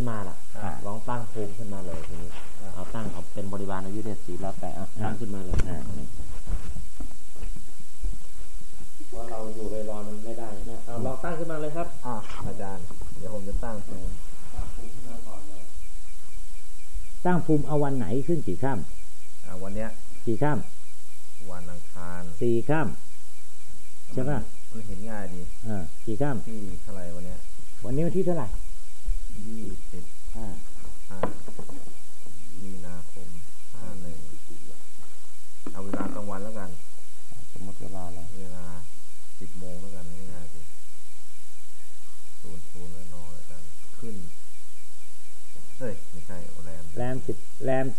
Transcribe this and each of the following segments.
ขึ้นมาล่ะลองตั้งภูมิขึ้นมาเลยทีนี้เอาตั้งเอาเป็นบริวารอายุเดชสีแล้วแต่ตั้งขึ้นมาเลยเพราะเราอยู่เลยรอมันไม่ได้นะลองตั้งขึ้นมาเลยครับอาจารย์ เดี๋ยวผมจะตั้งภูมิตั้งภูมิเอาวันไหนขึ้นสี่ข้ามวันเนี้ยสี่ข้ามวันอังคารสี่ข้ามใช่ป่ะมันเห็นง่ายดีอ่ากี่ข้ามที่เท่าไหร่วันเนี้ยวันนี้วันที่เท่าไหร่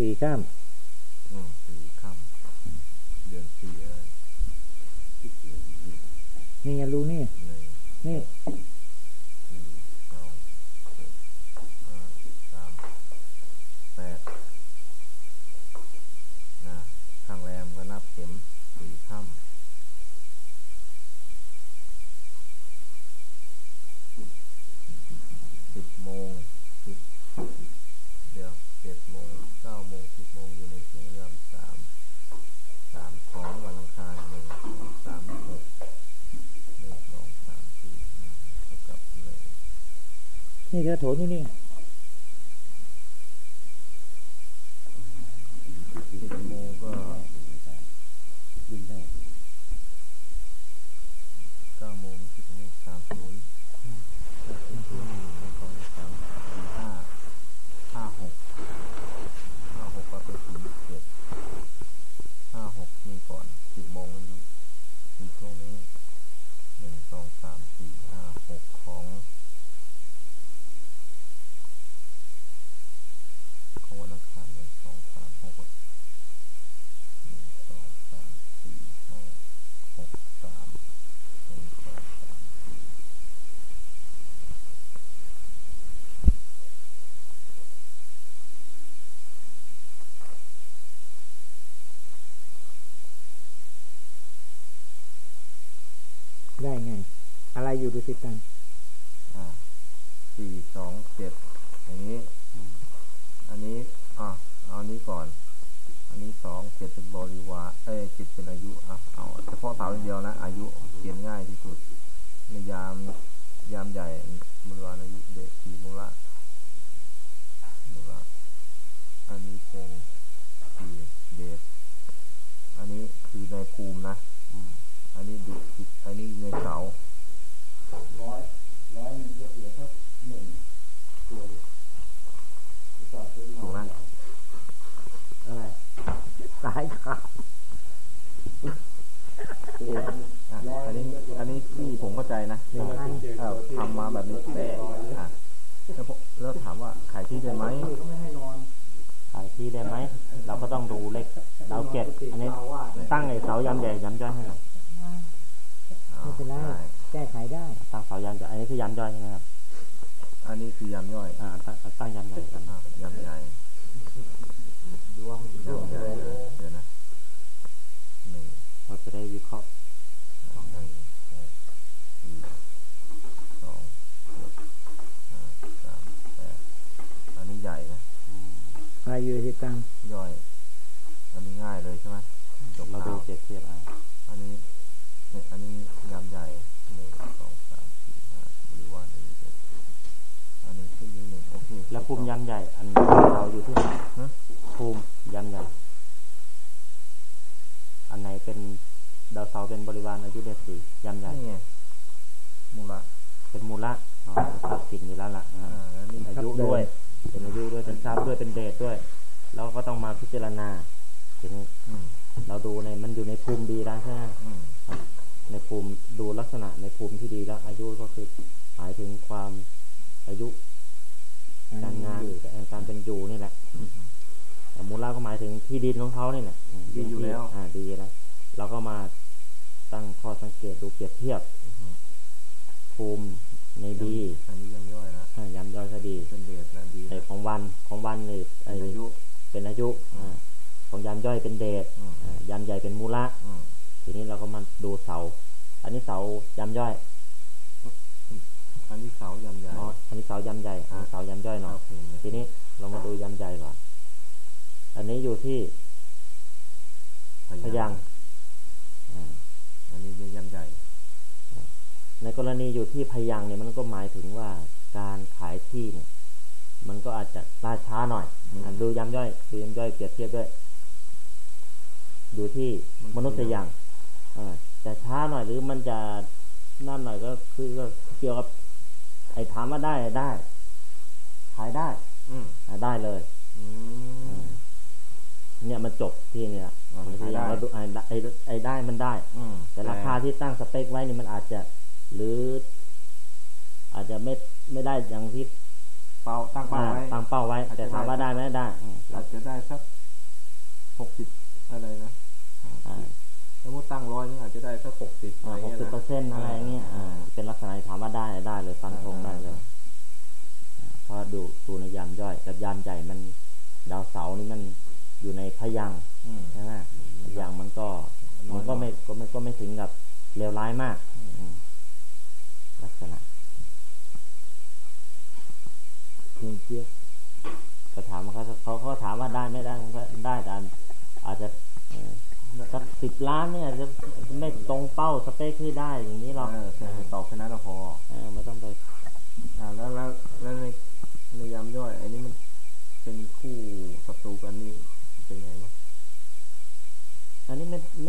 สี่ข้าม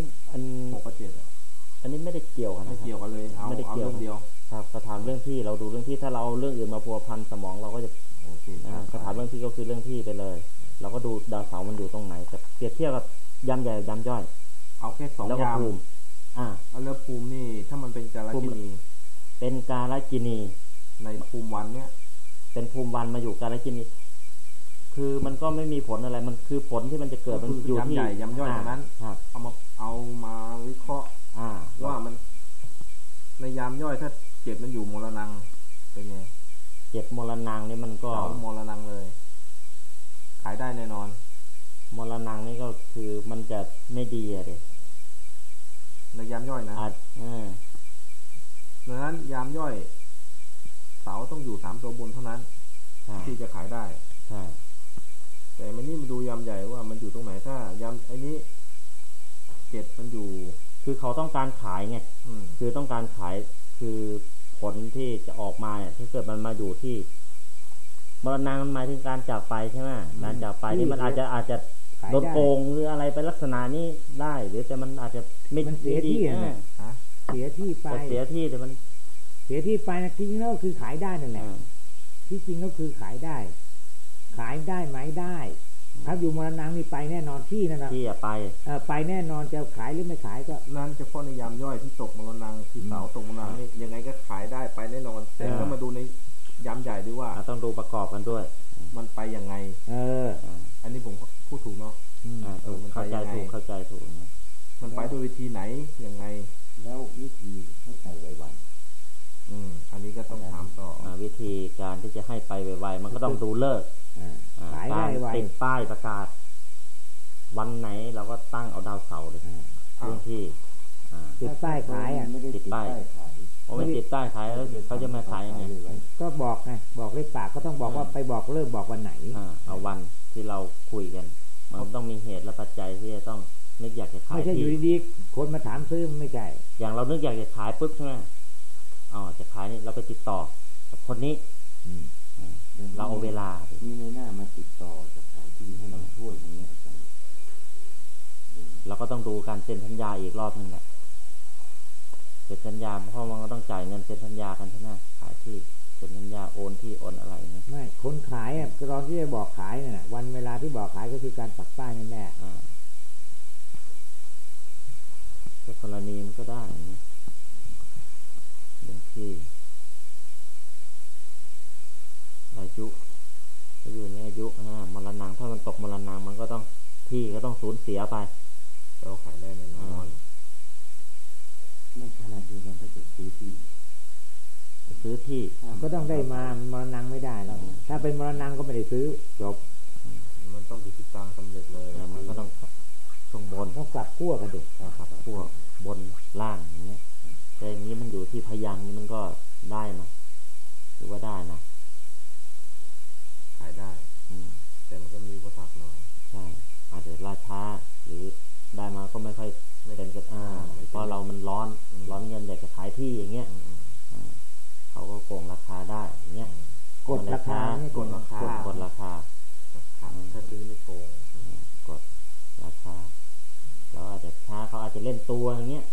ไม่ไม่อันหกกับเจ็ดอะอันนี้ไม่ได้เกี่ยวกันไม่นะครับเกี่ยวกันเลยเอาไม่ได้เอาเกี่ยวเรื่องเดียว ครับเขาถามเรื่องที่เราดูเรื่องที่ถ้าเราเอาเรื่องอื่นมาพัวพันสมองเราก็จะโอเคอ่าเขาถามเรื่องที่ก็คือเรื่องที่ไปเลย เราก็ดูดาวเสาร์มันอยู่ตรงไหนแต่เปรียบเทียบกับยามใหญ่กับยามย่อย เอาแค่สองแล้วก็ยามภูมิอ่าเอาแล้วภูมินี่ถ้ามันเป็นการภูมิกินีเป็นกาลกินี ในภูมิวันเนี่ย เป็นภูมิวันมาอยู่กาลกินีคือมันก็ไม่มีผลอะไร มันคือผลที่มันจะเกิดมันก็คืออยู่ยามที่ใหญ่ยามย่อยทั้งนั้นครับเอามา เอามาวิเคราะห์อ่าว่ามัน ในยามย่อยถ้าเจ็ดมันอยู่มรณังเป็นไงเจ็ดมรณังนี่มันก็เสามรณังเลย ขายได้แน่นอน มรณังนี่ก็คือมันจะไม่ดีอะเด็กในยามย่อยนะอาจเออดังนั้นยามย่อย เสาต้องอยู่สามตัวบนเท่านั้นใช่ที่จะขายได้ใช่แต่มันนี่มาดูยามใหญ่ว่ามันอยู่ตรงไหนถ้ายามไอ้นี้ เจ็ดมันอยู่ คือเขาต้องการขายไงอืมคือต้องการขายคือผลที่จะออกมาเนี่ยถ้าเกิดมันมาอยู่ที่มรณะมันหมายถึงการจากไปใช่ไหมการจากไปนี่มันอาจจะอาจจะขายโดนได้โกงหรืออะไรไปลักษณะนี้ได้ หรือแต่มันอาจจะไม่มันเสียไม่ดีที่อะเออเนี่ยฮะเสียที่ไปแต่เสียที่แต่มัน เสียที่ไปนะจริงๆแล้วคือขายได้นั่นแหละอ่าที่จริงก็คือขายได้ ขายได้ไหมได้ ถ้าอยู่มรณังนี่ไปแน่นอนที่นั่นนะที่อะไปเออไปแน่นอนจะขายหรือไม่ขายก็ นั่นเฉพาะในยามย่อยที่ตกมรณังคือเสาตกมรณังนี่ยังไงก็ขายได้ไปแน่นอนแต่อ่าก็มาดูในยามใหญ่ด้วยว่าอะต้องดูประกอบกันด้วย มันไปยังไง เอออ่าอันนี้ผมพูดถูกเนาะอืมอ่าถูกเออมันไปเข้าใจยังไงถูกเข้าใจถูกนะมันไปด้วยวิธีไหนยังไง แล้ววิธีให้ใครไวอืม อันนี้ก็ต้องถามต่ออ่าวิธีการที่จะให้ไปไวๆมันก็ต้องดูเลิกษ์อ่าอ่าขายกาได้รไวติดป้ายประกาศ วันไหนเราก็ตั้งเอาดาวเสาร์เลยอ่าเรื่องที่อ่าติดป้ายขายอะไม่ได้ติติดดป้าป้ายยขายเพราะไม่ติดป้ายขายแล้วเขาจะมาขายยังไงก็บอกไงบอกเลขปากก็ต้องบอกว่าอ่าไปบอกเริ่มบอกวันไหนอ่าเอาวันที่เราคุยกัน มันต้องมีเหตุและปัจจัยที่จะต้องนึกอยากจะขายไม่ใช่อที่ยู่ดีๆคนมาถามซื้อมันไม่ใช่อย่างเรานึกอยากจะขายปุ๊บใช่ไหมอ๋อจะขายนี่เราไปติดต่อกับคนนี้อืมอ่า เราเอาเวลาไปมีในหน้ามาติดต่อจะขายที่ให้เราช่วยอย่างเงี้ยอาจารย์เราก็ต้องดูการเซ็นสัญญาอีกรอบนึงแหละเซ็นสัญญาเพราะมันก็ต้องจ่ายเงินเซ็นสัญญากันใช่ไหมขายที่เซ็นสัญญาโอนที่โอนอะไรเงี้ยไม่คนขายอะตอนที่จะบอกขายน่นน่ะวันเวลาที่บอกขายก็คือการปักป้ายนั่นแหละอ่าก็กรณีมันก็ได้นะเรื่องที่อายุก็อยู่ในอายุอ่ามรณังถ้ามัน ตกมรณังมันก็ต้องทที่ก็ต้องสูญเสียไปเราขายได้แน่นอนไม่ขนาดเดียวกันถ้าเกิดซื้อที่ซื้อที่ ก็ต้องได้มามรณังไม่ได้แล้วถ้าเป็นมรณังก็ไม่ได้ซื้อจบ มันต้องติดตังสำเร็จเลยเออมันก็ต้องช่วงบนต้องกลับขั้วกันดินะครับพวกบนล่างอย่างเงี้ยแต่อย่างนี้มันอยู่ที่พยังนี่มันก็ได้นะถือว่าได้นะ ขายได้ อืม แต่มันก็มีอุปสรรคหน่อย ใช่ อาจจะล่าช้า หรือได้มา ก็ไม่ค่อยไม่เต็มกับอ่าเพราะเรามันร้อนร้อนเงินอยากจะขายที่อย่างเงี้ยอืมอ่าเขาก็โกงราคาได้อย่างเงี้ยกดราคาไม่กดราคากดกดราคาขายถ้าซื้อไม่โกงกดราคาแล้วอาจจะช้าเขาอาจจะเล่นตัวอย่างเงี้ย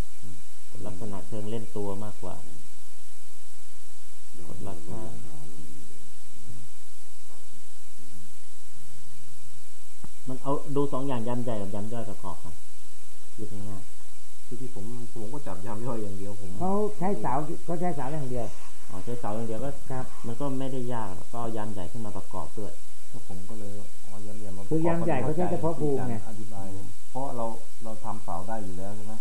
เป็นลักษณะเชิงเล่นตัวมากกว่า กดราคา มันเอาดูสองอย่างยำใหญ่กับยำย่อยประกอบกันคิดง่าย คือที่ผมผมก็จับยำย่อยอย่างเดียวผม เขาใช้เสาเขาใช้เสาอย่างเดียว ๆอ๋อใช้เสาอย่างเดียวก็ ครับ มันก็ไม่ได้ยากหรอกก็เอายำใหญ่ขึ้นมาประกอบด้วย แล้วผมก็เลยเอายำใหญ่มาประกบคือยำใหญ่เขาใช้เฉพาะภูมิไงอธิบายเลยเพราะเราเราทำเสาได้อยู่แล้วใช่ไหม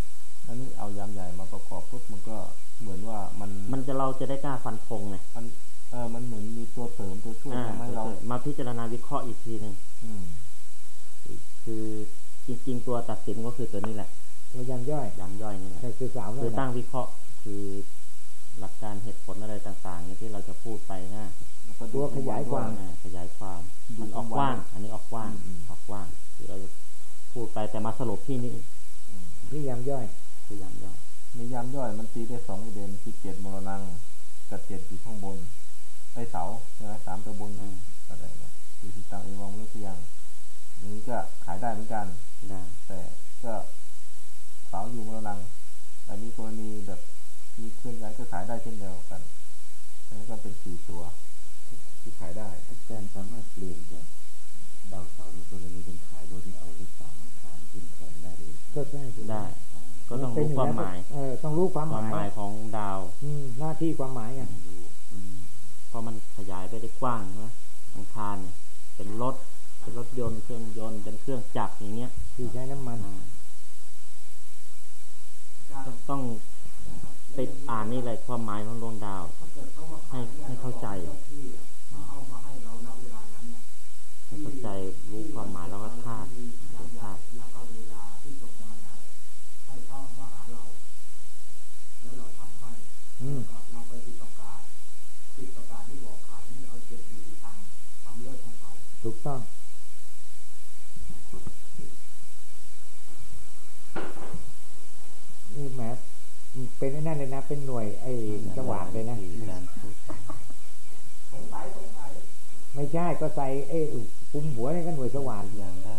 อันนี้เอายำใหญ่มาประกอบปุ๊บมันก็เหมือนว่ามันมันจะเราจะได้กล้าฟันธงไงมันเออมันเหมือนมีตัวเสริมตัวช่วยอ่าทำให้เรา มาพิจารณาวิเคราะห์อีกทีหนึ่งอืมคือจริง ๆ ตัวตัดสินก็คือตัวนี้แหละตัวยำย่อยยำย่อยนี่แหละแต่คือเสาคืเนี่อยตั้งวิเคราะห์ คือหลักการเหตุผลอะไรต่างๆเนี่ยที่เราจะพูดไปนะแล้วก็ดูตัวขยายความอ่าขยายความดูมันออกความกว้าง อันนี้ออกกว้างอืมออกกว้างที่เราจะพูด ไปแต่มาสรุปที่นี่ที่ยำย่อยคือยำย่อยในยำย่อยมันตีได้สองประเด็นคือเจ็ดมรณังกับเจ็ดอยู่ข้างบนไอ้เสาใช่ไหมสามตัวบนอืมอะไรนะคือที่ตั้งเองวางไว้ตัวอย่างนี้ก็ขายได้เหมือนกันได้แต่ก็เสาอยู่มรณังอันนี้กรณีแบบมีเคลื่อนย้ายก็ขายได้เช่นเดียวกันนั่นก็เป็นสี่ตัวที่ขายได้อาจารย์สามารถ ก็ต้องรู้ความหมายเออต้องรู้ความคหวามมายหมายของดาว อืมหน้าที่ความหมายอะไม่รู้อืมเพราะมันขยายไปได้กว้างใช่ไหมอังคารเนี่ย เป็นรถเป็นรถยนต์เครื่องยนต์เป็นเครื่องจักรอย่างเงี้ยที่ใช้น้ำมันอ่าต้องต้องติดอ่านนี่เลยความหมายของดวงดาว ให้ให้เข้าใจให้เข้าใจรู้ความหมายแล้วก็ธาตุเป็นธาตุ อืมถูกต้องนี่แหม เป็นไอ้นั่นเลยนะ เป็นหน่วยไอ้จังหวะเลยนะการพูดไม่ใช่ก็ใส่ไอ้ปุมหัวนี่ก็หน่วยสว่านอย่างได้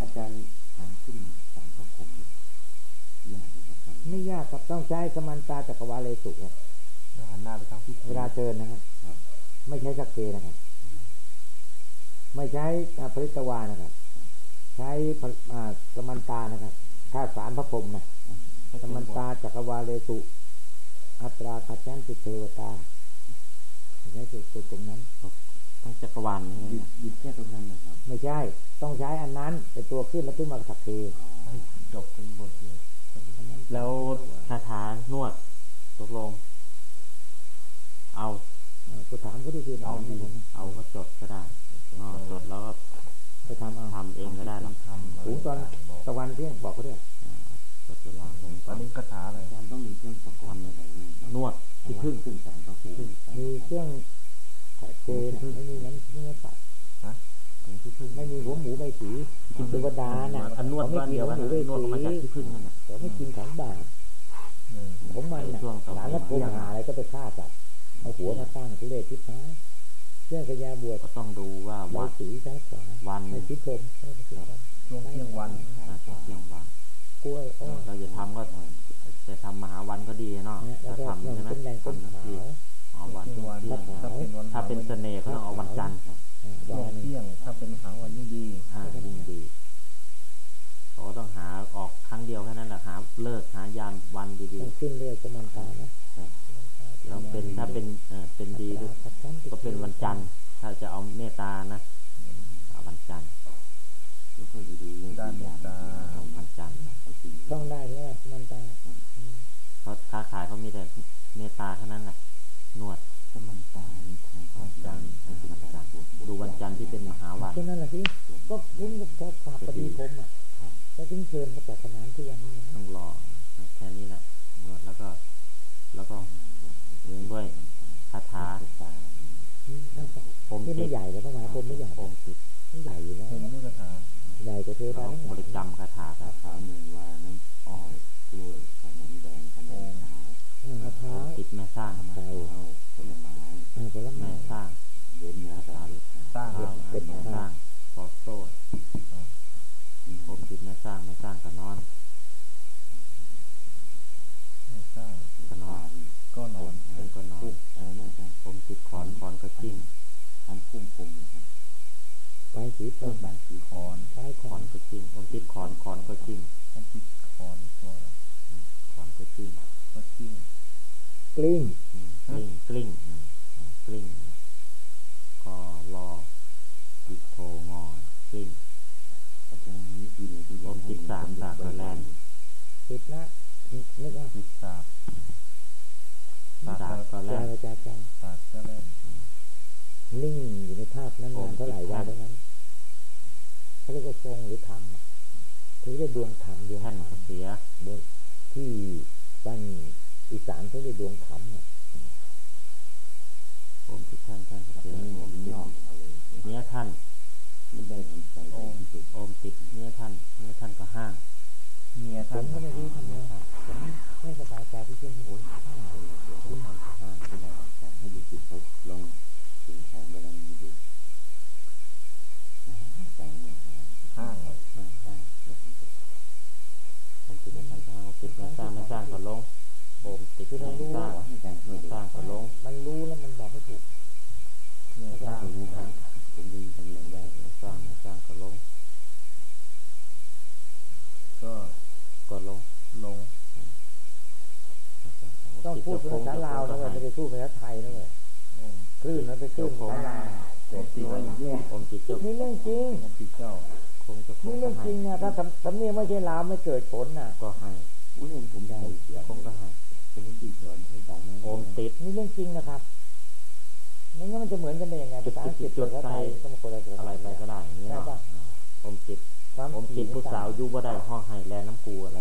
อาจารย์ทำขึ้นสามพระพรหมยากไหมครับอาจารย์ไม่ยากครับต้องใช้สมันตาจักรวาลเลสุครับแล้วหันหน้าไปทางทิศเวลาเชิญนะครับไม่ใช้สักเกนะครับไม่ใช้อ่าปริตวานะครับ ใช้พระอ่าสมันตานะครับข้าสารพระพรหมนะ สมันตาจักรวาลเลสุอัตราคัจฉันติเทวตาใช้ตัวตรงนั้นทั้งจักรวาลนี่หยุดนะหยุดแค่ตรงนั้นนะครับ ไม่ใช่ ต้องใช้อันนั้นเป็นตัวขึ้นแล้วขึ้นมาสักเกให้จบเป็นบทเดียวแล้วคาถานวดตกลง เอาเออก็ถามก็ดูสิเอาเอาให้ผมเอาก็จดก็ได้อ๋อจดแล้วก็ไปทำเอาทำเองก็ได้หรอกทำหูตอนบอกตะวันเที่ยงบอกเขาด้วย รื่องเกนะไม่มีนั้นเนื้อสัตว์ของที่พึ่งไม่มีหัวหมูใบสีเทวดาน่ะอันนวดเขาก็ไม่กินเดียวหัวกันหมูนะใบนวดสีออกมาจากที่พึ่งนั่นแหละเขาไม่กินของบาปเออของมันน่ะช่วงต่อไปหลานก็โกงหาอะไรก็ไปฆ่าสัตว์เอาหัวมาตั้งทุเรศทิพย์ท้ายเครื่องกระยาบวชก็ต้องดูว่าใบวันสีซ้ายขวาวันให้ทิพย์พรหมให้ทิพย์พรหมช่วงเที่ยงวันอ่าช่วงเที่ยงวันกล้วยอ้อเราจะทำก็จะทำมหาวันก็ดีเนาะเนี่ยแล้วถ้าก็ทำใช่ไหมเป็นแรงต้นทำทั้งขาที เอาวันถ้าถ้าเป็นเสน่ห์เก็เอาวันจันทร์ครับวันเที่ยงถ้าเป็นหาวันยิ่งดีอ่ายิ่งดีเขาต้องหาออกครั้งเดียวแค่นั้นแหละหาเลิกหายามวันดีๆขึ้นเรียกของมันตานะแล้วเป็นถ้าเป็นเอเป็นดีก็เป็นวันจันทร์ถ้าจะเอาเมตานะเอาวันจันทร์ด้านเมตตาวันจันทร์ต้องได้ใช่ไหมมันตาเขาค้าขายเขามีแต่เมตตาเท่านั้นแหละ Yeah. Clean. සම්මන රූප จ้าของผมจิตผมจิตเจ้านี่เรื่องจริงผมจิตเจ้าคงจะนี่เรื่องจริงนะถ้าสำเนียงไม่ใช่ลาวไม่เกิดผลน่ะ ก็ให้อุ้ยเห็ผมได้คงก็ให้ผมติดเหมือนให้ดังนะผมติดนี่เรื่องจริงนะครับไม่งั้นมันจะเหมือนกันได้ยังไงภาษาอังกฤษจดใจอะไรไปก็ได้อย่างนี้เผมจิตผมจิตผู้สาวยุบว่าได้ห้องให้แลน้ำกูอะไร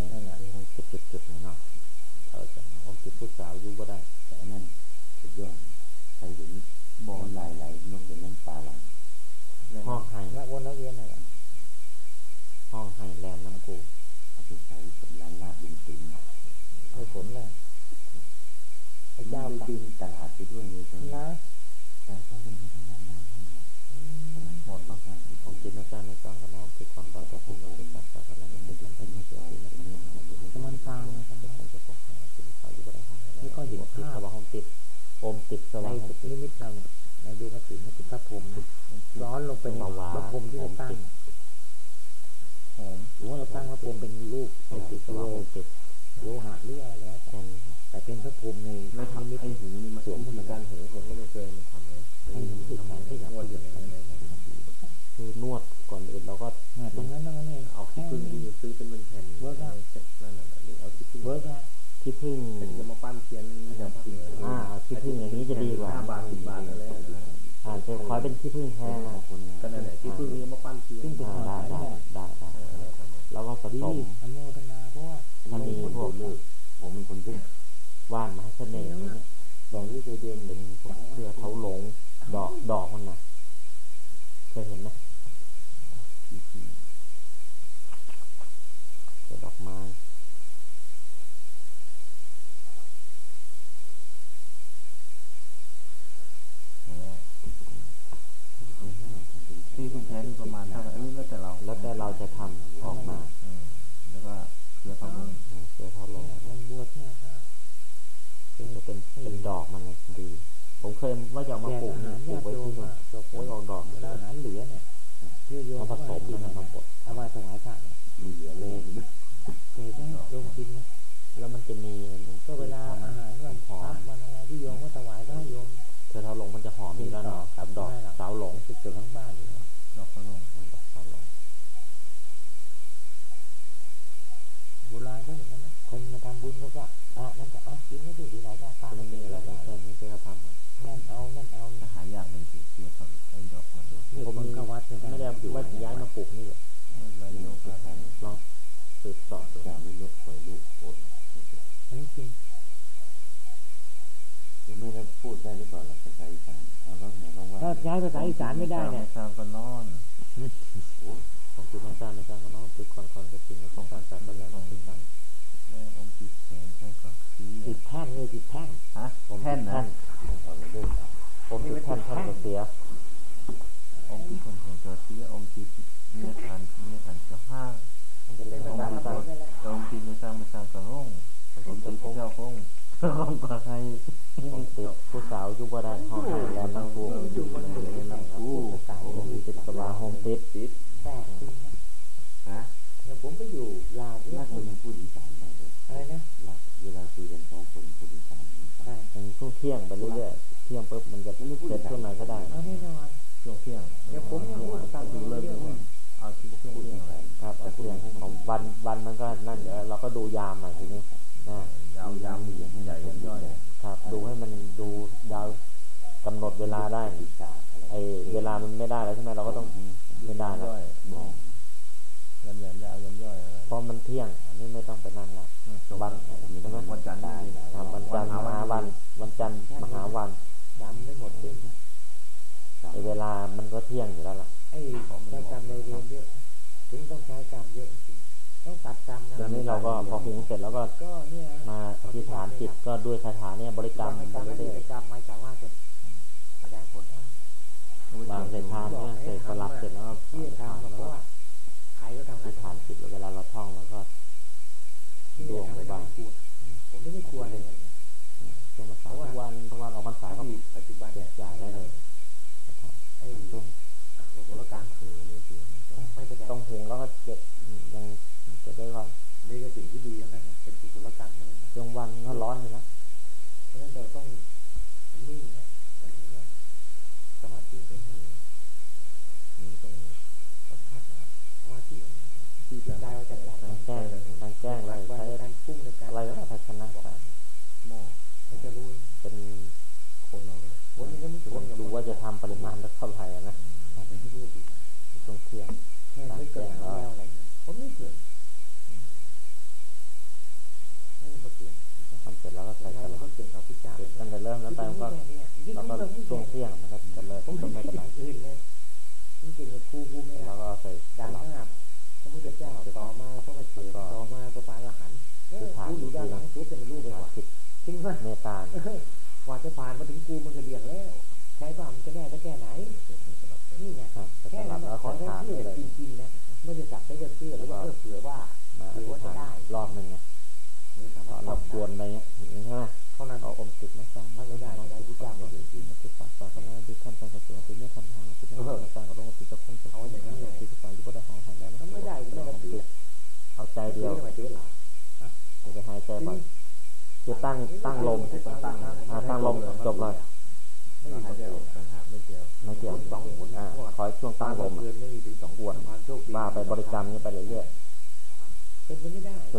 เวลามันก็เที่ยงอยู่แล้วล่ะไอ้ใช้กรรมในเวรเยอะถึงต้องใช้กรรมเยอะจริงๆต้องตัดกรรมนะตอนนี้เราก็พอหุงเสร็จแล้วก็ก็เนี่ยมาอธิษฐานจิตก็ด้วยคาถาเนี่ยบริกรรมให้ไปกรรมเรื่อยให้กรรมมาจากว่าจะแสดงผลได้ๆวางใส่พานเนี่ยเสร็จสลับเสร็จแล้วก็ที่จะทำเพราะว่าใครก็ทำอธิษฐานจิตเวลาเราท่องแล้วก็ที่จะทำให้เราไม่กลัวผมไม่กลัวเลยช่วงภาษาทุกวันทุกวันออกพรรษาก็ที่ปัจจุบันแจเนี่ยกจ่ายได้เลยไอ้ช่วงโหราการเผลอนี่คือไม่แสดงต้องหุงแล้วก็เก็บยังเก็บไว้ก่อนนี่ก็สิ่งที่ดีแล้วนั่นนะเป็นกุศลกรรมนั่นนะช่วงวันก็ร้อนอยู่แล้วเพราะฉะนั้นเราต้องนิ่งนะสมาธิเป็นหัวนี่ต้องสัมผัสว่าสมาธิที่ใจว่าจะใจ กว่าจะผ่านมาถึงกูมันก็เดียงแล้ว ใช้ป่ะมันจะแน่จะแก้ไหน นี่ไงครับสแค่ลันั้บนแล้วขอใส่ให้ทานเชื่อเลยจริงๆนะไม่ได้สักแต่จะเชื่อหรือว่าเออเผื่อว่ามาอธิษฐานรอบหนึ่งไงนี่ทำเพราะให้เราเรากคววนรไปเงี้ยใช่ไหมเท่านั้นเอาอมติดมาสร้างไม่ได้ไม่ได้ที่จ้างมาเดี๋ยวจริงที่ฝากศาสนาที่ท่านท่านกระทรวงที่ไม่ทำทางที่ไม่ทำสร้างก็ต้องติดจะคงจะที่ภาษาที่ก็ได้ห้องทางแล้วถ้าไม่ได้ก็ไม่ได้ถือเอาใจเดียวไม่ถือหรอจะหายใจบ่อยคือตั้งตั้งลมตั้งตั้งลมจ บเลยไม่มีหายใจออกต่างหากไม่เกี่ยวไม่เกี่ยวสองหนอ่าขอช่วงตั้งลมเกินไม่มีถึงสองวนความโชคดีว่าไปบริกรรมนี้ไปเรื่อยเป็นไปไม่ได้คื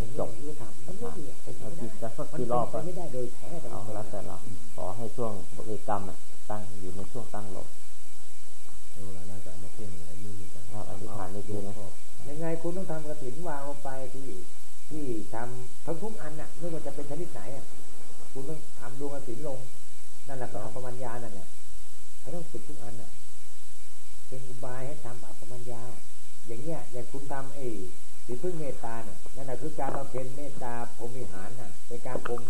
อทำมันไม่มีเป็นๆไปเอาไม่ที่ได้จะสักมันกี่รอบเป็นไปก็ไม่ได้โดยแท้แต่เอาแล้วแต่เราขอให้ช่วงบริกรรมอะตั้งอยู่ในช่วงตั้งลมเออน่าจะมาเพ่งอะไรนี่กันครับอธิษฐานได้ดีนะยังไงคุณต้องทำกระถินวางลงไปที่ที่ทำทั้งทุกอัน คุณทำเอสีพึ่งเมตตาเนี่ยนั่นแหละคือการบำเพ็ญเมตตาพรหมวิหารน่ะเป็นการพรหม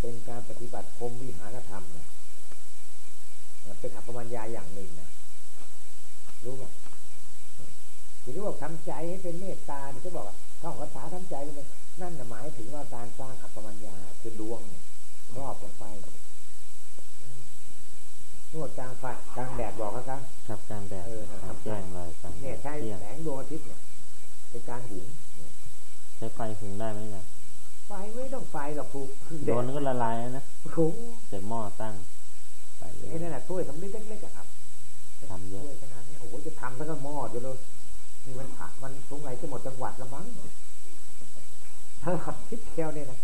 เป็นการปฏิบัติพรหมวิหารธรรมน่ะเป็นอัปปมัญญาอย่างหนึ่งนะรู้ป่ะที่รู้ว่าทำใจให้เป็นเมตตาเนี่ยจะบอกว่าท่องคาถาทำใจเป็นนั่นหมายถึงว่าการสร้างอัปปมัญญาคือดวงรอบลงไปนวดกลางไฟกลางแดดบอกเขาซะครับกลางแดดเออ ฟหุงได้ไหมเนี่ยไฟไม่ต้องไฟหรอกถูกคือโดแดนดนึงก็ละลายนะหุงเสร็จหม้อตั้งไปไอ้นั่นแหละถ้วยสำลีเล็กๆอะครับทำเยอะถ้วยขนาดนี้โอ้โหจะทำทั้งก็หม้อเดียวเลยนี่มันขามันสงสัยจะหมดจังหวัดละมั้งถ้าขับทิศเที่ยวเนี่ยนะ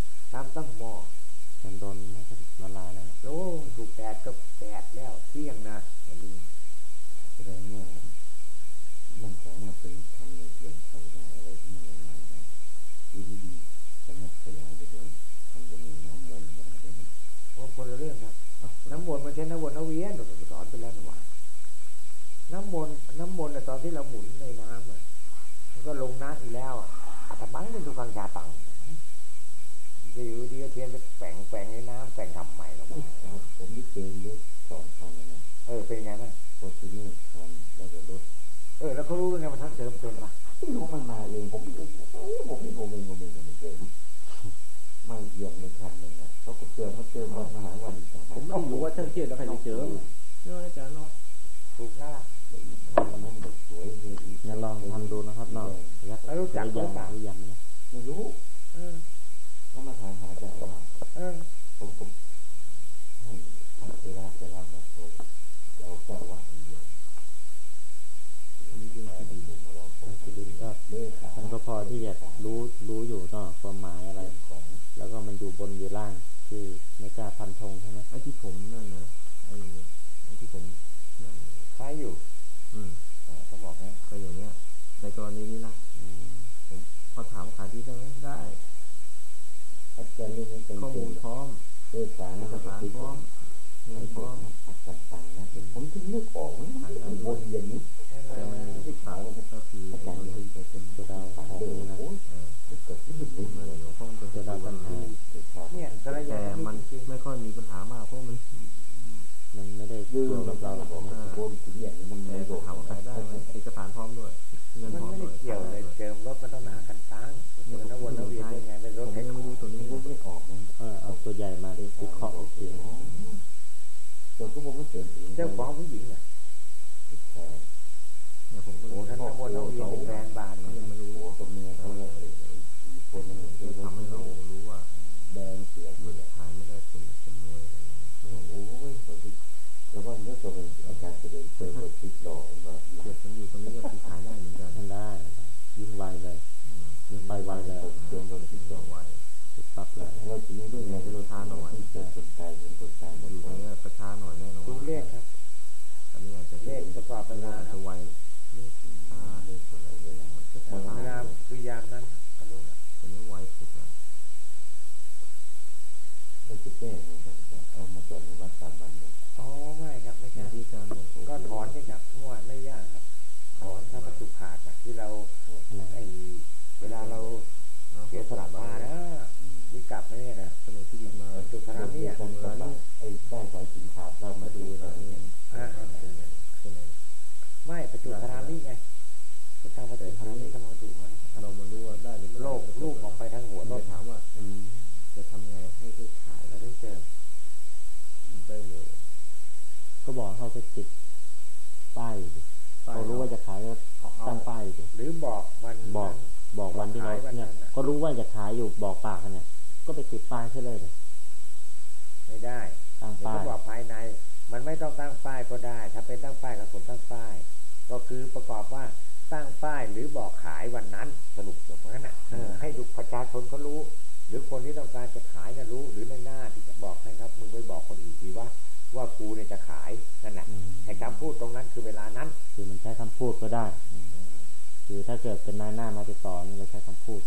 ายหน้ามาติดต่อนี่เราใช้คำพูด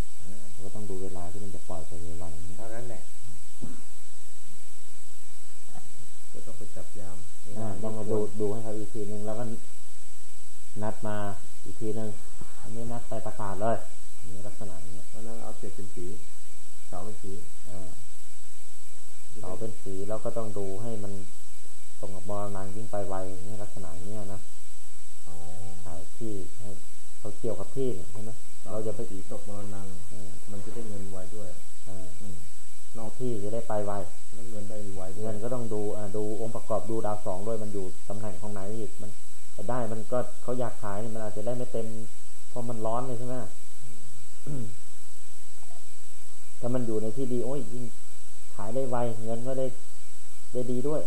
เราก็ต้องดูเวลาที่มันจะปล่อยไปในวันนี้เท่านั้นแหละก็ต้องไปจับยามต้องมาดูดูให้เขาอีกทีหนึ่งแล้วก็นัดมาอีกทีหนึ่งอันนี้นัดไปประกาศเลยนี่ลักษณะเนี้ยเพราะนั้นเอาเจ็ดเป็นสีเสาเป็นสีเสาเป็นสีแล้วก็ต้องดูให้มันตรงกับมรณะยิ่งไปไวนี่ลักษณะเนี้ยนะสายที่ให้ เขาเกี่ยวกับที่เนี่ยใช่ไหมเราจะไปถี่ตกมรณะมันจะได้เงินไวด้วยนอกที่จะได้ไปไวเงินได้ไวเงินก็ต้องดูดูองค์ประกอบดูดาวสองด้วยมันอยู่ตำแหน่งของไหนอีกมันได้มันก็เขาอยากขายมันอาจจะได้ไม่เต็มเพราะมันร้อนเลยใช่ไหมถ้ามันอยู่ในที่ดี โอ้ยยิ่งขายได้ไว เงินก็ได้ได้ดีด้วย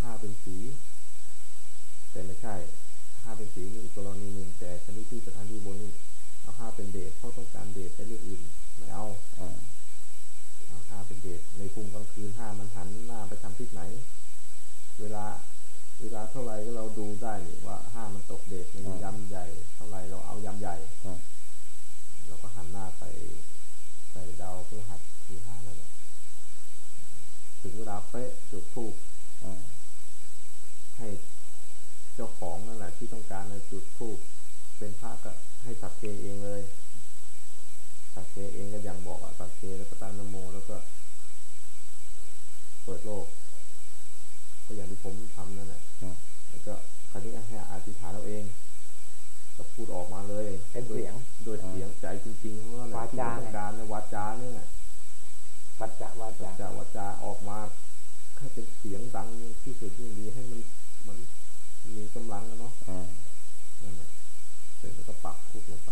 ผ้าเอาผ้าเป็นสี แต่ไม่ใช่ผ้าเป็นสีนี่อีกกรณีหนึ่งแต่ชนิดที่สถานที่บนนี่เอาผ้าเป็นเดชเขาต้องการเดชใช้เรื่องอื่นไม่เอาอ่าเอาผ้าเป็นเดชในภูมิกลางคืนผ้ามันหันหน้าไปทางทิศไหน เวลา เวลาเท่าไหรก็เราดูได้นี่ว่าห้ามันตกเดชในยำใหญ่ เท่าไหรเราเอายำใหญ่อ่าเราก็หันหน้าไปใส่ดาวเพื่อหัดคือห้านั่นแหละถึงเวลาเป๊ะจุดทูบ อ่า ให้ เจ้าของนั่นแหละที่ต้องการในจุดทูบเป็นพระก็ให้สักเคเองเลยสักเคเองก็อย่างบอกอะสักเคแล้วก็ตั้งนโมแล้วก็ เปิดโลก ก็อย่างที่ผมทำนั่นแหละอ่าแล้วก็คราวนี้ให้อธิษฐานเราเองก็พูดออกมาเลยเป็นเสียงโดยเสียงใจจริงๆเพราะว่าวาที่จาเราต้องการในวาจาเนี่ยปัจจวาจาจะวาจาออกมาให้เป็นเสียงดังที่สุดยิ่งดีให้มันมัน มีกำลังอะเนาะอ่านั่นแหละเสร็จแล้วก็ปักทุกลงไป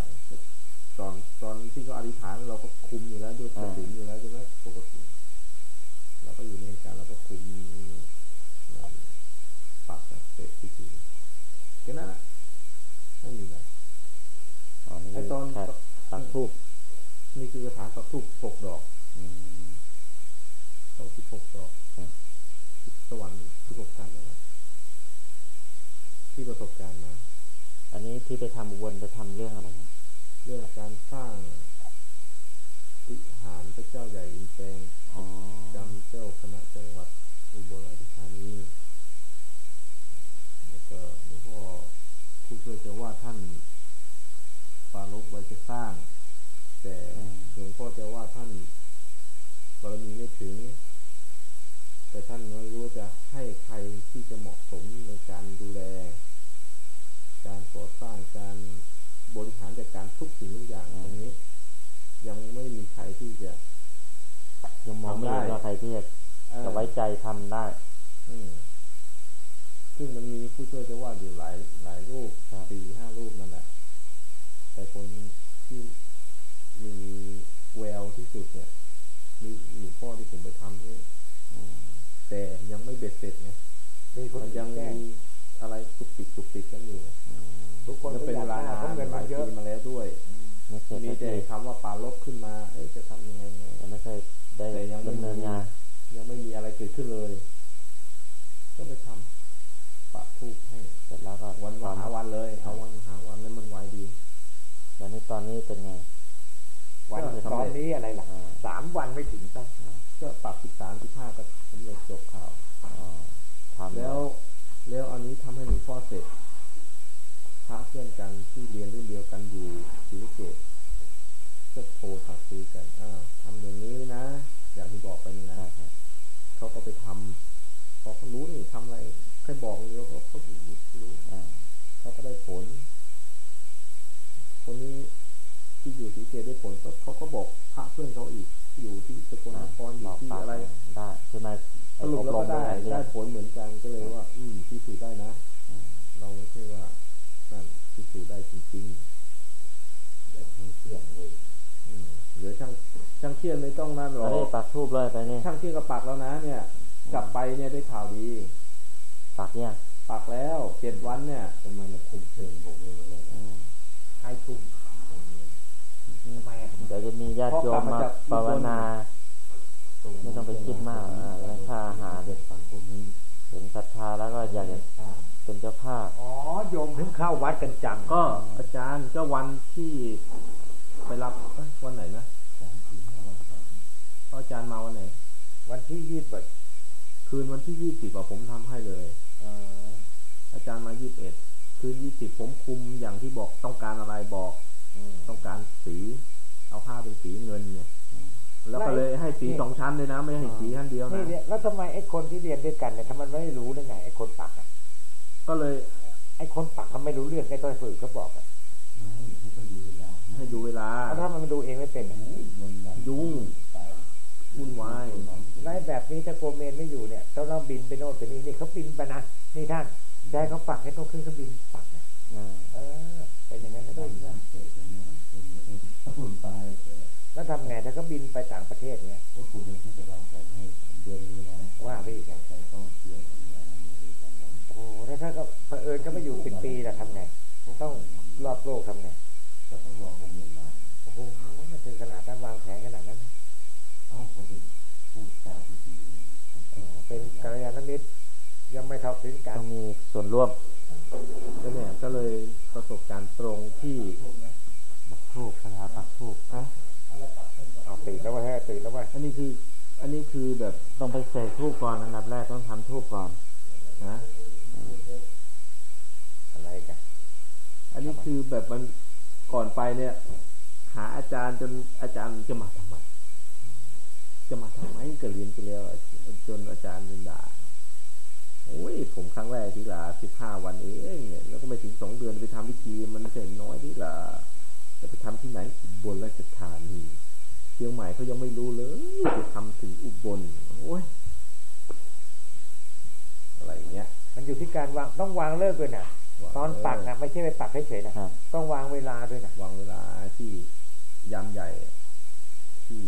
ตอนตอนที่เขาอธิษฐานเราก็คุมอยู่แล้วด้วยกระสินอยู่แล้วใช่ไหมปกติเราก็อยู่ในเหตุการณ์เราก็คุมนั่นปักอะเสร็จพิธีแค่นั้นแหละไม่มีอะไร อ๋อนี่ ไอ้ตอน แค่ปักทูบ นี่คือกระถางปักทุกหกดอก อืม ต้องสิบหกดอก อืม สวรรค์สิบหกชั้นนะครับที่ประสบการณ์มา อันนี้ ที่ไปทำอุบลไปทำเรื่องอะไรนะเรื่องการสร้างวิหารพระเจ้าใหญ่อินแปลงอ๋อจำเจ้าคณะจังหวัดอุบลราชธานีแล้วก็หลวงพ่อผู้ช่วยเจ้าว่าท่านปรารบไว้จะสร้าง แต่หลวงพ่อเจ้าว่าท่านบารมีไม่ถึง แต่ท่านไม่รู้จะให้ใครที่จะเหมาะสมในการดูแล การก่อ สร้างการบริหารจัดการทุกสิ่งทุกอย่างตรงนี้ ยังไม่มีใครที่จะยังมองไม่เห็นทำได้ว่าใครที่จะเอ่อจะไว้ใจทำได้ อืมซึ่งมันมีผู้ช่วยเจ้าว่าอยู่หลายหลาย ลาลบขึ้นมาเอ๊ะจะทำยังไงไงยังไม่เคยได้แต่ยังไม่ดำเนินมีงานยังไม่มีอะไรเกิดขึ้นเลย ก็ไปทำปะทูกให้เสร็จแล้วก็วันตมาอนหาวันเลย เอาวันหาวันนั้นมันไวดีแล้วในตอนนี้เป็นไงวันก็สำตอเร็นจนี้อะไรล่ะอ่าสามวันไม่ถึงต้องก็ปรับสิบสามสิบห้าก็สำเร็จจบข่าวอ๋อทำแล้ว แล้วอันนี้ทำให้หลวงพ่อเสร็จพระเพื่อนกันที่เรียนรุ่นเดียวกันอยู่ศรีสะเกษก็โทรหาคุยกันอ้าวทำอย่างนี้นะ อย่างที่บอกไปนี่นะ อ่าฮะ เขาก็ไปทำพอเขารู้นี่ทำอะไรใครบอกเดียวเขาเขารู้รู้ อ่า เขาก็ได้ผล คนนี้ ที่อยู่ศรีสะเกตได้ผลก็เขาก็บอกพระเพื่อนเขาอีก อยู่ที่สกลนครอยู่ที่อะไร ได้ใช่ไหม ส รุปแล้วก็ได้อบรมหลายเรื่ได้องผลเหมือนกันก็เลยว่า อืมพิสูจน์ได้นะเราไม่ใช่ว่านั่นพิสูจน์ได้จริงเดี๋ยวทั้งเที่ยงเลยๆอืมเหลือช่างช่างเทียนไม่ต้องนั่นหรไปอกนี่ปักทูบเลยไปนี่ช่างเทียนก็ปักแล้วนะ เนี่ย กลับไปเนี่ยได้ข่าวดี ปักเนี่ยปักแล้วเจ็ดวันเนี่ยทำไมมาคุมเพลิงผมเลยเลยอืมให้ทุกทำไมอะเดี๋ยวจะมีญาติโยมมาภาวนา ไม่ต้องไปคิดมากอ่าเรื่องค่าอาหาร เด็กฝั่งพวกนี้ เห็นศรั ทธาแล้วก็อยากจะเป็นเจ้าภาพอ๋อโยมถึงเข้าวัดกันจังก็อาจารย์ก็วันที่ไปรับเอ้ยวันไหนนะสามสี่ห้าวันก่อนเพราะอาจารย์มาวันไหน วันที่ยี่สิบคืนวันที่ยี่สิบผมทำให้เลยอาจารย์มายี่สิบเอ็ดคืนยี่สิบผมคุมอย่างที่บอกต้องการอะไรบอกต้องการสี เอาผ้าเป็นสีเงินเนี่ย แล้วก็เลยให้สีสองชั้นเลยนะ ไม่ให้สีชั้นเดียวนี่นะเนี่ยแล้วทำไมไอ้คนที่เรียนด้วยกันเนี่ยถ้ามันไม่รู้ได้ไงไอ้คนปักอะก็เลย ไอ้คนปักมันไม่รู้เรื่องไอ้ตัวฝืนเขาบอกอะไม่ให้ก็ดูเวลาให้ดูเวลาแล้วถ้ามันดูเองไม่เป็นอะมันวันยุ่งไปวุ่นวายไล่แบบนี้ถ้าโกเมนไม่อยู่เนี่ยต้องเราบินไปโน่นไปนี่นี่เขาบินไปนะนี่ท่านใจะให้เขาปักให้ต้องขึ้นเครื่องบินปักนะอืมเออ แล้วทำไงถ้าเขาบินไปต่างประเทศเนี่ยว่าคุณเองที่จะวางแผนให้เดือนนี้นะว่าไปอีกเราอะใช้ต้องเทียนอันนี้อันนี้ดีกันนั้นโอ้โหแล้วถ้าก็เผอิญก็ไม่อยู่สิบปีล่ะทำไง ต้องรอบโลกทำไงก็ต้องรอโมเมนต์มาโอ้โหมันถึงขนาดนั้นวางแผนขนาดนั้นนะเอ้าเขาเป็นผู้ชายที่ดีอ๋อเป็นกัลยาณมิตรยังไม่เข้าถึงกันต้องมีส่วนร่วมก็เนี่ยก็เลยประสบการณ์ตรงที่ ปักทูบนะครับปักทูบ อะ เอาตื่นแล้วว่าให้ตื่นแล้วว่า อันนี้คือ อันนี้คือแบบต้องไปเสกทูบก่อนอันดับแรกต้องทำทูบก่อนนะอะไรกันอันนี้คือแบบมันก่อนไปเนี่ย หาอาจารย์จนอาจารย์จะมาทำไมจะมาทำไมก็เรียนไปแล้วจนอาจารย์เป็นด่าโอ้ยผมครั้งแรกที่ละสิบห้าวันเองเนี่ยแล้วก็ไม่ถึงสองเดือนไปทำพิธีมันเสร็จน้อยที่ละจะไปทำที่ไหนอุบลราชธานี เชียงใหม่เขายังไม่รู้เลยจะทำถึงอุบลโอ้ยอะไรอย่างเงี้ย มันอยู่ที่การวางต้องวางเลิกด้วยนะตอนปักนะไม่ใช่ไปปักเฉยๆนะครับต้องวางเวลาด้วยนะวางเวลาที่ยามใหญ่ที่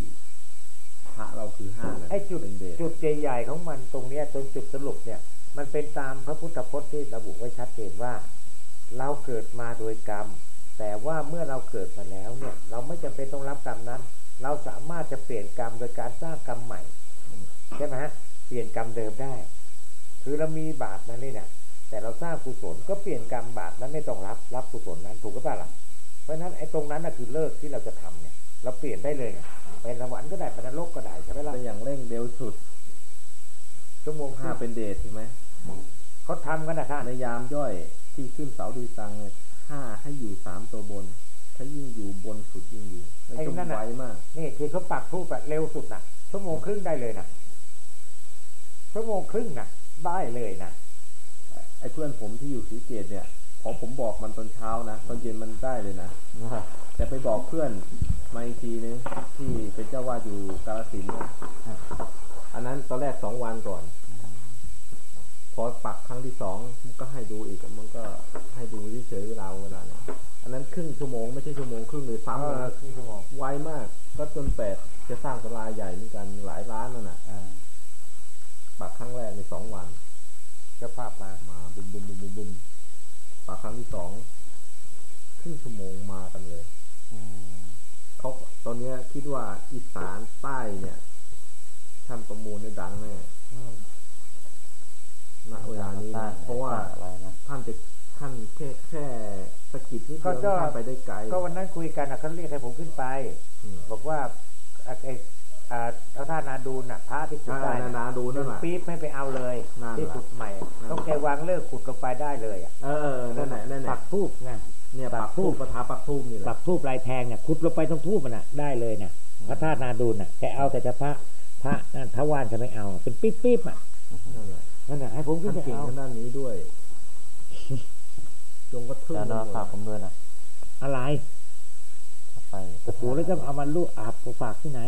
พระเราคือห้านะไอ้จุดเป็นเดชจุดใหญ่ๆของมันตรงเนี้ยจนจุดสรุปเนี่ย มันเป็นตามพระพุทธพจน์ที่ระบุไว้ชัดเจนว่า เราเกิดมาโดยกรรม แต่ว่าเมื่อเราเกิดมาแล้วเนี่ย เราไม่จำเป็นต้องรับกรรมนั้น เราสามารถจะเปลี่ยนกรรมโดยการสร้างกรรมใหม่ใช่ไหมฮะเปลี่ยนกรรมเดิมได้ คือเรามีบาปนั้นนี่นะแต่เราสร้างกุศลก็เปลี่ยนกรรมบาปนั้นไม่ต้องรับรับกุศลนั้นถูกก็ป่ะล่ะเพราะฉะนั้นไอ้ตรงนั้นน่ะคือเลิกที่เราจะทำเนี่ย เราเปลี่ยนได้เลยไงไปสวรรค์ก็ได้ไปนรกก็ได้ใช่ไหมล่ะแต่อย่างเร่งเร็วสุดชั่วโมงห้าห้าเป็นเดชใช่ไหมเขาทำกันนะท่านในยามย่อยที่ขึ้นเสาดูตังเนี่ยห้าให้อยู่สามตัวบน ถ้ายิ่งอยู่บนสุดยิ่งอยู่ ไม่ต้องไวมากนี่คือเขาปักทูบแบบเร็วสุดนะชั่วโมงครึ่งได้เลยนะชั่วโมงครึ่งนะได้เลยนะไอ้เพื่อนผมที่อยู่สีเกตเนี่ยพอผมบอกมันตอนเช้านะตอนเย็นมันได้เลยนะแต่ไปบอกเพื่อนมาอีกทีนึงที่เป็นเจ้าวาดอยู่กาลสินธุ์นะอันนั้นตอนแรกสองวันก่อน พอปักครั้งที่สองมันก็ให้ดูอีกมันก็ให้ดูเฉยๆเวลาเวลาเนี่ยอันนั้นครึ่งชั่วโมงไม่ใช่ จนแปดจะสร้างตลาใหญ่เหมือนกันหลายล้านนั่นน่ะอ่าปักครั้งแรกในสองวันเจ้าภาพมามาบุมบุมบุมบุมบุมปักครั้งที่สองครึ่งชั่วโมงมากันเลยอืมเขาตอนเนี้ยคิดว่าอีสานใต้เนี่ยท่านประมูลในยดังแน่อืมณเวลานี้นะเพราะว่าอะไรนะท่านจะท่านแค่แค่สะกิดนิดเดียวท่านไปได้ไกล ก็วันนั้นคุยกันนะเขาเรียกให้ผมขึ้นไปอืม บอกว่าอะไอ้อ่าเอาท่านาดูนน่ะพระที่ขุดได้นานาดูนั่นแหละปี๊บไม่ไปเอาเลยนั่นแหละที่ขุดใหม่นั่นแหละต้องแกวางเลิกขุดลงไปได้เลยอะเออเออนั่นแหละนั่นแหปัละกทูบไงเนี่ยปัปักกธูทูปบประทาปักทูบนี่แหปัละกทูบลายแทงเนี่ยขุดลงไปตรงทูบมันน่ะได้เลยน่ะพระธาตุนาดูนน่ะแกเอาแต่เฉพาะพระนั่นทวารจะไม่เอา เป็นปิ๊บปิ๊บๆอะนั่นแหละนั่นน่ะให้ผมขึ้ท่านนไปเก่งเอาทางด้านนี้ด้วยจงก็ทึ่งแล้วไปนอหมดฝากผมด้วยนะอะไร ไปโอ้แล้วจะเอามาลูกอาบฝากที่ไหน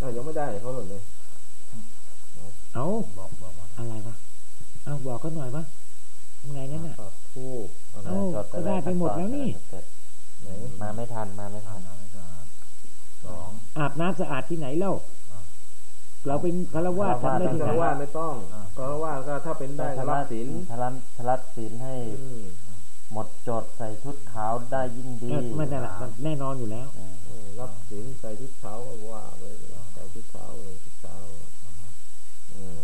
อ้าวยังไม่ได้เขาหล่นเลยเอาบอกบอกมาอะไรวะเอาบอกเขาหน่อยปะทำไงนั่นน่ะปักทูบอะไรเอ้าจดก็ได้ไปหมดแล้วนี่ไหนมาไม่ทันมาไม่ทันสองอาบน้ำสะอาดที่ไหนเล่าอ่าเราเป็นคารวะทำได้ที่เพไหนราะว่าไม่ต้องอ่าเพราะว่าก็ถ้าเป็นได้ก็รับศีลทรัตทรัตศีลให้อืม หมดจดใส่ชุดขาวได้ยิ่งดีเออมันนั่นแหละมันแน่นอนอยู่แล้วเออเออรับศีลใส่ชุดขาวก็ว่าไปใส่ชุดขาวเลยชุดขาวเออ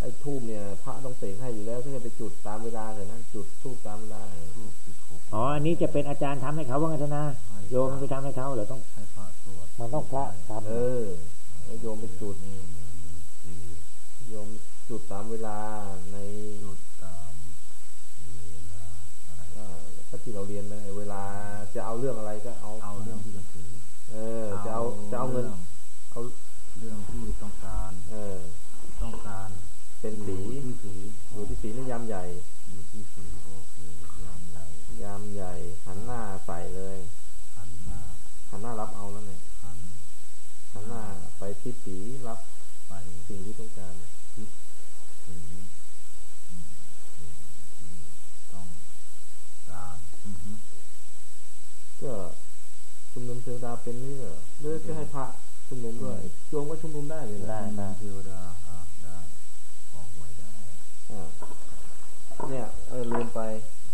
ไอ้ทูบเนี่ยพระต้องเสกให้อยู่แล้วถ้าจะไปจุดตามเวลาเลยนะจุดทูบตามเวลาเลยอ๋ออันนี้จะเป็นอาจารย์ทำให้เขาว่างันธนาโยมไปทำให้เขาเหรอต้องให้พระสวดมันต้องพระทำเออให้โยมไปจุดโยมจุดตามเวลาในจุดตามเวลาอะไรก็ ที่เราเรียนเลยเวลาจะเอาเรื่องอะไรก็เอาเอาเรื่องที่จะถือ เออ จะเอาจะเอาเงิน เอา เรื่องที่ต้องการ เออ ต้องการ เป็นสี ที่สี อยู่ที่สีนี่ยามใหญ่ อยู่ที่สีโอเคยามใหญ่ ยามใหญ่ หันหน้าใส่เลย หันหน้า หันหน้ารับเอาแล้วเนี่ย หัน หันหน้าไปที่สีรับ ไป สิ่งที่ต้องการ ทิศสีอืมอืมที่ต้องการอือฮึ ก็ชุมนุม เทวดาเป็นนี่เหรอหรือจะให้พระชุมนุมด้วยโยมก็ชุมนุมได้เลยนะได้ได้เทวดาอ่าได้ขอหวยได้อ่าเนี่ยเออลืมไป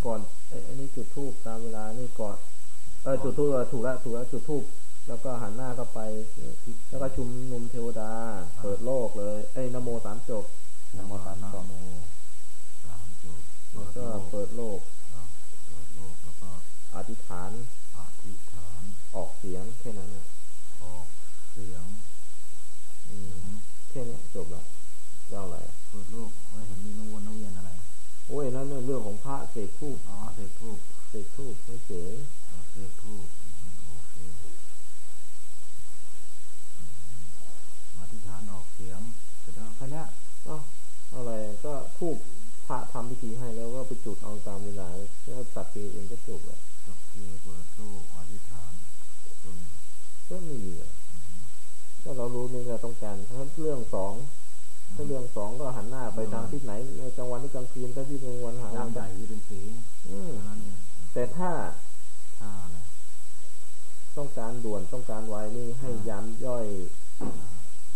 ก่อนไอ้ไอ้นี่จุดทูบตามเวลานี่ก่อนเออจุดทูบถูกแล้วถูกแล้วจุดทูบแล้วก็หันหน้าเข้าไป แล้วก็ชุมนุมเทวดา เปิดโลกเลย เอ้ยนะโมสามจบนะโมตัสนะสะโมสามจบแล้วก็เปิดโลกอ่าเปิดโลกแล้วก็อธิษฐาน อธิษฐาน ออกเสียงแค่นั้นนะ ออกเสียง อืมแค่เนี้ยจบละเจ้าอะไรอะ เปิดโลกเฮ้ยเห็นมีนวนนเวียนอะไร โอ้ยนั่นเรื่องของพระ เสกทูบอ๋อเสกทูบเสกทูบไม่เฉยอ๋อเสกทูบอืมโอเคอืมอธิษฐานออกเสียงเสร็จแล้วแค่เนี้ยเอ้าอะไรก็ทูบพระทำพิธีให้แล้วก็ไปจุดเอาตามเวลาก็ตัดปีเองก็จบแล้วสักทีเปิดโลกอธิษฐานปึ้งก็ไม่มีอะก็เรารู้นี่เราต้องการถ้าเรื่องสอง ถ้าเรื่องสองก็หันหน้าไปทางทิศไหนกลางวันหรือกลางคืนถ้าที่กลางวันหายามใหญ่ที่เป็นสีอืมแค่นั้นเองแต่ถ้าท่าอะไรต้องการด่วนต้องการไวนี่ให้ยามย่อยท่า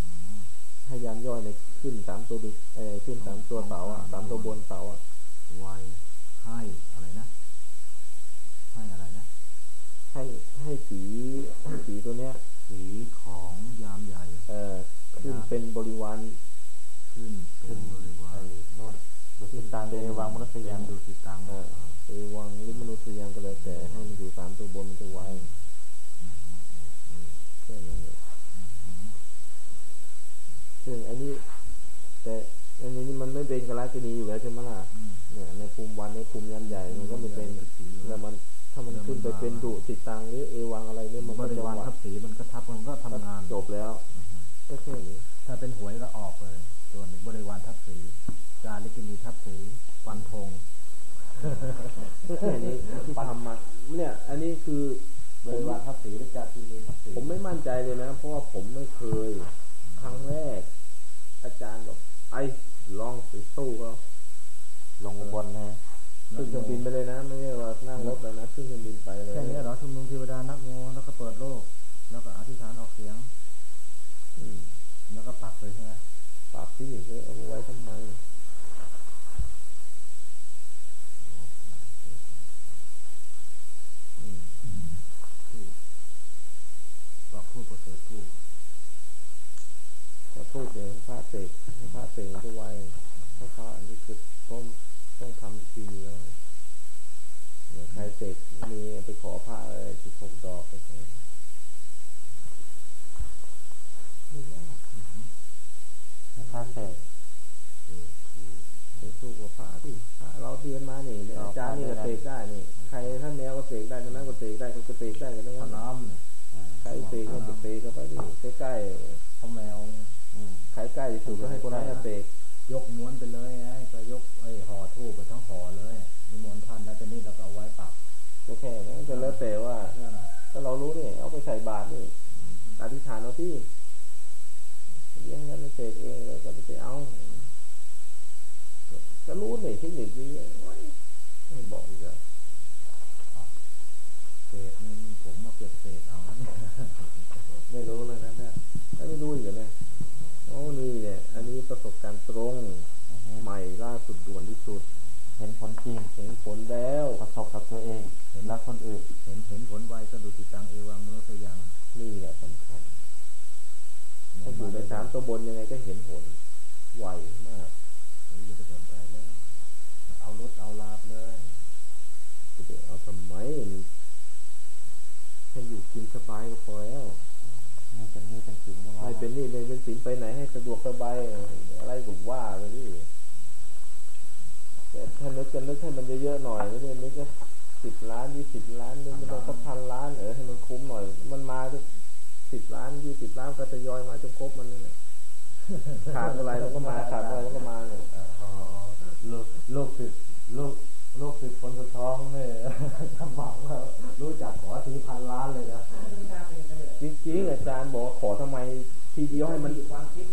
อืมให้ยามย่อยในขึ้นสามตัวดิเออขึ้นสามตัวเสาอะสามตัวบนเสาอะไวให้อะไรนะให้อะไรนะ ให้ให้สีให้สีตัวเนี้ย สีของยามใหญ่ เออขึ้นเป็นบริวาร ขึ้นเป็นบริวาร โน่นดุสิตังเดวังมนุษยังดูสิตังเออไปวางหรือมนุษย์ยังก็เลยแต่ให้มันอยู่สามตัวบนมันจะไวแค่นั้นเลยซึ่งอันนี้ แต่อันนี้มันไม่เป็นกรากินีอยู่แล้วใช่ไหมล่ะเนี่ยในภูมิวันในภูมิยันใหญ่มันก็ไม่เป็นแล้วมันถ้ามันขึ้นไปเป็นดุติตังหรือเอวังอะไรเนี่ยมันบก็ริจะวารวัทัดบสีมันก็ทับมันก็ทำงานจบแล้วก็แค่นี้ถ้าเป็นหวยก็ออกเลย ตัวหนึ่งบริวารทับสีจาริกินีทับสี ฟันธงก็แค่นี้ที่ทำมาเนี่ย อันนี้คือบริวารทัพสีหรือจาตินีทัพสีผมไม่มั่นใจเลยนะ เพราะว่าผมไม่เคย ครั้งแรก อาจารย์บอกไอ้ลองไปสู้ก็ ลงอุบนนะ ขึ้นเครื่องบินไปเลยนะ ไม่ใช่ว่านั่งรถเลยนะขึ้นเครื่องบินไปเลย แค่นี้เหรอชุมนุมเทวดานักโมแล้วก็เปิดโลก แล้วก็อธิษฐานออกเสียง อืม แล้วก็ปักเลยใช่ไหม ปากที่เออเอาไว้ทำไมอืม ปักทูปประเสริฐทูป ก็พูดเลยให้พระเสกให้พระเสกมันจะไวถ้าพระอันนี้คือต้องต้องทำพิธีอยู่แล้วเนี่ยใครเสกมีไปขอพระอะไรที่ผมดอกไปใช่ไม่ยากพระเสกเสกสู้กับพระดิพระเราเรียนมานี่เนี่ยอาจารย์นี่ก็เสกได้นี่ใครท่านแนวก็เสกได้ท่านนั้นก็เสกได้ก็เสกได้กันทั้งข้านั้นน้ำเนี่ยใครเสกก็ไปเสกก็ไปดิใกล้ข้าวแมวเนี่ย อืม ๆ ใครใกล้ที่สุดก็ให้คนนั้นน่ะเสกยกม้วนไปเลยไงก็ยกไอ้ห่อทูบไปทั้งห่อเลยนิมนต์ท่านแล้วแต่นี่เราก็เอาไว้ปักก็แค่นั้นก็แล้วแต่ว่ารู้นี่เอาไปใส่บาตรนี่อธิษฐานเอาที่เลี้ยงกันเสกเองเลยก็ไปเอาก็ก็รู้นี่เทคนิคนี้ไว้ไม่บอกอีกแล้ว เศษนี่ผมมาเก็บเศษเอานะเนี่ย ไม่รู้เลยนะเนี่ยไม่รู้อีกเหรอเนี่ยโอ้นี่เนี่ย อันนี้ประสบกา รณ์ตรง ใหม่ล่าสุดด่วนที่สุด เห็นผลจริง เห็นผลแล้ว ประสบกับตัวเองและคนอื่น เห็นเห็นผลไวก็ดูติตังเอวังมนุษย์ยัง นี่แหละสำคัญถ้าอยู่ในสามตัวบนยังไงก็เห็นผลไวมากผมจะไปสนใจแล้วเอารถเอาลาบเลยจะไปเอาทำไมให้อยู่กินสบายก็พอแล้วไม่เป็นหนี่เป็นสินก็ว่าไม่เป็นหนี่ไม่เป็นสินไปไหนให้สะดวกสบายอะไร ก็ว่าไปดิแต่ถ้านึกกันนึกให้มันเยอะๆหน่อยไม่ใช่นึกก็สิบล้านยี่สิบล้านนึกไม่ต้องสักพันล้านเออให้มันคุ้มหน่อย มันมาสิบล้านยี่สิบล้านก็ทยอยมาจนครบมันนั่นแหละขาดอะไรแล้วก็มาขาดอะไรแล้วก็มาเนี่ยอ๋อลูกลูกศิษย์ลูกลูกศิษย์คนสุดท้องเนี่ยทำบอกว่ารู้จักขอทีพันล้านเลยนะจริงๆอาจารย์บอกว่าขอทำไมทีเดียวให้มันความคิด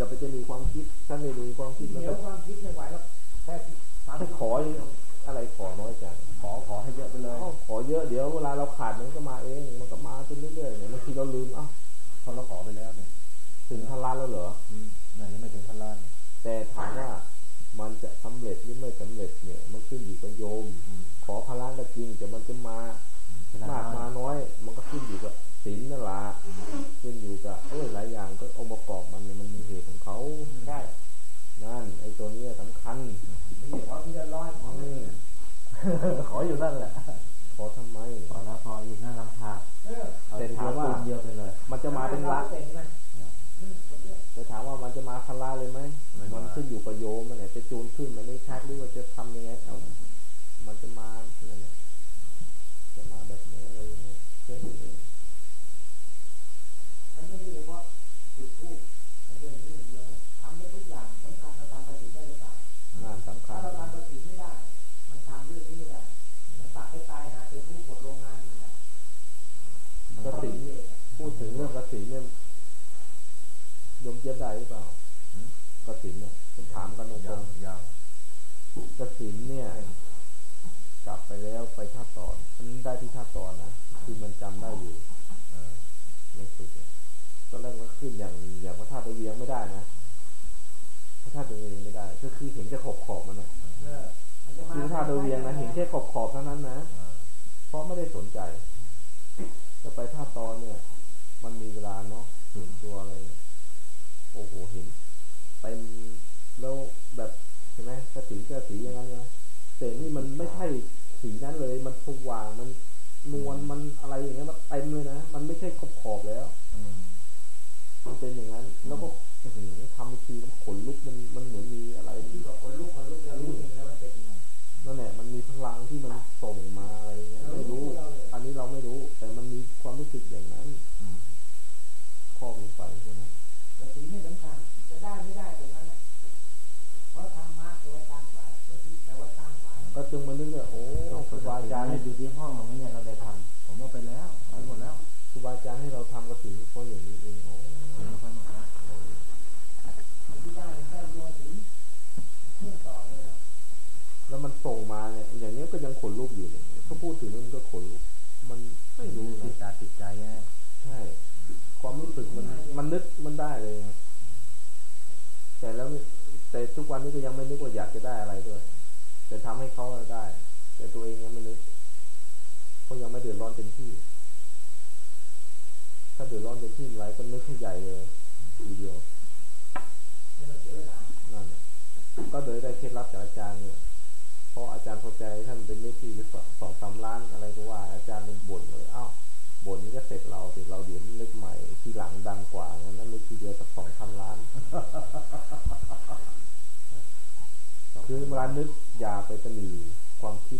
อย่าไปจะมีความคิดถ้าไม่มีความคิดมันเดี๋ยก็วความคิดไม่ไหวแล้วแค่สามถ้าขออะไรขอน้อยจังขอขอให้เยอะไปเลยเอ้าขอเยอะเดี๋ยวเวลาเราขาดมันก็มาเองมันก็มาจนเรื่อยๆเนี่ยบางทีเราลืมเอ้าพอเราขอไปแล้วเนี่ยถึงพันล้านแล้วเหรอ อืมเนี่ยยังไม่ถึงพันล้านแต่ถามว่ามันจะสำเร็จหรือไม่สำเร็จเนี่ย มันขึ้นอยู่กับโยม ขอพันล้านก็จริงแต่ แค่ขอบขอบๆเท่านั้นนะ มันนี้ก็ยังไม่นึกว่าอยากจะได้อะไรด้วย แต่ทำให้เขาได้ แต่ตัวเองยังไม่นึกเพราะยังไม่เดือดร้อนเต็มที่ ถ้าเดือดร้อนเต็มที่ไรก็นึกให้ใหญ่เลยทีเดียวนั่นก็เลยได้เคล็ดลับจากอาจารย์เนี่ยเพราะอาจารย์พอใจท่านเป็นนิติหรือสองสามล้านอะไรก็ว่า อาจารย์เป็นบ่นเลยอ้าวบ่นนี่ก็เสร็จเราเสร็จเราเดี๋ยวนึกใหม่ทีหลังดังกว่างั้นนั้นนึกทีเดียวสักสองพันล้าน คือเว ลานึกอย่าไปตะหนีความคิด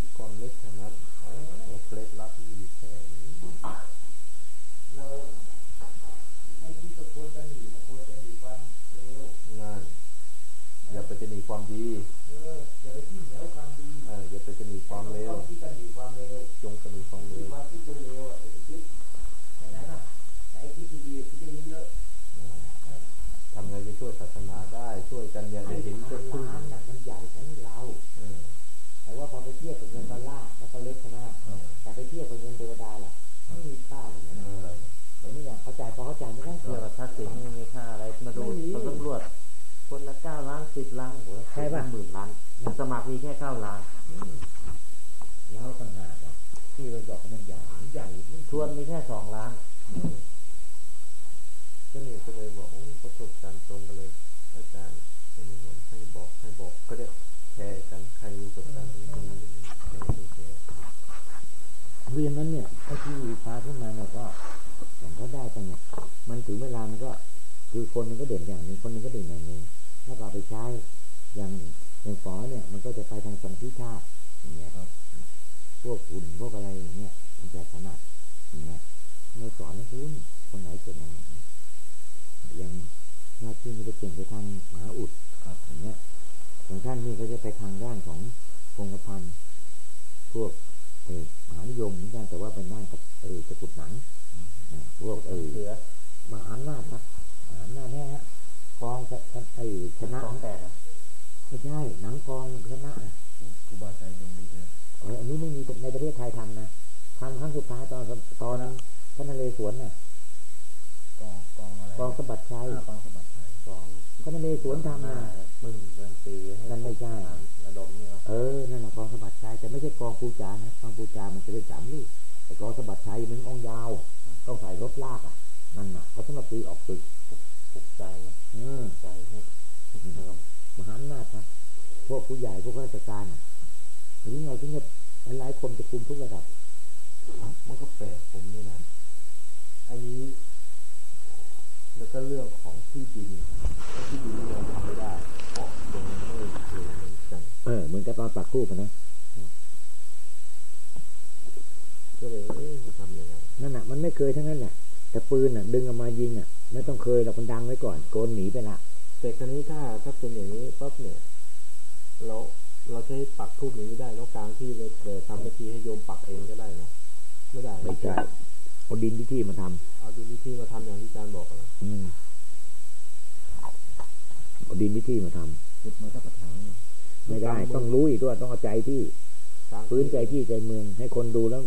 ใจที่ใจเมือง ให้คนดูแล้ว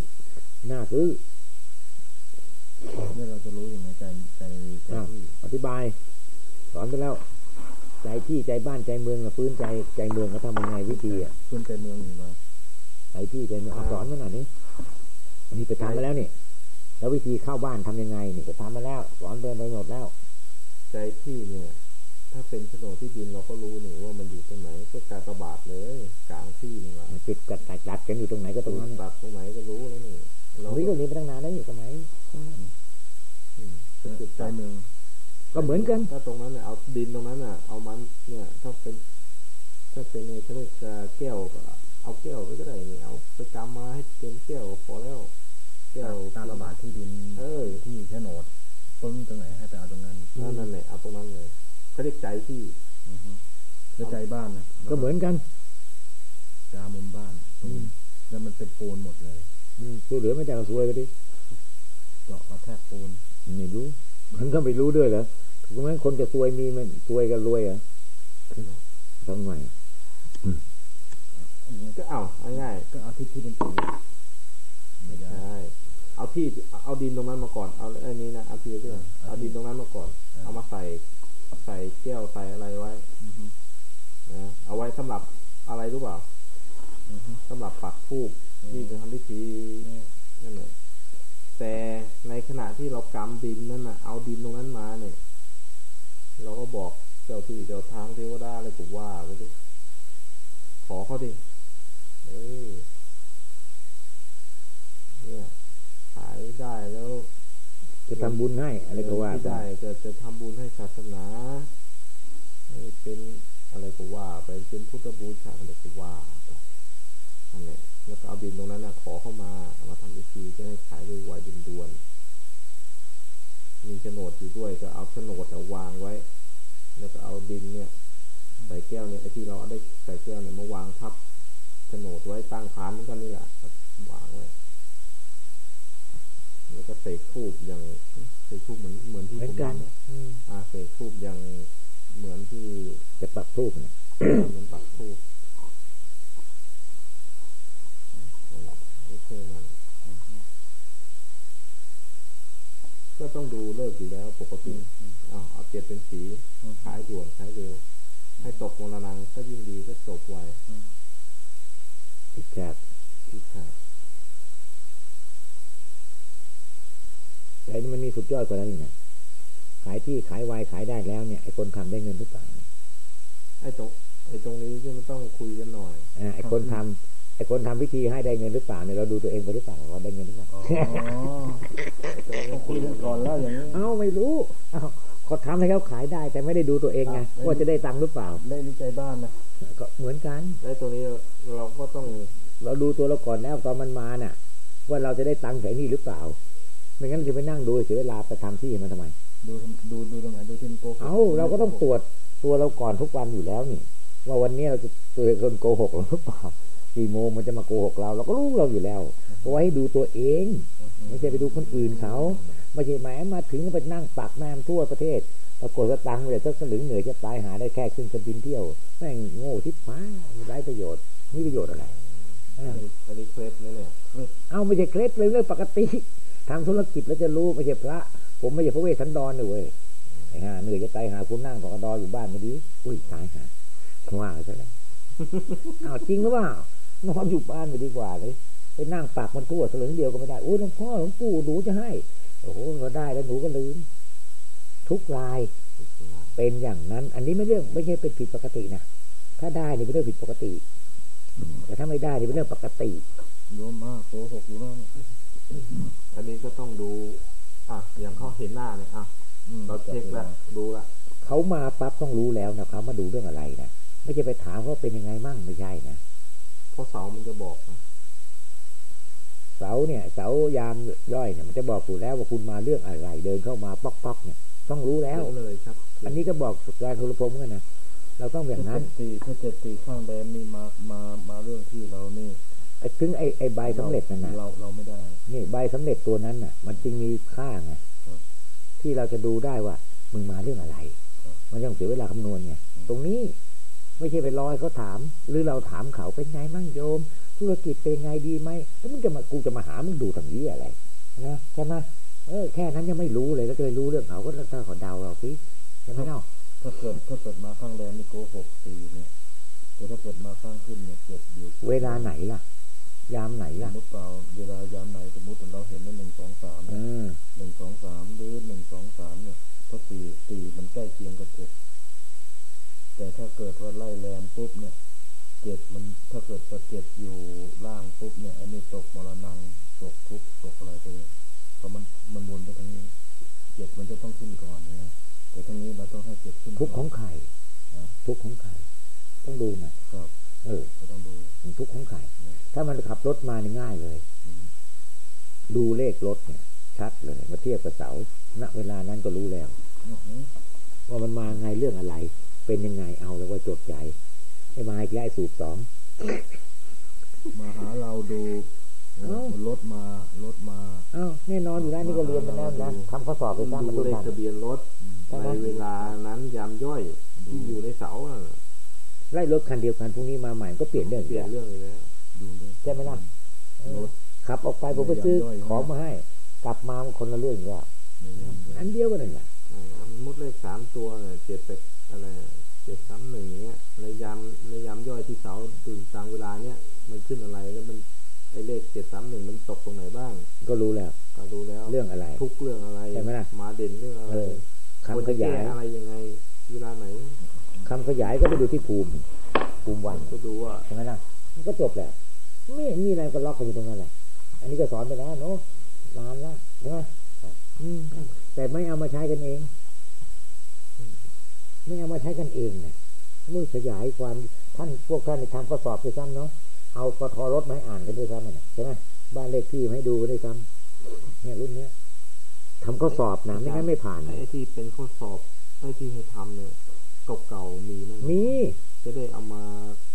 น่าซื้อเนี่ยเราจะรู้ยังไงใจใจใจอ้าวที่อธิบาย สอนไปแล้ว ใจที่ใจบ้านใจเมืองกับพื้นใจใจเมืองเขาทำยังไงวิธีอะขึ้นใจเมืองอยู่มาใจที่ใจเมืองเอาสอนมาหน่อยนี่อันนี้ไปทำมาแล้วนี่แล้ววิธีเข้าบ้านทำยังไงนี่ เอาตรงนั้นเลยเขาเรียกใจที่อือฮึแล้วใจบ้านนะก็เหมือนกันกามุมบ้านตรงอืมแล้วมันเป็นปูนหมดเลยอืมช่วยเหลือไม่ได้ก็ซวยไปดิเจาะกระแทกปูนไม่รู้มันก็ไม่รู้ด้วยเหรอถูกไหมคนจะซวยมีมันซวยกับรวยเหรอต้องหน่อยอย่างเงี้ยก็เอาง่ายก็เอาที่ที่เป็นปูนๆไม่ไม่ได้ใช่เอาที่เอาดินตรงนั้นมาก่อน เอาไอ้นี้นะเอาที่เรื่องเอาดินตรงนั้นมาก่อน เอามาใส่ใส่แก้วใส่อะไรไว้อือฮึนะเอาไว้สำหรับอะไรรู้เปล่าอือฮึสำหรับปักทูบที่จะทำพิธีนั่นแหละแต่ในขณะที่เรากำดินนั่นน่ะ เอาดินตรงนั้นมาเนี่ยเราก็บอกเจ้าที่เจ้าทางเทวดาอะไรกูว่าไปดิขอเขาดิเออเนี่ยขายได้แล้ว จะทำบุญให้อะไรก็ว่าไปได้ก็จะทำบุญให้ศาสนาให้เป็นอะไรก็ว่าไปเป็นพุทธบูชาอะไรก็ว่าไปนั่นแหละแล้วก็เอาดินตรงนั้นนะขอเข้ามาเอามาทำพิธีจะให้ขายด้วยวัยดินดวน มีโฉนดอยู่ด้วยก็เอาโฉนดเอาวางไว้ แล้วก็เอาดินเนี่ยใส่แก้วเนี่ยไอ้ที่เราเอาได้ใส่แก้วเนี่ยมาวางทับโฉนดไว้ตั้งพานเหมือนกันนี่แหละวางไว้ แล้วก็เสกทูบอย่างเสกทูบเหมือนเหมือนที่เหมืผอนมกันทำนะอืมอาเสกทูบอย่างเหมือนที่จะปักทูบเนี่ยเหมือนปักทูบนั่นแหละไม่ใช่นั้นก็ต้องดูเลิกอยู่แล้วปกติเอาเอาเปลี่ยนเป็นสีขายด่วนขายเร็ว ให้ตกมรณังก็ยิ่งดีก็จบไว อีกแฉก ที่ขาด แต่นี่มันมีสุ ดยอดกว่านั้นอีกนะขายที่ขายวายขายได้แล้วเนี่ยไอ้คนทำได้เงินหรือเปล่าไอ้ตรงไอ้ตรงนี้ที่มันต้องคุยกันหน่อยอ่าไอ้คนทำไอ้คนทำวิธีให้ได้เงินหรือเปล่าเนี่ยเราดูตัวเองไปหรือเปล่าว่าได้เงินหรือเปล่าอ๋อต้องคุยกันก่อนแล้วอย่างนี้เอ้าไม่รู้เอ้าเขาทำให้เขาขายได้ แต่ไม่ได้ดูตัวเองไงอะว่าจะได้ตังค์หรือเปล่าได้วิจัยบ้านนะก็เหมือนกันไอ้ตรงนี้เราก็ต้อง เราดูตัวเราก่อนแล้วตอนมันมาน่ะ ว่าเราจะได้ตังค์จากไอ้นี่หรือเปล่า ไม่งั้นเราจะไปนั่งดูเสียเวลาไปทำที่มันทำไม ดูดูดูตรงไหนดูที่มันโกหกเอาเราก็ต้องตรวจตัวเราก่อนทุกวันอยู่แล้วนี่ ว่าวันนี้เราจะเจอคนโกหกเราหรือเปล่ากี่โมงมันจะมาโกหกเรา เราก็รู้เราอยู่แล้วเพราะว่าให้ดูตัวเอง ไม่ใช่ไปดูคนอื่นเขาไม่ใช่แหมมาถึงก็ไปนั่งปักแม่มทั่วประเทศปรากฏว่าตังค์เลยสักสลึงเหนื่อยจะตายหาได้แค่ขึ้นเครื่องบินเที่ยวแม่งโง่ทิพย์ฟ้าไร้ประโยชน์นี่ประโยชน์อะไรเอออันนี้เคล็ดนะเนี่ยเอาไม่ใช่เคล็ดเลยเรื่องปกติ ทางธุรกิจแล้วจะรู้ไม่ใช่พระ ผมไม่ใช่พระเวสสันดรเลยเว้ยไอ้ห่าเหนื่อยจะตายหาคุณนั่งต่อกระดออยู่บ้านไม่ดี อุ้ยตายหาว่าซะแล้วเอาจริงหรือเปล่านอนอยู่บ้านไม่ดีกว่าเลยไปนั่งปากมันทั่วสลึงเดียวก็ไม่ได้โอ้ยหลวงพ่อหลวงปู่หนูจะให้ โอ้โหก็ได้แล้วหนูก็ลืม ทุกราย เป็นอย่างนั้น อันนี้ไม่เรื่องไม่ใช่เป็นผิดปกตินะถ้าได้นี่เป็นเรื่องผิดปกติ แต่ถ้าไม่ได้นี่เป็นเรื่องปกติโยมมากโกหกอยู่แล้ว อันนี้ก็ต้องดู อะ อย่างเขาเห็นหน้าเนี่ยอะอืมเราเช็คแล้วดูละเขามาปั๊บต้องรู้แล้วนะเขามาดูเรื่องอะไรนะไม่ใช่ไปถามเขาเป็นยังไงมั่งไม่ใช่นะเพราะเสามันจะบอกนะเสาเนี่ย เสายามย่อยเนี่ยมันจะบอกอยู่แล้วว่าคุณมาเรื่องอะไร เดินเข้ามาป๊อกป๊อกเนี่ย ต้องรู้แล้วเยอะเลยครับ อันนี้ก็บอกการโทรพรมกันนะเราต้องอย่างนั้นเจ็ดสี่ถ้าเจ็ดสี่ข้างแดมนี่มามามาเรื่องที่เรานี่ไอ้ ถึงไอ้ไอ้ใบสำเร็จนั่นนะเราเราไม่ได้ นี่ใบสำเร็จตัวนั้นน่ะ มันจึงมีค่าไงครับที่เราจะดูได้ว่ามึงมาเรื่องอะไรครับมันยังเสียเวลาคำนวณไงตรงนี้ไม่ใช่ไปรอให้เขาถาม หรือเราถามเขาเป็นไงมั่งโยม ธุรกิจเป็นไงดีไหมแล้วมึงจะมากูจะมาหามึงดูทางนี้อะไรนะใช่ไหมเออแค่นั้นยังไม่รู้เลยแล้วจะไปรู้เรื่องเขาก็ถ้าเขาเดาเราสิใช่ไหมเนาะถ้าเกิดถ้าเกิดมาข้างแดมนี่โกหกสี่เนี่ยแต่ถ้าเกิดมาข้างขึ้นเนี่ยเจ็ดอยู่เวลาไหนล่ะ ยามไหนสล่ะมมติเปล่าเวลายามไหนสมมติเราเห็นว่าหนึ่งสองสามเออหนึ่งสองสามหรือหนึ่งสองสามเนี่ยเพราะสี่สี่มันใกล้เคียงกับเจ็ดแต่ถ้าเกิดว่าไล่แรมปุ๊บเนี่ยเจ็ดมันถ้าเกิดว่าเจ็ดอยู่ล่างปุ๊บเนี่ยอันนี้ตกมรณังตกทุกข์ตกอะไรไปเลยเพราะมันมันวนไปทางนี้เจ็ดมันจะต้องขึ้นก่อนนะแต่ทางนี้เราต้องให้เจ็ดขึ้นทุกข์ของก่นใครนะทุกข์ของใครต้องดูนะครับ เออ เราต้องดู ทุกข์ของใคร เนี่ย ถ้ามันขับรถมาเนี่ยง่ายเลยอืมดูเลขรถเนี่ย ชัดเลยมาเทียบกับเสาณเวลานั้นก็รู้แล้วอื้อหือว่ามันมาไงเรื่องอะไร เป็นยังไงเอาแล้วว่าจดใจไอ้มาอีกแล้วไอ้สูบสองมาหาเราดูเอ้ารถมารถมาอ้าวแน่นอนอยู่แล้วนี่ก็เรียนมาแล้วนะทำข้อสอบไปสร้างมาดูทุกเลขท่านทะเบียนรถใช่ไหมในเวลานั้นยามย่อยที่อยู่ในเสาอะไล่รถคันเดียวกันพรุ่งนี้มาใหม่ก็เปลี่ยนเรื่องเปลี่ยนอีกแล้วเรื่องเลยแล้ว ดูเลยใช่ไหมล่ะเออรถขับออกไปผมไปซื้อไม่ยอมย่อยของมาให้ กลับมามันคนละเรื่องอีกแล้วในยามอันเดียวกันนั่นแหละอ่ามุดเลขสามตัวเนี่ยเจ็ดเป็ดอะไรเจ็ดสามหนึ่งเนี้ยในยามในยามย่อยที่เสาตื่นตามเวลาเนี้ยมันขึ้นอะไรแล้วมันไอเลขเจ็ดสามหนึ่งมันตกตรงไหนบ้าง ก็รู้แล้ว ก็รู้แล้วเรื่องอะไร ทุกเรื่องอะไรใช่ไหมล่ะมาเด่นเรื่องอะไรเออควรคำขจะแก้ยายอะไรยังไง เวลาไหนคำขยายก็ไปดูที่ภูมิภูมิวันก็ดูว่าใช่ไหมล่ะมันก็จบแหละ ไม่มีอะไรก็ล็อกกันอยู่ตรงนั้นแหละ อันนี้ก็สอนไปแล้วเนาะนานแล้วใช่ไหมอืมแต่ไม่เอามาใช้กันเอง ไม่เอามาใช้กันเองเนี่ยมือขยายความท่านพวกท่านในทำข้อสอบด้วยซ้ำเนาะเอาปทรถมาให้อ่านกันด้วยซ้ำเนี่ยใช่ไหมบ้านเลขที่มาให้ดูกันด้วยซ้ำเนี่ยรุ่นเนี้ยทำข้อสอบนะไม่งั้นไม่ผ่านไอ้ที่เป็นข้อสอบไอ้ที่ให้ทำเนี่ยเก่าๆมีไหมมีจะได้เอามา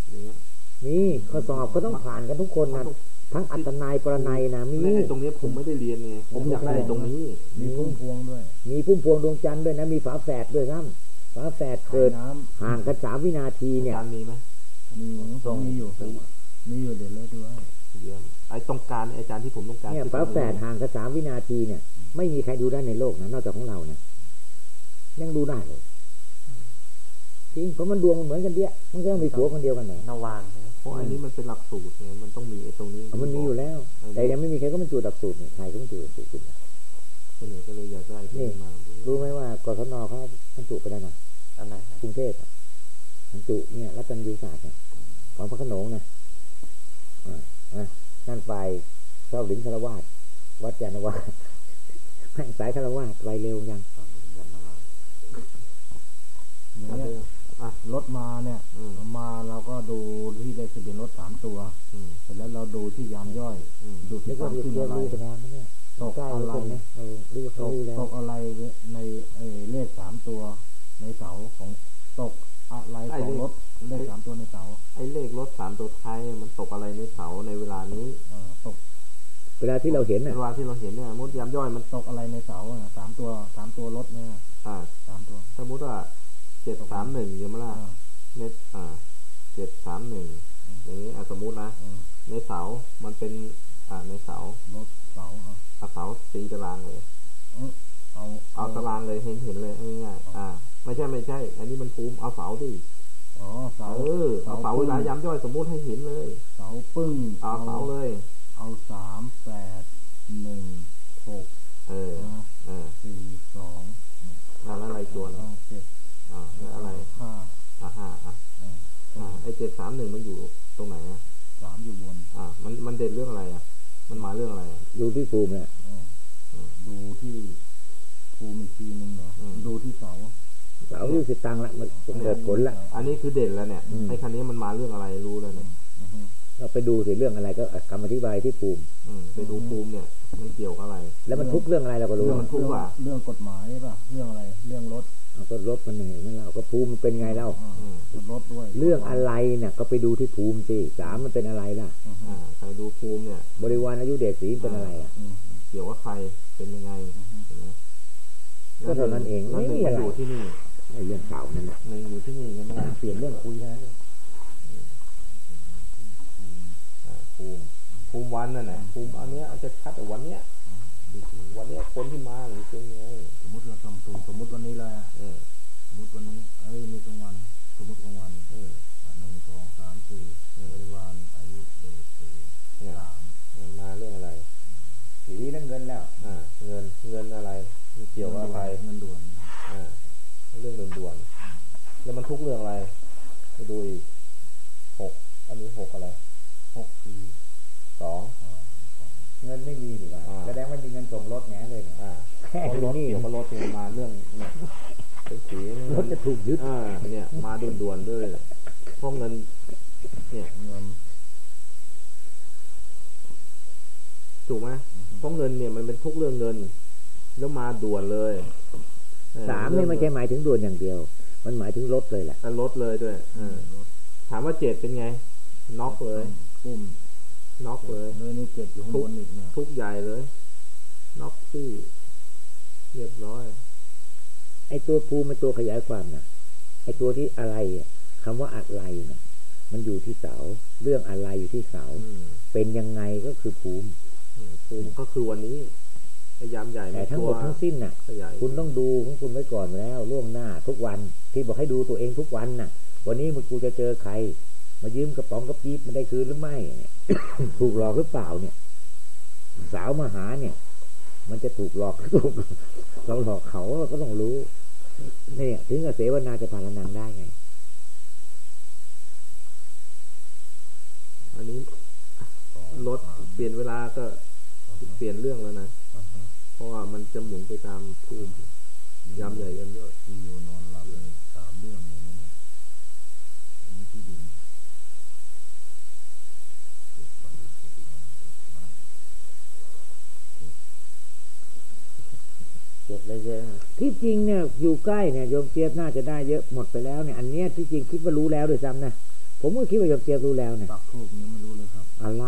อย่างเงี้ย มีข้อสอบก็ต้องผ่านกันทุกคนนะทั้งอัตนายปรนัยนะมีในไอ้ตรงเนี้ยผมไม่ได้เรียนไงผมอยากได้ตรงนี้ มีพุ่มพวงด้วย มีพุ่มพวงดวงจันทร์ด้วยนะมีฝาแฝดด้วยซ้ำฝาแฝดเกิดน้ำห่างกันสามวินาทีเนี่ยการมีไหมมีต้องมีอยู่มีอยู่เดี๋ยวเลยดูให้เยี่ยมไอ้ต้องการไอ้อาจารย์ที่ผมต้องการเนี่ยคือฝาแฝดห่างกันสามวินาทีเนี่ย ไม่มีใครดูได้ในโลกนะนอกจากของเรานะยังดูได้เลยจริงเพราะมันดวงมันเหมือนกันเดียมันก็ต้องมีผัวคนเดียวกันแหละนวางใช่ไหมเพ ราะอันนี้มันเป็นหลักสูตรไงมันต้องมีไอ้ตรงนี้ มันมีอยู่แล้ว แต่ยังไม่มีใครก็มันจูดหลักสูตรเนี่ยใครก็มันจูดหลักสูตรคนเหนือก็เลยอยากได้ที่นี่มารู้ไหมว่ากศนเขาบรรจุไปแล้วนะอันไหนครับกรุงเทพอะบรรจุเนี่ยรัตนยูศาสตร์เนี่ยของพระโขนงนะอ่าอะนั่นฝ่ายเจ้าหลินคารวาสวัดยานนาวาสแม่งสายคารวาสไปเร็วยังอย่างเงี้ยอะรถมาเนี่ยอืมมาเราก็ดู ที่เราเห็นในน่ะเวลาที่เราเห็นเนี่ยมดยามย่อยมันตกอะไรใน ดูที่ภูมิสิสามมันเป็นอะไรล่ะ อือฮึ อ่า ใครดูภูมิเนี่ย บริวารอายุเดชศรีเป็นอะไรอะ อืม เกี่ยวกับใคร เป็นยังไง อือฮึ ใช่ไหม ก็เท่านั้นเอง แล้วหนึ่ง ไม่มี มัน อะไร อยู่ที่นี่ ไอ้เรื่องเก่านั่นแหละ หนึ่งอยู่ที่นี่ใช่ไหมล่ะ เปลี่ยนเรื่องคุยเท่านั้นเอง อ่าภูมิ ภูมิวันนั่นแหละภูมิอันเนี้ยอาจจะชัดแต่วันเนี้ย วันเนี้ยคนที่มาหรือเป็นไง สมมติเราทำตัวสมมติวันนี้เลยอะ เออ สมมติวันนี้เอ้ยมีกลางวัน สมมติกลางวัน เออ อะหนึ่งสองสามสี่ เออ บริวารอายุเด็กสี่ เนี่ย สาม มันมาเรื่องอะไร สีนั่นเงินแล้ว อ่า เงิน เงินอะไรมันเกี่ยวกับใคร เงินด่วน อ่า เรื่องด่วนๆแล้วมันทุกเรื่องอะไรไปดูอีกหกอันนี้หกอะไร หกสี่ สอง อ่าสอง เงินไม่มีหรือว่า อ่า แสดงว่ามีเงินส่งรถแง่เลยเนี่ย อ่า แค่ เพราะรถ นี้ เกี่ยวกับรถเนี่ยมาเรื่องเนี่ยเป็นสี รถจะถูกยึด อ่าเนี่ย มาด่วนๆด้วยเพราะเงิน เนี่ย เงิน ถูกไหมเพราะเงินเนี่ยมันเป็นทุกเรื่องเงิน แล้วมา ด่วนเลยเออสามนี่ไม่ใช่หมายถึงด่วนอย่างเดียว มันหมายถึงรถเลยแหละแต่ลดเลยด้วยเออรถถามว่าเจ็ดเป็นไง น็อกเลยปุ้มน็อกเลยเลยนี่เจ็ดอยู่ข้างบนอีกเนี่ยทุกใหญ่เลย น็อกซี่เรียบร้อย ไอ้ตัวภูมิเป็นตัวขยายความนะไอ้ตัวที่อะไรอะคำว่าอะไรนะมันอยู่ที่เสา เรื่องอะไรอยู่ที่เสาอืมเป็นยังไงก็คือภูมิอืมภูมิก็คือวันนี้ พยายามใหญ่แต่ในทั้งตัหวมดทั้งสิ้นน่ะขยายคุณต้องดูของคุณไว้ก่อนแล้วล่วงหน้าทุกวันที่บอกให้ดูตัวเองทุกวันน่ะ วันนี้มึงกูจะเจอใคร มายืมกระป๋องกระปี๊บมันได้คืนหรือไม่เนี่ยถูกหลอกหรือเปล่าเนี่ย สาวมาหาเนี่ย มันจะถูกหลอกหรือถูกเราหลอกเขาเราก็ต้องรู้เนี่ยถึงกับเสวนาจะพาลนังได้ไง อันนี้สองรถสามเปลี่ยนเวลาก็เปลี่ยนเรื่องแล้วนะอ่าฮะ เพราะว่ามันจะหมุนไปตามภูมิยามใหญ่ยามย่อยที่อยู่นอนหลับเลยสามเรื่องเลยนะเนี่ยอันนี้ที่ดินเจ็บเลยเยอะที่จริงเนี่ยอยู่ใกล้เนี่ยโยมเจี๊ยบน่าจะได้เยอะหมดไปแล้วเนี่ยอันเนี้ยที่จริงคิดว่ารู้แล้วด้วยซ้ำนะผมก็คิดว่าโยมเจี๊ยบรู้แล้วเนี่ยปักทูบนี้ไม่รู้เลยครับ อะไร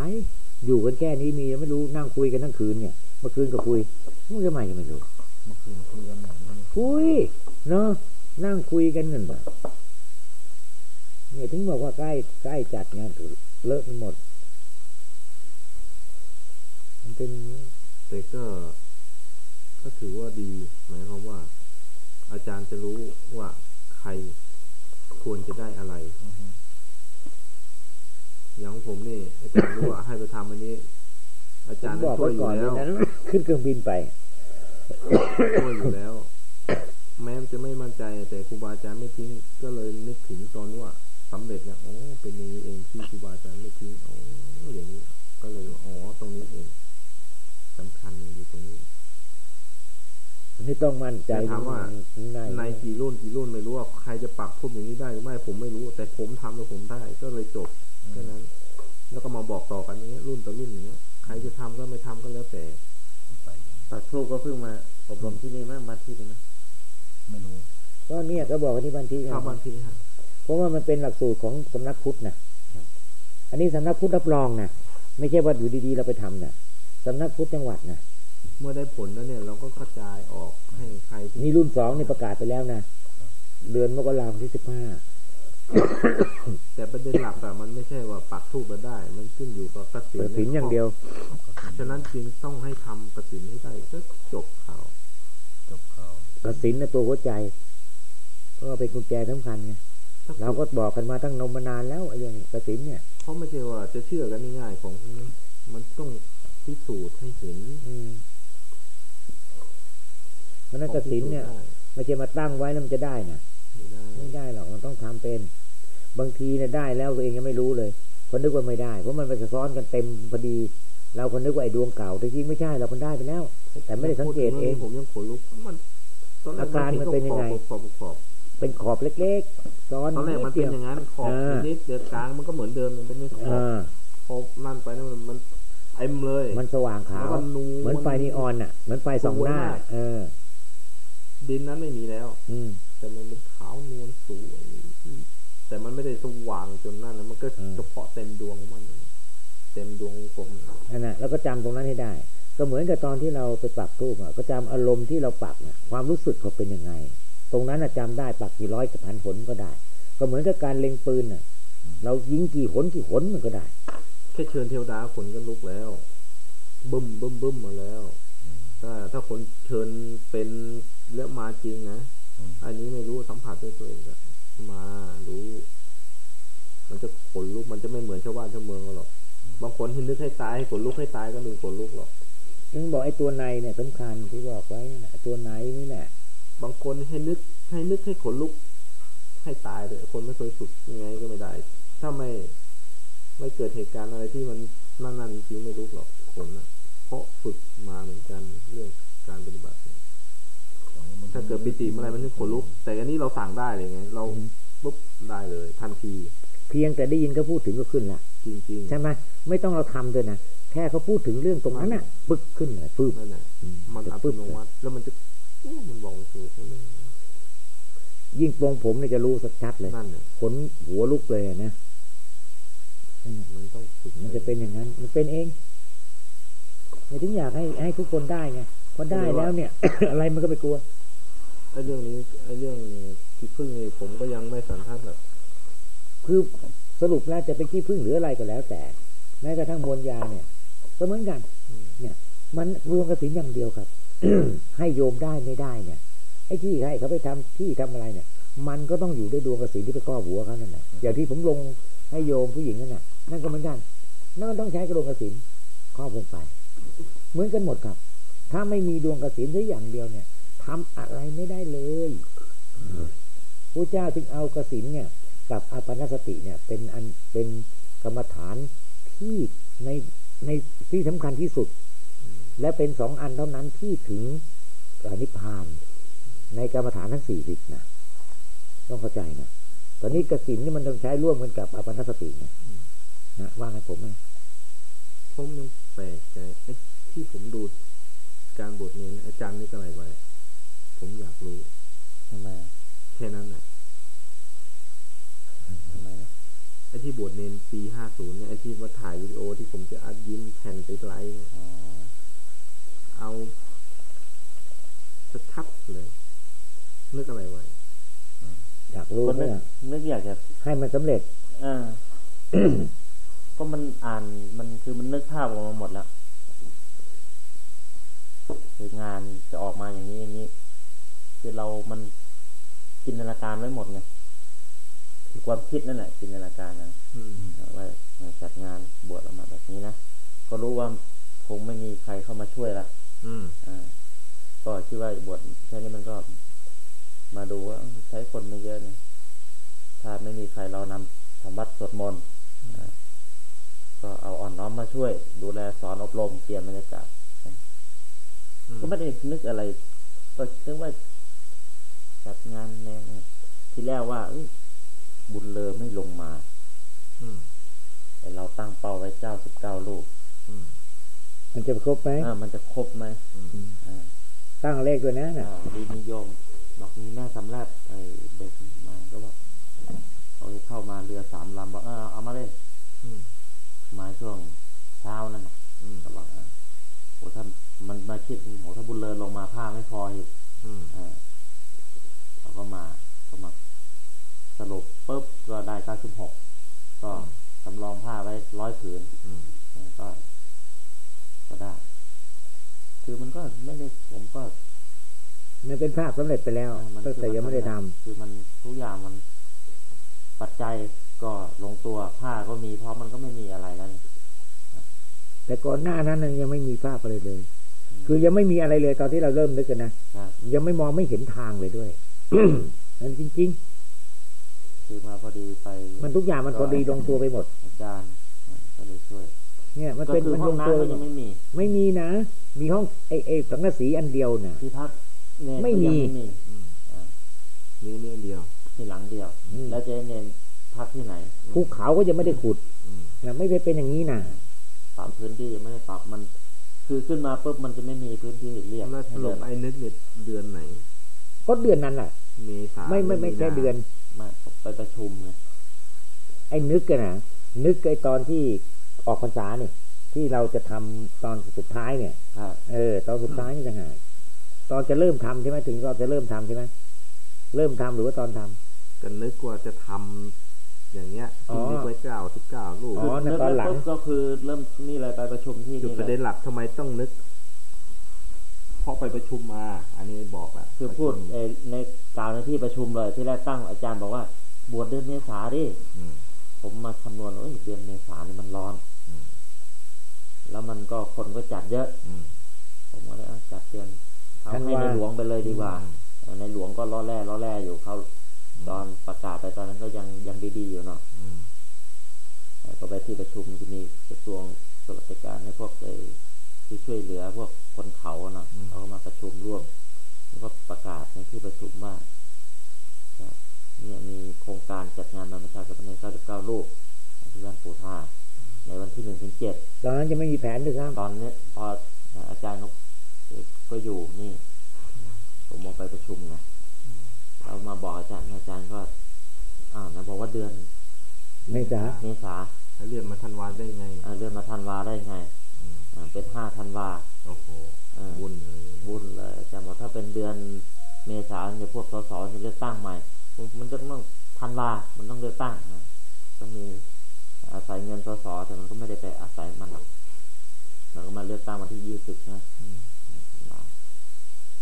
อยู่กันแค่นี้มีไม่รู้นั่งคุยกันทั้งคืนเนี่ย เมื่อคืนก็คุยมันจะมายังไม่รู้เมื่อคืนคุยกันอย่างนี้คุยเนาะนั่งคุยกันนั่นน่ะเนี่ยถึงบอกว่าใกล้ใกล้จัดงานเลอะไปหมด มันเป็นแต่ก็ก็ถือว่าดีหมายความว่า อาจารย์จะรู้ว่าใครควรจะได้อะไรอือฮึอย่างของผมนี่อาจารย์รู้ว่าให้ไปทำอันนี้ อาผจารมย์บอกช่วไว้ยอยู่ก่อนแล้เลวยนะขึ้นเครื่องบินไปช่วยอยู่แล้ว แม้จะไม่มั่นใจ แต่ครูบาอาจารย์ไม่ทิ้ง ก็เลยนึกถึงตอนว่าสำเร็จเนี่ยโอ้เป็นอย่างนี้เองที่ครูบาอาจารย์ไม่ทิ้งโอ้อย่างนี้ ก็เลยว่าอ๋อตรงนี้เองสำคัญอยู่ตรงนี้นี่ต้องมั่นใจแต่ถามว่าในในกี่รุ่นกี่รุ่นไม่รู้ว่าใครจะปักทุบอย่างนี้ได้หรือไม่ผมไม่รู้ แต่ผมทำแล้วผมได้ก็เลยจบแค่นั้น แล้วก็มาบอกต่อกันอย่างเงี้ยรุ่นต่อรุ่นอย่างเงี้ยใค รจะทำก็ไม่ทำก็แล้วแต่ปักทูบก็เพิ่งมาอบรมที่นี่มั้งมาที่นี่มั้งไม่รู้ก็เนี่ยก็บอกกันที่บันทีถ้าบางทีฮะเพราะว่ามันเป็นหลักสูตรของสำนักพุทธนะอันนี้สำนักพุทธรับรองนะไม่ใช่ว่าอยู่ดีๆเราไปทำนะสำนักพุทธจังหวัดนะเมื่อได้ผลแล้วเนี่ย เราก็กระจายออกให้ใครที่นี่รุ่นสองนี่ประกาศไปแล้วนะเดือนมกราคมที่สิบห้า แต่ประเด็นหลักอะมันไม่ใช่ว่าปักทูบแล้วได้ มันขึ้นอยู่กับกสินเปิดสินอย่างเดียว ฉะนั้นจึงต้องให้ทำกสินให้ได้ก็จบข่าวจบข่าวกสินนะตัวหัวใจ เพราะว่าเป็นกุญแจสำคัญไงถ้าเราก็บอกกันมาตั้งนมมานานแล้วไอ้เรื่องกสินเนี่ยเพราะไม่ใช่ว่าจะเชื่อกันง่ายๆของพวกนี้มันต้องพิสูจน์ให้เห็นอืมเพราะฉะนั้นกสินเนี่ยไม่ใช่มาตั้งไว้แล้วมันจะได้นะไม่ได้ไม่ได้หรอกมันต้องทำเป็น บางทีเนี่ยได้แล้วตัวเองยังไม่รู้เลยคนนึกว่าไม่ได้ เพราะมันไปซ้อนกันเต็มพอดี เราคนนึกว่าไอ้ดวงเก่าแต่จริงไม่ใช่เรามันได้ไปแล้ว แต่ไม่ได้สังเกตเองผมยังขนลุกมันตอนแรกอาการมันเป็นยังไงขอบขอบขอบเป็นขอบเล็กๆซ้อนตอนแรกมันเป็นอย่างนั้นขอบเออนิดเดือดกลางมันก็เหมือนเดิมมันเป็นไม่ขอบอ่าพอนั่นไปนั่นมันมันเต็มเลย มันสว่างขาวแล้วก็นูนเหมือนไฟนีออนอะเหมือนไฟสองหน้าสวยมากเออ ดินนั้นไม่มีแล้ว อืมแต่มันเป็นขาวนวลสวย แต่มันไม่ได้สว่างจนนั่นนะมันก็อืมเฉพาะเต็มดวงของมันเต็มดวงกลมนั่นแหละแล้วก็จำตรงนั้นให้ได้ ก็เหมือนกับตอนที่เราไปปักรูปอะก็จำอารมณ์ที่เราปักเนี่ยความรู้สึกเขาเป็นยังไง ตรงนั้นน่ะจำได้ปักกี่ร้อยกี่พันผลก็ได้ ก็เหมือนกับการเล็งปืนน่ะ เรายิงกี่ขนกี่ขนมันก็ได้ แค่เชิญเทวดาขนก็ลุกแล้วบึ้มบึ้มบึ้มมาแล้วถ้าถ้าคนเชิญเป็นแล้วมาจริงนะอันนี้ไม่รู้สัมผัสด้วยตัวเองก็ มารู้ มันจะขนลุกมันจะไม่เหมือนชาวบ้านชาวเมืองเราหรอกบางคนให้นึกให้ตายให้ขนลุกให้ตายก็ไมีขนลุกหรอกถึงบอกไอ้ตัวในเนี่ยสำคัญที่บอกไว้นั่นแหละตัวในนี่แหละบางคนให้นึก ให้นึกให้ขนลุก ให้ตายเลยคนไม่เคยฝึกยังไงก็ไม่ได้ ถ้าไม่ไม่เกิดเหตุการณ์อะไรที่มันนั่นนั่นจริงๆไม่รู้หรอกคนนะเพราะฝึกมาเหมือนกันเรื่องการปฏิบัติเนี่ยถ้าเกิดปิติเมื่อไหรมันนึกขนลุก แต่ อันนี้เราสั่งได้เลยไงเราปุ๊บได้เลย ทันที เพียงแต่ได้ยินเขาพูดถึงก็ขึ้นละจริงใช่ไหมไม่ต้องเราทำด้วยนะแค่เขาพูดถึงเรื่องตรงนั้นน่ะปึ๊กขึ้นเลยปึ๊บๆนั่นแหละอืมันอัตปึ๊บโนมัติแล้วมันจะโอ้มันบอกไม่ถูกมันเลยยิ่งโปรงผมเนี่ยจะรู้ชัดๆเลยนั่นเนี่ยขนหัวลุกเลยอะนะนั่นน่ะมันต้องฝึกมันจะเป็นอย่างนั้น มันเป็นเองไม่ถึงอยากให้ให้ทุกคนได้ไงพอได้แล้วเนี่ย อะไรมันก็ไม่กลัวไอ้เรื่องนี้ไอ้เรื่อง ที่พึ่งนี่ผมก็ยังไม่สันทัดแบบคือสรุปแล้วจะเป็นขี้ผึ้งหรืออะไรก็แล้ว แต่แม้กระทั่งมวลยาเนี่ยก็เหมือนกัน เนี่ย มันรวมกระสินอย่างเดียวครับให้โยมได้ไม่ได้เนี่ยไอ้ที่ให้เขาไปทำที่ทำอะไรเนี่ย มันก็ต้องอยู่ด้วยดวงกสินที่ไปครอบหัวเขานั่นแหละอย่างที่ผมลงให้โยมผู้หญิงนั่นน่ะ นั่นก็เหมือนกันนั่นก็ต้องใช้กระดวงกสินครอบลงไป เหมือนกันหมดครับ ถ้าไม่มีดวงกสินสักอย่างเดียวเนี่ยทำอะไรไม่ได้เลย พระเจ้าจึงเอากสินเนี่ยกับอาปนสติเนี่ยเป็นอันเป็นกรรมฐานที่ในในที่สำคัญที่สุด และเป็นสองอันเท่านั้นที่ถึงอนิพพาน ในกรรมฐานทั้งสี่สิบนะต้องเข้าใจนะตอนนี้กสินนี่มันต้องใช้ร่วมกันกับอาปนสตินะนะว่าไงผมนะผมยังแปลกใจที่ผมดูการบทเนรอาจารย์นี่ก็อะไรไว้ ผมอยากรู้ ทำไมอะ แค่นั้นแหละ ทำไมอะ ไอ้ที่บวชเนนปีห้า ศูนย์เนี่ยไอ้ที่มาถ่ายวิดีโอที่ผมจะอัดยิ้มแผ่นไปไลฟ์เนี่ยอ๋อเอาชัดๆเลยนึกอะไรไว้อยากรู้คนไหมนึกล่ะนึกอยากจะให้มันสำเร็จอ่าก็มันอ่านมันคือมันนึกภาพออกมาหมดแล้วคืองานจะออกมาอย่างนี้อย่างนี้ คือเรามันจินตนาการไว้หมดไงคือความคิดนั่นแหละจินตนาการนะอืมว่า จัดงานบวชออกมาแบบนี้นะก็รู้ว่าคงไม่มีใครเข้ามาช่วยละอืมอ่า ก็ที่ว่าบวชแค่นี้มันก็ มาดูว่าเอ้าใช้คนไม่เยอะเนี่ยถ้าไม่มีใครเรานำทำวัดสวดมนต์อ่าก็เอาอ่อนน้อมมาช่วย ดูแลสอนอบรมเปลี่ยนบรรยากาศก็ไม่ได้นึกอะไร ก็นึกว่าจัดงานแนวเนี่ยที่แรกว่าเอ้ยบุญเลอไม่ลงมาอืม แต่เราตั้งเป้าไว้เจ้าสิบเก้าลูกอืมมันจะครบไหมอ่ามันจะครบไหมอืมอ่าตั้งเลขด้วยนะน่ะอ่าดีนิยมบอกมีแม่สำรับไอ้เด็กมาก็บอกเขาจะเข้ามาเรือสามลำบอกเออเอามาเลยอืมมาช่วงเช้านั่นน่ะอืมก็บอกอ่าโหถ้ามันมาคิดโหถ้าบุญเลอลงมาผ้าไม่พออีกอืมอ่าเขาก็มาก็มาสรุปปุ๊บก็ได้เก้าสิบหกก็ สำรองผ้าไว้ร้อยผืนอืมอ่าก็ ก็ได้ คือมันก็ไม่ได้ผมก็มันเป็นภาพสำเร็จไปแล้วอ่ามันตั้งแต่ยังไม่ได้ทำคือมันทุกอย่างมันปัจจัยก็ลงตัวผ้าก็มีเพราะมันก็ไม่มีอะไรแล้วนี่แต่ก่อนหน้านั้นน่ะยังไม่มีภาพอะไรเลย คือยังไม่มีอะไรเลยตอนที่เราเริ่มนึกกันนะครับยังไม่มองไม่เห็นทางเลยด้วยนั่นจริง คือมาพอดีไปๆมันทุกอย่างมันพอดีลงตัวไปหมด อาจารย์อ่าก็เลยช่วย เนี่ยมันก็เป็นคือมันห้ลองงตัวน้ำไปก็หมยัดงไม่มี ไม่มีนะ มีห้องไอ้ไอ้สังกะสีอันเดียวน่ะที่พักเนี่ยไม่มีก็ยังไม่มีอืมอ่านี่เนี่ยเดียวที่หลังเดียวอืมแล้วเจเนนพักที่ไหนภูเขาก็ยังไม่ได้ขุดอืมนะไม่ได้เป็นอย่างนี้นะปรับพื้นที่ยังไม่ได้ปรับมันคือขึ้นมาปุ๊บมันจะไม่มีพื้นที่เรียบแล้วสให้รุเดิปนไอ้นึกเนี่ยเดือนไหน ก็เดือนนั้นแหละเมษาไม่ไม่ไม่ใช่เดือนมา ไปประชุมไงไอ้นึกกันนะนึกไอ้ตอนที่ออกพรรษาเนี่ยที่เราจะทำตอนสุดท้ายเนี่ยครับเออ ตอนสุดท้ายนี่ต่างหากตอนจะเริ่มทำใช่ไหมถึงตอนจะเริ่มทำใช่ไหมเริ่มทำหรือว่าตอนทำก็นึกว่าจะทำอย่างเงี้ยอ๋อที่นึกไว้เก้าสิบเก้าลูกอ๋อนั่นตอนหลังปุ๊บก็คือเริ่มนี่เลยไปประชุมที่จุดนี่ประเลเด็ยนหลักทำไมต้องนึกเพราะไปประชุมมา อันนี้บอกละคือพูดประชุมเอ่อในกล่าวในที่ประชุมเลยที่แรกตั้งอาจารย์บอกว่า บวชเดือนเมษาดิอืมผมมาคำนวณว่าเอ้ยเดือนเมษานี่มันร้อนอืมแล้วมันก็คนก็จัดเยอะอืมผมก็เลยเอาจัดเดือนเอาธันให้วาในหลวงไปเลยดีกว่าเออในหลวงก็ล้อแร่ล้อแร่อยู่เขาตอนประกาศไปตอนนั้นก็ยังยังดีๆอยู่เนาะอืมเออก็ไปที่ประชุมจะมีกระทรวงสวัสดิการในพวกไอ้ที่ช่วยเหลือพวกคนเขาอะเนาะเขาก็มาประชุมร่วมแล้วก็ประกาศในที่ประชุมว่าครับเนี่ยมีโค รงการจัดงานบรรพชาสัมพันธ์99ลูกที่บ้านปู่ท่าในวันที่หนึ่งถึงเจ็ดตอนนั้นยังไม่มีแผนด้วยซ้ตอนเนี้ยพออาจารย์เขาก็อยู่นี่ผมมาไปประชุมไงเรามาบอกอาจารย์อาจารย์ก็อ่านะบอกว่าเดือนำไม่จ้าเมษาแล้วเรียนมาทันวาได้ไงอ่าเลื่อนมาธันวาได้ไงอืมอ่าเป็นห้าธันวาโอ้โหเออบุญเลยบุญเลยอาจารย์บอกถ้าเป็นเดือนเมษาเนี่ยพวกสสจะเลือกตั้งใหม่ มันมันจะต้อง ธันวามันต้องเลือกตั้งนะต้องมีอาศัยเงินสสแต่มันก็ไม่ได้ไปอาศัยมันหรอกมันก็มาเลือกตั้งวันที่ยี่สิบนะ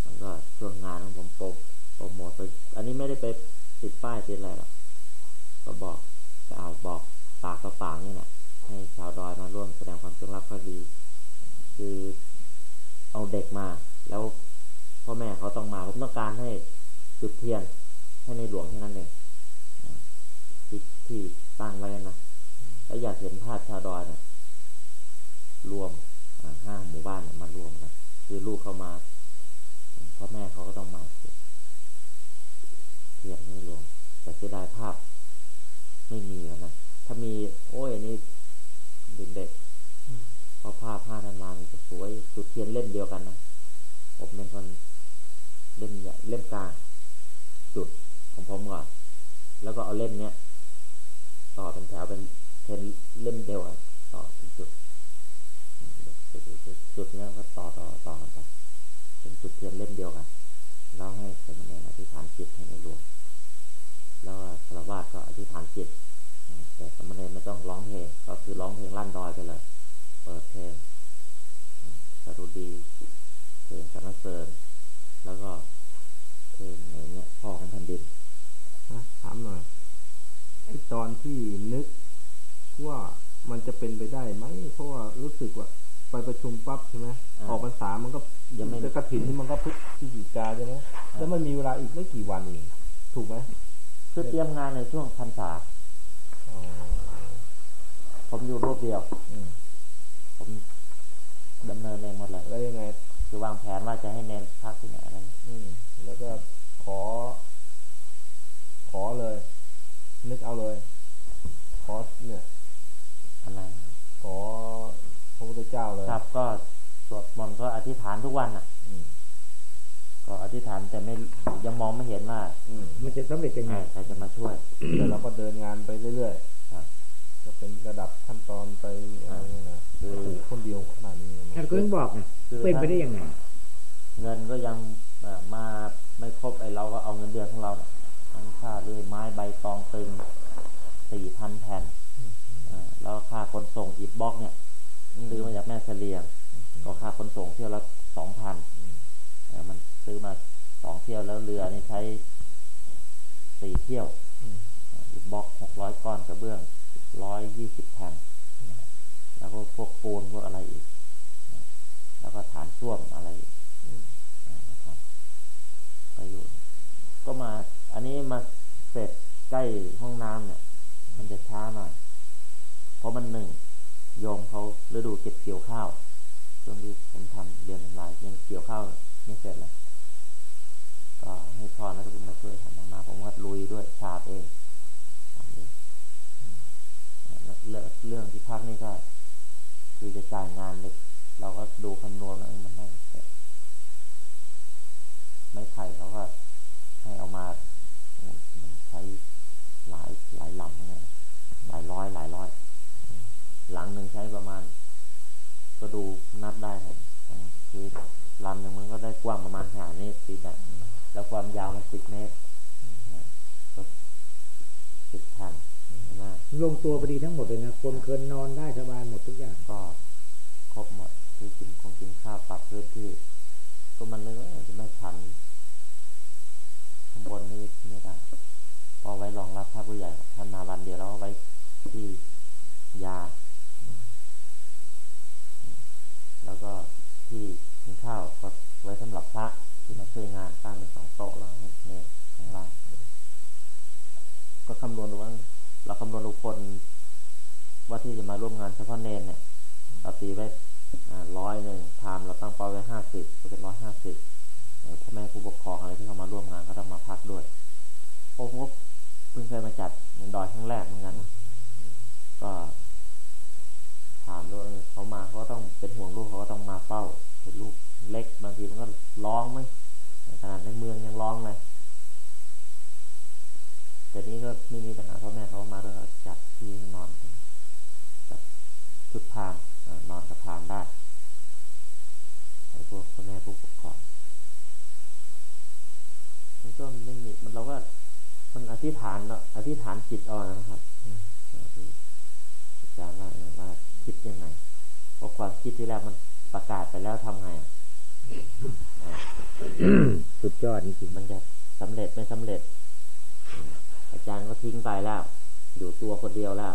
มันก็ช่วงงานของผมโปรโปรโมทไป อันนี้ไม่ได้ไปติดป้ายติดอะไรหรอกก็บอกจะเอาบอกปากต่อปากนี่แหละให้ชาวดอยมาร่วมแสดงความจงรักภักดี คือเอาเด็กมา แล้วพ่อแม่เขาต้องมา ผมต้องการให้จุดเทียนให้ในหลวงแค่นั้นเอง ตั้งไว้นะแล้วอยากเห็นภาพชาวดอยเนี่ยรวมห้างหมู่บ้านเนี่ยมารวมกันคือลูกเข้ามาพ่อแม่เขาก็ต้องมาเทียนให้หลวงแต่เสียดายภาพ ไม่มีแล้วนะถ้ามี โอ้ยอันนี้เด็กๆเพราะภาพห้าธันวานี่ยจะสวยจุดเทียนเล่มเดียวกันนะผมเป็นคนเล่มใหญ่เล่มกลางจุดของผมก่อนแล้วก็เอาเล่มเนี้ย ต่อเป็นเป็นเทนเล่มเดียวต่อถึงจุดจุดจุดจุดเนี้ยก็ต่อต่อต่อกันไปเป็นจุดเทียนเล่มเดียวกันแล้วให้สมณเณรอธิษฐานจิตให้ในหลวงแล้วสารวาสก็อธิษฐานจิตแต่สมณเณรไม่ต้องร้องเพลงก็คือร้องเพลงลั่นดอยไปเลย เปิดเพลงสรุดี เพลงสรรเสริญ แล้วก็เพลงอะไรเนี่ยพ่อของแผ่นดิน นะถามหน่อยไอตอนที่นึกว่ามันจะ เป็นไปได้ไหมเพราะว่ารู้สึกว่าไปประชุมปั๊บใช่ไหมอ่าออกพรรษามันก็ยังไม่กระถิ่นนี่มันก็พึกพฤศจิกาใช่ไหมแล้วมันมีเวลาอีกไม่กี่วันเองถูกไหมคือเตรียมงานในช่วงพรรษาอ๋อผมอยู่รูปเดียวอืมผมดำเนินเองหมดเลยแล้วยังไง คือวางแผนว่าจะให้เน้นพักที่ไหนอะไรเงี้ยอืมแล้วก็ขอ ขอเลย นึกเอาเลย ขอเนี่ย อะไรนะ ขอพระพุทธ เจ้าเลย ครับ ก็สวดมนต์ก็อธิษฐานทุกวันอะอืมก็อธิษฐานแต่ไม่ยังมองไม่เห็นว่าอืมมันจะสำเร็จยังไงใครจะมาช่วยแล้วเราก็เดินงานไปเรื่อยครับๆจะเป็นระดับขั้นตอนไปอะไรเงี้ยนะคือโอ้โหคนเดียวขนาดนี้เลยท่านนะก็ยังบอกนะคือเป็นไปได้ยังไงเงินก็ยังเอ่อมาไม่ครบไอ้เราก็เอาเงินเดือนของเราเนี่ยทั้งค่าเลื่อยไม้ใบตองตึงสี่พันแผ่นเอ่อแล้วค่าขนส่งอิฐบล็อกเนี่ย ซื้อมาจากแม่สะเรียงก็ค่าขนส่งเที่ยวละสองพันมันซื้อมาสองเที่ยวแล้วเรือนี่ใช้สี่เที่ยวอืมอิฐบล็อกหกร้อยก้อนกระเบื้องร้อยยี่สิบแผ่นแล้วก็พวกปูนพวกอะไรอีก แล้วก็ฐานส้วมอะไรนะครับก็อยู่ก็มา อันนี้มาเสร็จใกล้ห้องน้ำเนี่ย มันจะช้าหน่อย เพราะมันหนึ่ง โยมเขาฤดูเก็บเกี่ยวข้าวช่วงที่ผมทำเรียนออนไลน์ยังเกี่ยวข้าวไม่เสร็จเลยก็ให้พ่อนะทุกคนมาช่วยทำห้องน้ำผมก็ลุยด้วยฉาบเองทำเองเรื่องที่พักนี่ก็ คือจะจ่ายงานเลยเราก็ดูคำนวณแล้วมันไม่เสร็จไม่ไผ่เขาก็ให้เอามามันใช้หลายหลายลำไงหลายร้อยหลายร้อย งหนึ่งใช้ประมาณ ก็ดูนับได้ครับคือลำหนึ่งมันก็ได้กว้างประมาณขนาดนี้ตีแบบแล้วความยาวมันสิบเมตรนะก็สิบแผ่นใช่ไหมลงตัวพอดีทั้งหมดเลยนะคนเคินนอนได้สบายหมดทุกอย่างก็ครบหมดคือกินคงกินข้าวปรับพื้นที่ ก็มันนึกว่าจะไม่ทันข้างบนนี้ไม่ได้พอไว้รองรับพระผู้ใหญ่ท่านมาวันเดียวแล้วก็ไว้ที่ยา แล้วก็ที่กินข้าวก็ไว้สำห รับพระที่มาช่วยงานตั้งเป็นสองโต๊ะแล้วให้เนรข้างล่างก็คำนวณดูว่าเราคำนวณดูคนว่าที่จะมาร่วมงานเฉพาะเนนเนี่ยเราตีไว้ร้อยหนึ่งไทม์เราตั้งเป้าไว้ห้าสิบก็เป็นร้อยห้าสิบพ่อแม่ผู้ปกครองอะไรที่เขามาร่วมงานก็ต้องมาพักด้วยเพราะผมก็เพิ่งเคยมาจัดในดอยครั้งแรกเหมือนกันก็ถามด้วยเออเขามาเขาก็ต้องเป็นห่วงลูกเขาก็ต้องมาเฝ้าเห็นลูกเล็กบางทีมันก็ ร้องไหมขนาดในเมืองยังร้องเลยแต่นี้ก็ไม่มีปัญหาพ่อแม่เขามาด้วยจัดที่นอนกันแบบชุดพรางนอนกับพรางได้ไอ้พวกพ่อแม่ผู้ปกครองมันก็ไม่มีมันเราก็มันอธิษฐานเนาะอธิษฐานจิตเอานะครับอาจารย์ว่าว่าคิดยังไงเพราะความคิดที่แรกมันประกาศไปแล้วทำไง สุดยอดจริงมันจะสำเร็จไม่สำเร็จอืมอาจารย์ก็ทิ้งไปแล้ว อยู่ตัวคนเดียวแล้ว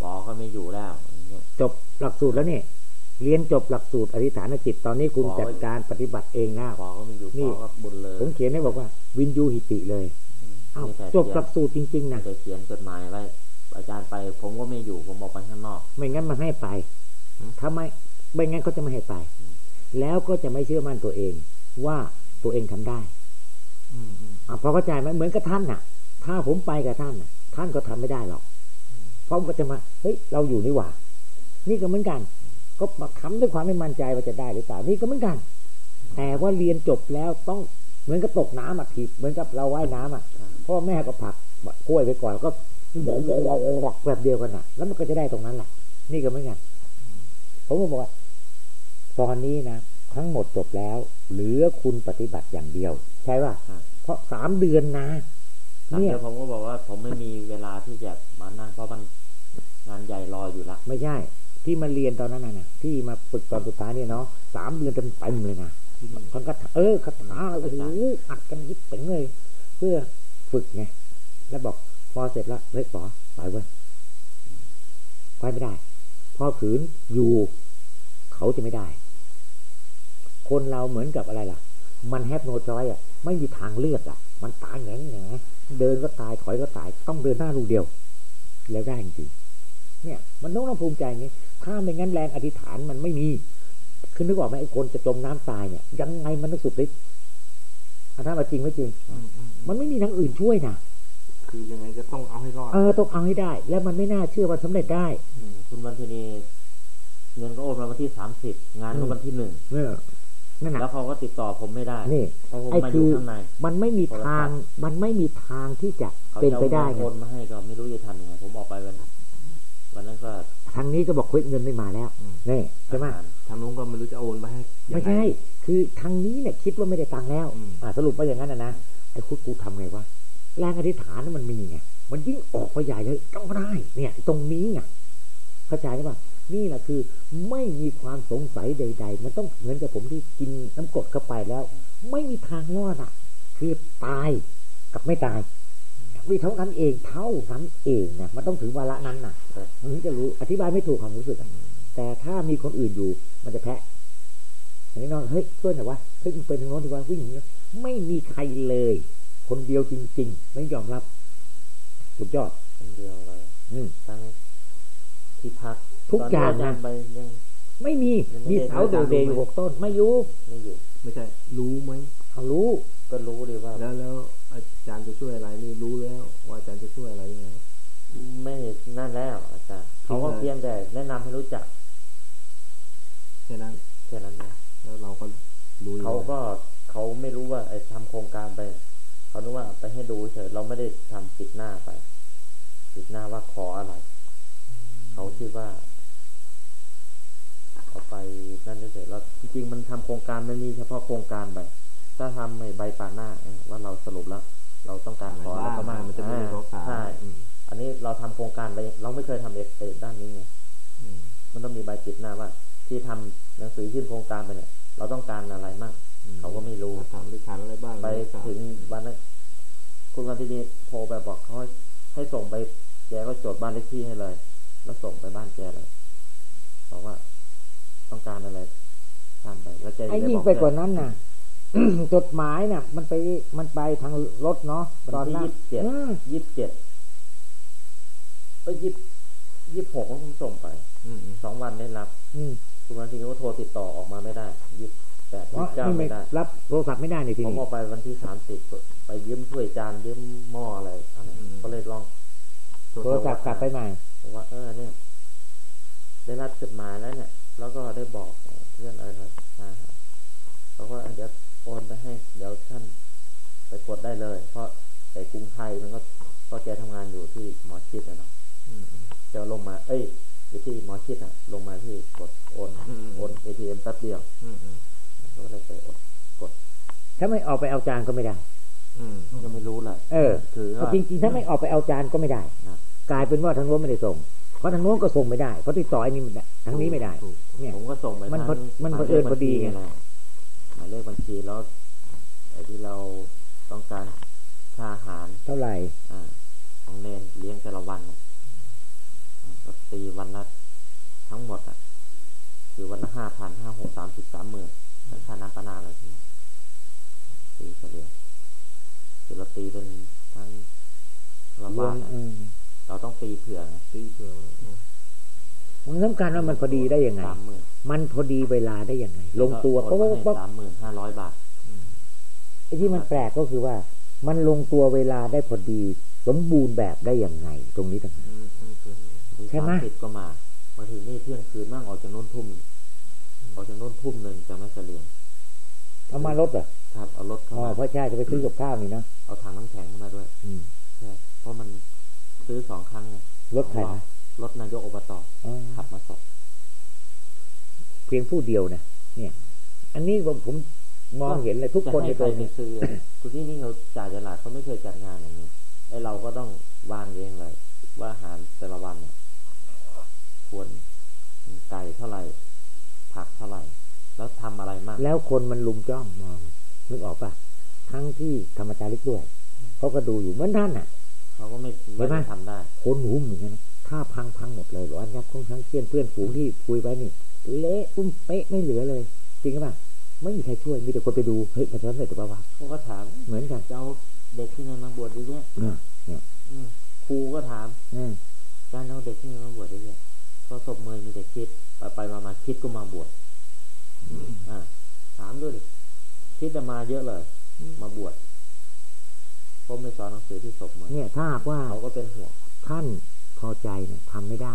ปอก็ไม่อยู่แล้วอย่างเงี้ยๆจบหลักสูตรแล้วนี่เรียนจบหลักสูตรอธิษฐานจิตตอนนี้คุณขอจัดการปฏิบัติเองแล้วปอก็ไม่อยู่นี่ปอก็บุญเลยผมเขียนให้บอกว่า วินยูหิติเลยอ้าวมีแต่จบหลักสูตรจริงๆไม่นะได้เขียนจดหมายไว้อาจารย์ไป ผมก็ไม่อยู่ผมออกไปข้างนอก ไม่งั้นมันให้ไปอืมถ้าไม่ไม่งั้นเขาจะไม่ให้ไปอืมแล้วก็จะไม่เชื่อมั่นตัวเองว่า ตัวเองทำได้อืมอืมอะพอเข้าใจไหมเหมือนกับท่านน่ะ ถ้าผมไปกับท่านน่ะ ท่านก็ทำไม่ได้หรอกเพราะมันก็จะมาเฮ้ยเราอยู่นี่หว่า นี่ก็เหมือนกัน ก็มาทำด้วยความไม่มั่นใจว่าจะได้หรือเปล่านี่ก็เหมือนกัน แต่ว่าเรียนจบแล้วต้องเหมือนกับตกน้ำอะผิดเหมือนกับเราว่ายน้ำอะพ่อแม่ก็ผลักกล้วยไปก่อนแล้วก็เดินเดินเดินเดินแบบเดียวกันน่ะ แล้วมันก็จะได้ตรงนั้นแหละนี่ก็เหมือนกันผมก็บอกว่าตอนนี้นะทั้งหมดจบแล้ว เหลือคุณปฏิบัติอย่างเดียว ใช่ป่ะครับเพราะสามเดือนนะครับเนี่ยเดี๋ยวผมก็บอกว่า ผมไม่มีเวลาที่จะมานั่งเพราะมันงานใหญ่รออยู่ละไม่ใช่ ที่มาเรียนตอนนั้นน่ะนะที่มาฝึกตอนสุดท้ายเนี่ยเนาะสามเดือนเต็มเต็มๆเลยนะที่นี่คนก็เออคาถาโอ้โหอัดกันยิบเป๋งเลย เพื่อฝึกไงแล้วบอกพอเสร็จแล้วเฮ้ยป๋อไปเว้ยไปไม่ได้ พอขืนอยู่ เขาจะไม่ได้ คนเราเหมือนกับอะไรล่ะ มันแฮปโนจอยอะ ไม่มีทางเลือกอะ มันตายแง่แง่เดินก็ตายถอยก็ตาย ต้องเดินหน้าลูกเดียว แล้วได้จริงๆเนี่ย มันต้องต้องภูมิใจอย่างนี้ถ้าไม่งั้นแรงอธิษฐานมันไม่มีคือนึกออกไหมไอ้คนจะจมน้ำตายเนี่ย ยังไงมันต้องสุดฤทธิ์อะถ้ามาจริงไม่จริง มันไม่มีทางอื่นช่วยนะคือยังไงก็ต้องเอาให้รอด เออต้องเอาให้ได้ แล้วมันไม่น่าเชื่อว่าสำเร็จได้อืมคุณวันทีนีเงินก็โอนมาวันที่สามสิบงานก็วันที่หนึ่งเออ นั่นแล้วน่ะเขาก็ติดต่อผมไม่ได้นี่เพราะผมไอ้มาอคืยู่อข้างในมันไม่มีทาง มันไม่มีทางที่จะเขาเป็นจะไปได้เอาไงโอนมาให้ก็ไม่รู้จะทำยังไงผมบอกไปวันวันนั้นก็ทางนี้ก็บอกเฮ้ยเงินไม่มาแล้วนี่ใช่ไหมอาารทางนู้นก็ไม่รู้จะโอนไปให้ยังงไม่ใช่คือทางนี้เนี่ยคิดว่าไม่ได้ตังค์แล้วอืมอ่าสรุปว่าอย่างนั้นนะนะไอ้คุดกูทำไงวะแรงอธิษฐานนั้นมันมีไงมันยิ่งออกไปใหญ่เลยต้องได้ เนี่ย ตรงนี้ไงเข้าใจไหมป่ะ นี่แหละคือไม่มีความสงสัยใด ๆ มันต้องเหมือนกับผมที่กินน้ำกรดเข้าไปแล้ว ไม่มีทางรอดอะ คือตายกับไม่ตายวิเท่านั้นเองเท่านั้นเองนะมันต้องถึงวาระนั้นน่ะมันถึงจะรู้อธิบายไม่ถูกความรู้สึกอะแต่ถ้ามีคนอื่นอยู่ มันจะแพ้อย่างนี้น้องเฮ้ยช่วยหน่อยวะเฮ้ยมึงไปทางโน้นดีกว่าวิ่งอย่างนี้ไม่มีใครเลย คนเดียวจริง ๆ ไม่ยอมรับสุดยอดคนเดียวเลยอืมทั้งที่พัก ทุกอย่างตนนะเดิไปยังไม่มียังไม่มีได้เสาโดเดย์อยู่หกต้นไม่อยู่ไม่อยู่ ไม่ใช่ รู้ไหมเขารู้ ก็รู้ดีว่า แล้วแล้วอาจารย์จะช่วยอะไรนี่รู้แล้ว ว่าอาจารย์จะช่วยอะไรยังไงไม่นั่นแล้ว อาจารย์เขาก็จริงเหรอเพียงแต่แนะนำให้รู้จักแค่นั้นแค่นั้นเองแล้วเราก็รู้อยู่เขาก็เขาไม่รู้ว่าไอ้ทำโครงการไปเขาคิดว่าไปให้ดูเฉยเราไม่ได้ทำปิดหน้าไปปิดหน้าว่าขออะไร เขาคิดว่าเขา ไปนั่นเฉยๆแล้วจริงๆมันทำโครงการมันมีเฉพาะโครงการไปถ้าทำในใบป่าหน้าเออว่าเราสรุปแล้ว เราต้องการขออะไรก็มากมันจะไม่ได้รักษาใช่อืมอันนี้เราทำโครงการไปเราไม่เคยทำเอกเอกด้านนี้ไงอืมมันต้องมีใบปิดหน้าว่า ที่ทำหนังสือยื่นโครงการไปเนี่ย เราต้องการอะไรมั่งเขาก็ไม่รู้ถามหรือถามอะไรบ้างไปถึงวันนั้นคุณวันทีนี้โทรไปบอกเขาให้ให้ส่งไปแกก็จดบ้านเลขที่ให้เลย แล้วส่งไปบ้านแกเลยบอกว่า ต้องการอะไรทำไปแล้วแกไอ้จะด้ยิ่งบอกไปกว่านั้นน่ะจดหมายน่ะ มันไปมันไปทางรถเนาะวันตอนที่นั้นยี่สิบเจ็ดอืมยี่สิบเจ็ดเอ้ยยี่ยี่สิบหกก็ผมส่งไปอืมอืมสองวันได้รับ อืมคุณวันทีนี้ก็โทรติดต่อออกมาไม่ได้ยี่สิบแปดเพยี่ราะสิบเก้านี่ไม่ไม่ได้รับโทรศัพท์ไม่ได้ในทีผมนี้เอาไปวันที่สามสิบไปยืมถ้วยจานยืมหม้ออะไรอะไรก็เลยลองโทรศัพท์กลับไปใหม่บอกว่าเออเนี่ย ได้รับจดหมายแล้วเนี่ย แล้วก็ได้บอกเพื่อนอะไรมาเขาก็เดี๋ยวโอนไปให้ เดี๋ยวท่านไปกดได้เลย เพราะไอ้กรุงไทยมันก็ก็แกทำงานอยู่ที่หมอชิดอะเนาะอืมอืมจะลงมา เอ้ยอยู่ที่หมอชิดอะลงมาที่กดโอนอืมโอนเอทีเอ็มแป๊บเดียวอืมอืมก็เลยไปโอนกด ถ้าไม่ออกไปเอาจานก็ไม่ได้ อืมก็ไม่รู้แหละเออถือเพราะว่าจริงๆ ถ้าไม่ออกไปเอาจานก็ไม่ได้ครับกลายเป็นว่าทางโน้นไม่ได้ส่ง เพราะทางโน้นก็ส่งไม่ได้ เพราะติดต่อไอ้นี่มันทางนี้ไม่ได้ถูก เนี่ยผมก็ส่งไปมันทางมันหายเผอิญลขพอดีไงบัญชีนะหมายเลขบัญชีแล้วไอ้ที่เราต้องการค่าอาหารเท่าไหร่ อ่า ของเนนเลี้ยงแต่ละวันน่ะอ่าก็ตีวันละทั้งหมดอะ คือวันละห้าพันห้าหกสามสิบสามหมื่นแล้วค่าน้ำปลานาอะไรพวกนี้ตีเฉลี่ยคือเราตีเป็นทั้งละรวบ้ามนอะอืมเราต้องตีเผื่อไงตีเผื่อ ไว้อืมมันสำคัญว่ามันพอดีได้ยังไงสามหมื่นมันพอดีเวลาได้ยังไง ลงตัวเพราะว่าสามหมื่นห้าร้อยบาทอืมไอ้ที่มันแปลกก็คือว่า มันลงตัวเวลาได้พอดี สมบูรณ์แบบได้ยังไง ตรงนี้ต่างหากอืมอืมคือใช่ไหมสาสิบก็มา มาถึงนี่เที่ยงคืนบ้างออกจากโน่นทุ่มออกจากโน่นทุ่มหนึ่งจะไม่เฉลียงเอามารถเหรอครับเอารถเข้าอ๋อมาเพราะใช่จะไปซื้อกับข้าวนี่เนาะเอาถังน้ำแข็งเข้ามาด้วย อืมใช่เพราะมันซื้อสองครั้งไงรถใครนะ รถนายกอบตอ๋อขับมาส่งเพียงผู้เดียวนะเนี่ย อันนี้ผมผมมองเห็นเลยทุกคนในจะให้ใคตัรวไปนี้ซื้อคุณที่นี่เขาจ่ายตลาดเขาไม่เคยจัดงานอย่างนี้ไอเราก็ต้องวางเองเลยว่าอาหารแต่ละวันเนี่ย ควรไก่เท่าไหร่ ผักเท่าไหร่ แล้วทำอะไรมาก แล้วคนมันลุมจ้องมองนึกออกปะทั้งที่ธรรมจาริกด้วยเขาก็ดูอยู่เหมือนท่านน่ะเขาก็ไม่เห็ไม่นไหมได้ทำได้คนหุ้มอย่างนั้นนะ ถ้าพังพังหมดเลยร้อนยับของทั้งเพื่อนเพื่อนฝูงที่คุยไว้นี่เละปุ้มเป๊ะไม่เหลือเลย จริงป่ะไม่มีใครช่วยมีแต่คนไปดูเฮ้ยมันสำเร็จหรือเปล่าวะเขาก็ถามเหมือนกันจะเอาเด็กที่ไหนมาบวชดีแยะเนี่ยเนี่ยอืมครูก็ถามอืมการเอาเด็กที่ไหนมาบวชดีแยะเพราะศพเมยมีแต่คิดไปไปมามาคิดก็มาบวชอ่าถามด้วยดิคิดจะมาเยอะเลย มาบวชผมไปสอนหนังสือที่ศพเมยเนี่ยถ้าหากว่าเขาก็เป็นห่วงท่าน พอใจเนี่ยทำไม่ได้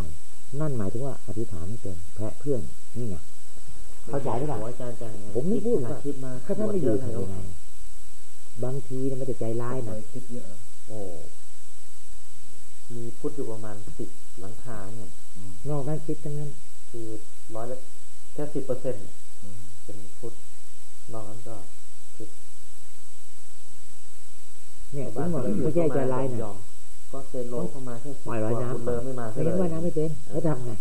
นั่นหมายถึงว่าอธิษฐานไม่เป็นแพ้เพื่อนนี่ไงเข้าใจหรือเปล่าโยอาจารย์จังผมนี่พูดคิว่าคิดมาถ้าท่านไม่อยู่บวชทำเยยังอะไงบางทีเนี่ยไม่ได้ใจร้ายไปนะคิดเยอะโอ้มีพุทธอยู่ประมาณสิบหลังคาเนี่ยนอกนั้นคิดทั้งนั้น คือร้อยละแค่สิบเปอร์เซ็นต์อืมเป็นพุทธนอกนั้นก็คือเนี่ยผมบอกไม่ใช่ใจร้ายนะยอม ก็เซนโลเข้ามาแค่สิบว่ายกร้อยว่าน้ำคุณเลอไม่มาไม่งั้นว่ายน้ำไม่เป็นแล้วทำไง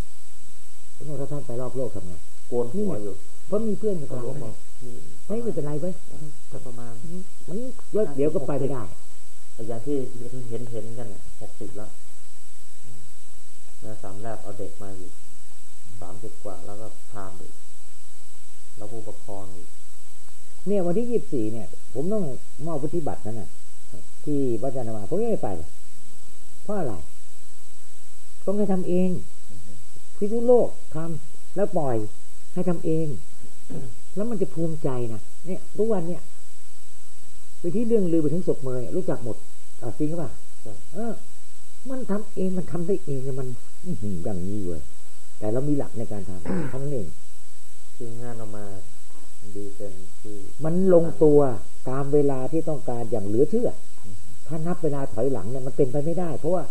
ผมบอกถ้าท่านไปรอบโลกทำไงโกนหัวอยู่เพราะมีเพื่อนกับก็เราลงไงมามีเฮ้ยไม่เป็นไรเว้ยก็ประมาณมันแล้วเดี๋ยวก็ไปไม่ได้แต่อย่างที่เห็นเห็นกันเนี่ยหกสิบแล้วอืมนะสามแรกเอาเด็กมาอยู่สามสิบกว่าแล้วก็พามอีกแล้วผู้ปกครองอีกเนี่ยวันที่ยี่สิบสี่เนี่ย ผมต้องมอบวุฒิบัตรนั่นน่ะ ที่วัดจันทมาผมยังไม่ไปเลย เพราะอะไรต้องให้ทำเองพิทุโลกทำแล้วปล่อยให้ทำเอง แล้วมันจะภูมิใจนะเนี่ยทุกวันเนี่ยไปที่เรื่องลือไปถึงศพเมยรู้จักหมดอะจริงหรือเปล่าเออ มันทำเองมันทำได้เองนะมันอื้อหืออย่างนี้เว้ยแต่เรามีหลักในการทำเท่านั้นเองคืองานออกมาดีเป็นที่มันลงตัวตามเวลาที่ต้องการอย่างเหลือเชื่อ ถ้านับเวลาถอยหลังเนี่ยมันเป็นไปไม่ได้ เพราะว่า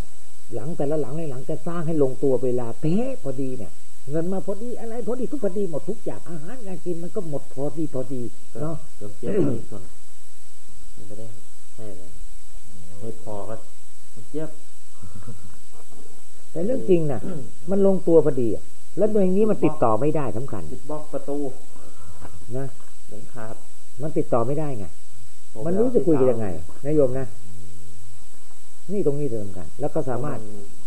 หลังแต่ละหลังในหลังจะสร้างให้ลงตัวเวลาเป๊ะพอดีเนี่ย เงินมาพอดีอะไรพอดีทุกพอดีหมดทุกอย่างอาหารการกินมันก็หมดพอดีพอดีเนาะเติมเจี๊ยบอีส่วนมันไม่ได้ให้เลยไม่พอก็เจี๊ยบแต่เรื่องจริงนะมันลงตัวพอดีแล้วโดยอย่างนี้มันติดต่อไม่ได้สำคัญติดบล็อกประตูนะหลังคามันติดต่อไม่ได้ไงมันรู้จะคุยกันยังไงนายโยมนะ นี่ตรงนี้สำคัญแล้วก็สามารถ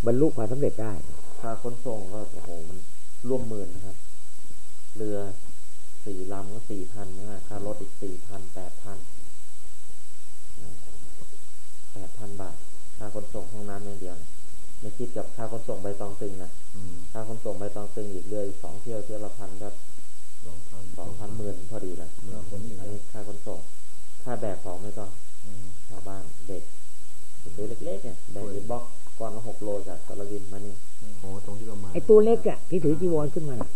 บรรลุความสำเร็จได้ค่าขนส่งก็โอ้โหมันร่วมหมื่นนะครับ เรือสี่ลำก็สี่พันนะค่ารถอีกสี่พันแปดพันแปดพันบาท ค่าขนส่งห้องน้ำอย่างเดียวนะไม่คิดกับค่าขนส่งใบตองตึงนะอืมค่าขนส่งใบตองตึงอีกเรืออีกสองเที่ยวเที่ยวละพัน โลจากสารวินมานี่โอ้ตรงที่เรามาไอ้ตัวเล็กอะที่ถือจีวรขึ้นมาน่ะ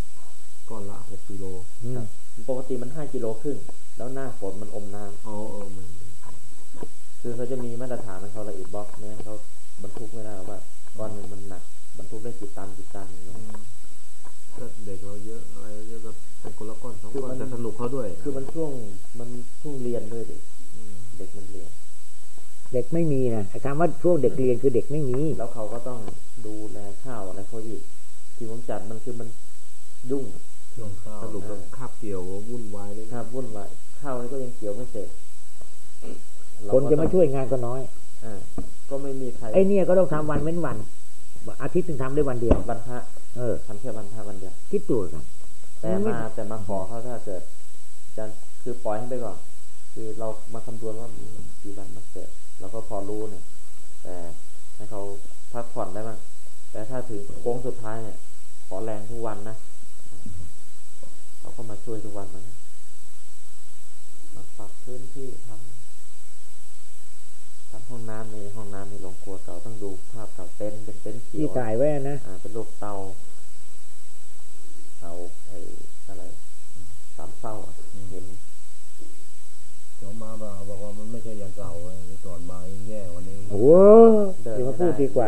ก้อนละหกกิโลอืมปกติมันห้ากิโลครึ่งแล้วหน้าฝนมันอมน้ำอ๋อเออมันคือเขาจะมีมาตรฐานของเขาละอินบ็อกซ์เนี่ยเขาบรรทุกไม่ได้หรอกว่าก้อนหนึ่งมันหนักบรรทุกได้กี่ตันกี่ตันอย่างเงี้ยก็เด็กเราเยอะอะไรเยอะกับเป็นคนละก้อนสองคือก้อมันนแต่สนุกเขาด้วย คือมันช่วงมันช่วงเรียนด้วยดิ อืม เด็กมันเรียน เด็กไม่มีนะไอ้คำว่าช่วงเด็กเรียนคือเด็กไม่มี แล้วเขาก็ต้องดูแลข้าวอะไรเขาอีกที่ผมจัดมันคือมันยุ่งช่วงข้าวสรุปแล้วคาบเกี่ยววุ่นวายเลยคนะรับวุ่นวายข้าวนี่ก็ยังเกี่ยวไม่เสร็จเรคนก็จะต้มาองช่วยงานก็น้อยอ่าก็ไม่มีใครไอ้เนี่ยก็ต้องทำวันเว้นวัน อาทิตย์ถึงทำได้วันเดียวบรรพะเออทำแค่บรรพะวันเดียวคิดตัวกันแต่มันไม่มาแต่มาขอเขาถ้าเกิดจะคือปล่อยให้ไปก่อน คือเรามาคำนวณว่ามันกี่วันมาเกิด เราก็พอรู้เนี่ย แต่ให้เขาพักผ่อนได้บ้างแต่ถ้าถึงโค้งสุดท้ายเนี่ย ขอแรงทุกวันนะเขาก็มาช่วยทุกวันเหมันกันมาปรับพื้นที่ทำทำห้องน้ำในห้องน้ำในโรงครัวเก่าต้องดูภาพเก่าเต็นท์เป็นเต็นท์เขีที่ยวถ่ายไว้นะอ่าเป็นรูปเตาเตาไอ้อะไรสามเศร้าอะเห็น เดี๋ยวมาบอกบอกว่ามันไม่ใช่อย่างเก่าเลยก่อนมายิ่งแย่ กวันนี้โอ้โหเดี๋ยวมาพูดดีกว่า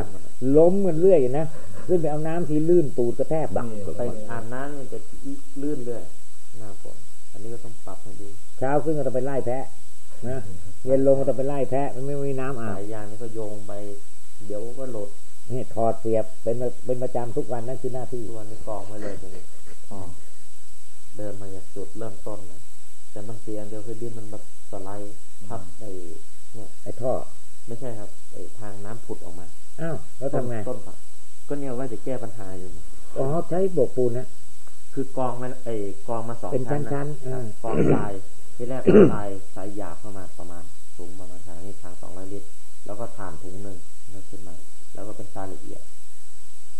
ล้มกันเรื่อยนะขึ้นไปเอาน้ำทีลื่นตูดกระแทกดังไปอาบน้ำเนี่ยจะลื่นเลยหน้าฝนอันนี้ก็ต้องปรับให้ดีเช้าขึ้นก็ต้องไปไล่แพะนะเย็นลงก็ต้องไปไล่แพะมันไม่มีน้ำอาสาบยยางนี่ก็โยงไปเดี๋ยวก็หลดนี่ถอดเสียบเป็นเป็นประจำทุกวันนั่นคือหน้าที่ทุกวันนี้กองไว้เลยตรงนี้อ๋อเดินมาจากจุดเริ่มต้นเลยแต่มันเสียงเดียวคือดินมันแบบสไลด์ทับไอ้เนี่ยไอ้ท่อ ไม่ใช่ครับไอ้ทางน้ำผุดออกมาอ้าวแล้วทำไงต้นผักก็เนี่ยว่าจะแก้ปัญหาอยู่นะอ๋อใช้โบกปูนนะคือกองมาไอ้กองมาสองเป็นชั้นชั้นๆนะเออกองทรายที่แรกก็ทรายทรายหยาบเข้ามาประมาณสูงประมาณขนาดนี้ทางสองร้อยลิตรแล้วก็ถ่านถุงหนึ่งแล้วขึ้นมา แล้วก็เป็นทรายละเอียด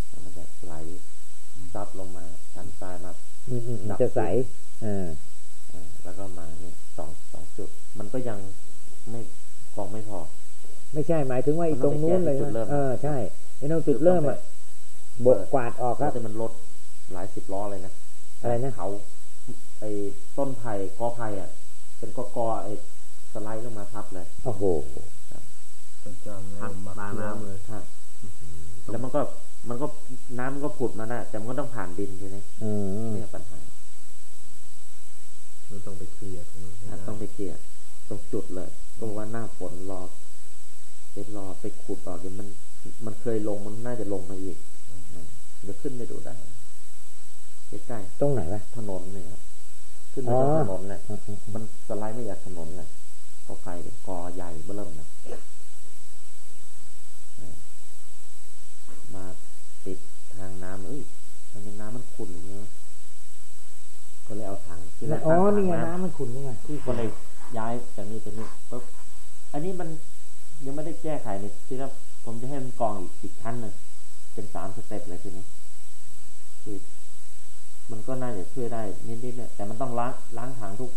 แล้วมันจะไหลซับลงมาชั้นทรายมาอืมอืมอืมจะใสเอออ่าแล้วก็มาเนี่ยสองสองจุด มันก็ยังไม่กองไม่พอ ไม่ใช่หมายถึงว่าไอ้ตรงนู้นเลยมันต้องไปแก้ที่จุดเริ่นะมเออใช่ไอ้ตรงจุดเริ่มอะบกกวาดออกคแล้รัวบแต่มันลดหลายสิบล้อเลยนะอะไรนะเขาไอ้ต้นไผ่กอไผ่อะ เป็นกอกอไอ้สไลด์ลงมาทับเลยโอ้โหประจำเลยทับหมักปลาเชื้อน้ำเลยใช่แล้วมันก็มันก็น้ำมันก็ผุดมาได้แต่มันก็ต้องผ่านดินทีนี้เออเนี่ยปัญหามันต้องไปเคลียร์ตรงนี้ให้อะได้ต้องไปเกลี่ยตรงจุดเลย ก็บอกว่าหน้าฝนรอ ไปรอไปขุดต่อเดี๋ยวมัน มันเคยลงมันน่าจะลงมาอีกนะเดี๋ยวขึ้นไปดูได้ใกล้ตรงไหนวะๆถนนเนี่ยครับขึ้นไปอ๋อตรงถนนเลยอืมอืมอืมมันสไลด์ไม่อยากถนนเลยเขาไฟกอใหญ่เบื้อเริ่มนะมาติดทางน้ำเอ้ยทางน้ำมันขุ่นอย่างเงี้ยก็เลยเอาถังที่แรกอ๋อตั้งถันี่ไงน้ำน้ำมันขุ่นนี่ไงที่ก็เลยย้ายจากนี้ไปนี่ปุ๊บอันนี้มันยังไม่ได้ แก้ไขเลยที่แล้วผมจะให้มันกองอีกอีกชั้นหนึ่งเป็นสามสเต็ปเลยทีนี้คือมันก็น่าจะช่วยได้นิดๆเนี่ยแต่มันต้องล้างล้างถังทุก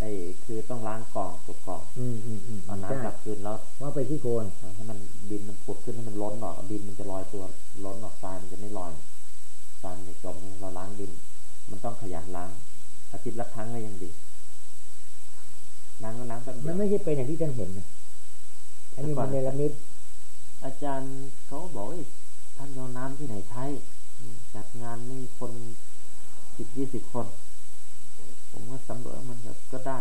ไอ้คือต้องล้างกองตุกกองอืมอืมอืมเอาใช่น้ำกลับคืนแล้วว่าไปที่โคนให้มันดินมันผุดขึ้นให้มันล้นออกดินมันจะลอยตัวล้นออกทรายมันจะไม่ลอยทรายมันจะจมเราล้างดิน มันต้องขยันล้าง อาทิตย์ละครั้งก็ยังดีล้างก็ล้างแป๊บเดีมัยนวไม่ใช่เป็นอย่างที่ท่านเห็นนะ อันนี้มันเนรมิตอาจารย์เขาก็บอกว่าท่านเอาน้ำที่ไหนใช้ จัดงานไม่คนสิบยี่สิบคน ผมก็สำรวจว่ามันก็ก็ได้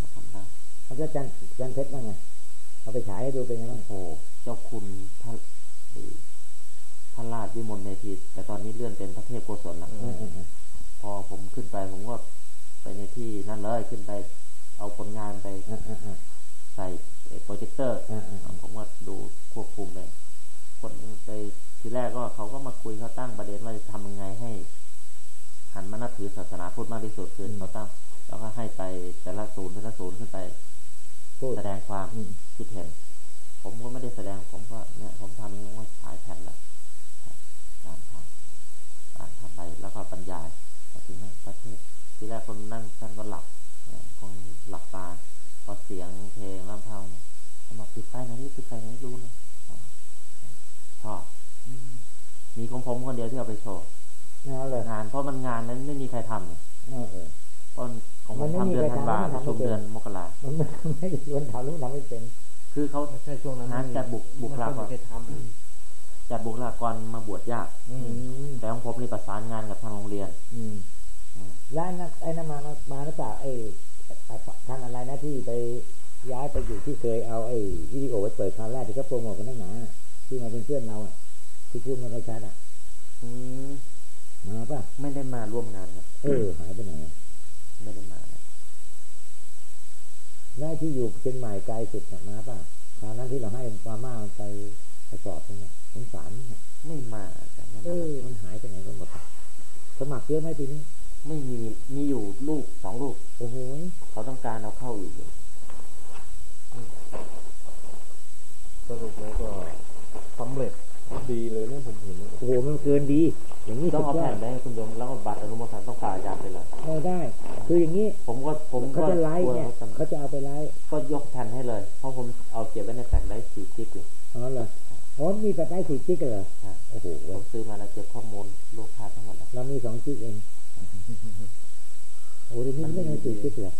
ก็ทำได้เขาจะจันจันเพชรว่าไงเอาไปฉายให้ดูเป็นไงบ้างโอ้โหเจ้าคุณพระเอ่อพระราชวิมลเมธีแต่ตอนนี้เลื่อนเป็นพระเทพโกศลแล้วเออเออเออพอผมขึ้นไปผมก็ไปในที่นั่นเลยขึ้นไป เอาผลงานไป เออเออเออ ใส่โปร เจคเตอร์เออเออเออผมก็ดูควบคุมเลยคนไปทีแรกก็เขาก็มาคุยเขาตั้งประเด็นว่าจะทำยังไงให้ หันมานับถือศาสนาพุทธมากที่สุดคือเขาตั้งแล้วก็ให้ไปแต่ละศูนย์แต่ละศูนย์ขึ้นไปพูดแสดงความอืมคิดเห็น ผมก็ไม่ได้แสดงผมก็เนี่ย ผมทำนี้ว่าฉายแผ่นละการทำการทำไปแล้วก็บรรยายไปถึงนั่นประเทศทีแรกคนนั่งท่านก็หลับเอ่อคงหลับตาพอเสียงเพลงลำพัง เขาบอกปิดไฟหนะนี่ปิดไฟหนะนี่รู้เลยอ๋อชอบมีของผมคนเดียวที่เอาไปโชว์เอาเลยงานเพราะมันงานนั้นไม่มีใครทำเนี่ยเออเออเพราะของผมันมไม่ทำมีเดือนใครธันวาทำประชุมไม่ทำไม่เป็นเดือนมกรามันไม่ไม่ได้ชวนทำหรือทำไม่เป็น คือเขาไม่ใช่ช่วงนั้นงานจัดบุกบุคลากรไม่ค่อยมีใครทำจัดบุคลากรมาบวชยากอือืมมแต่ของผมนี่ประสานงานกับทางโรงเรียน อืมอืมแล้วไอ้นั่นไอ้นั่นมามาหรือเปล่าไอ้ท่านอะไรนะที่ไป ย้ายไปอยู่ที่เคยเอาไอ้วิดีโอไปเปิดคราวแรกที่เขาโปรโมทกันตั้งหนาอะที่มาเป็นเพื่อนเราอะที่พูดมาในชาติอะอืมมาป่ะไม่ได้มาร่วมงานครับเออหายไปไหนอะไม่ได้มานะแล้วไอ้ที่อยู่เชียงใหม่ไกลสุดน่ะมาป่ะคราวนั้นที่เราให้มาม่ามันไปไปสอบเนี่ยสงสารมันน่ะไม่มาแต่ไม่เอมาอมันหายไปไหนกันหมดสมัครเยอะไหมปีนี้ไม่มีมีอยู่ลูกสองลูกโอ้โหเขาต้องการเอาเข้าอีกอยู่ สรุปแล้วก็สำเร็จดีเลยเนี่ยผมเห็นโอ้โหมันเกินดี อย่างนี้ต้อสุงดเอายอแผ่ดนไปให้คุณโยมแล้วก็บัตรอนุโมทนาต้องฝากอาจารย์ไปเลยเออได้ คืออย่างนี้ ผมก็ผมเขาก็จะไลฟ์เนี่ยกลัวเขาจะเอาไปไลฟ์ก็ยกแผ่นให้เลย เพราะผมเอาเก็บไว้ในแผ่นไลฟ์สี่กิกอยู่อ๋อเหรออ๋อมีแบบได้สี่จิกเหรอครับโอ้โหผมซื้อมาแล้วเก็บข้อมูลลูกค้าทั้งหมดแล้วเรามีสองจิกเองโอ้เดี๋ยวนี้ไม่ได้สี่จิกเหรอ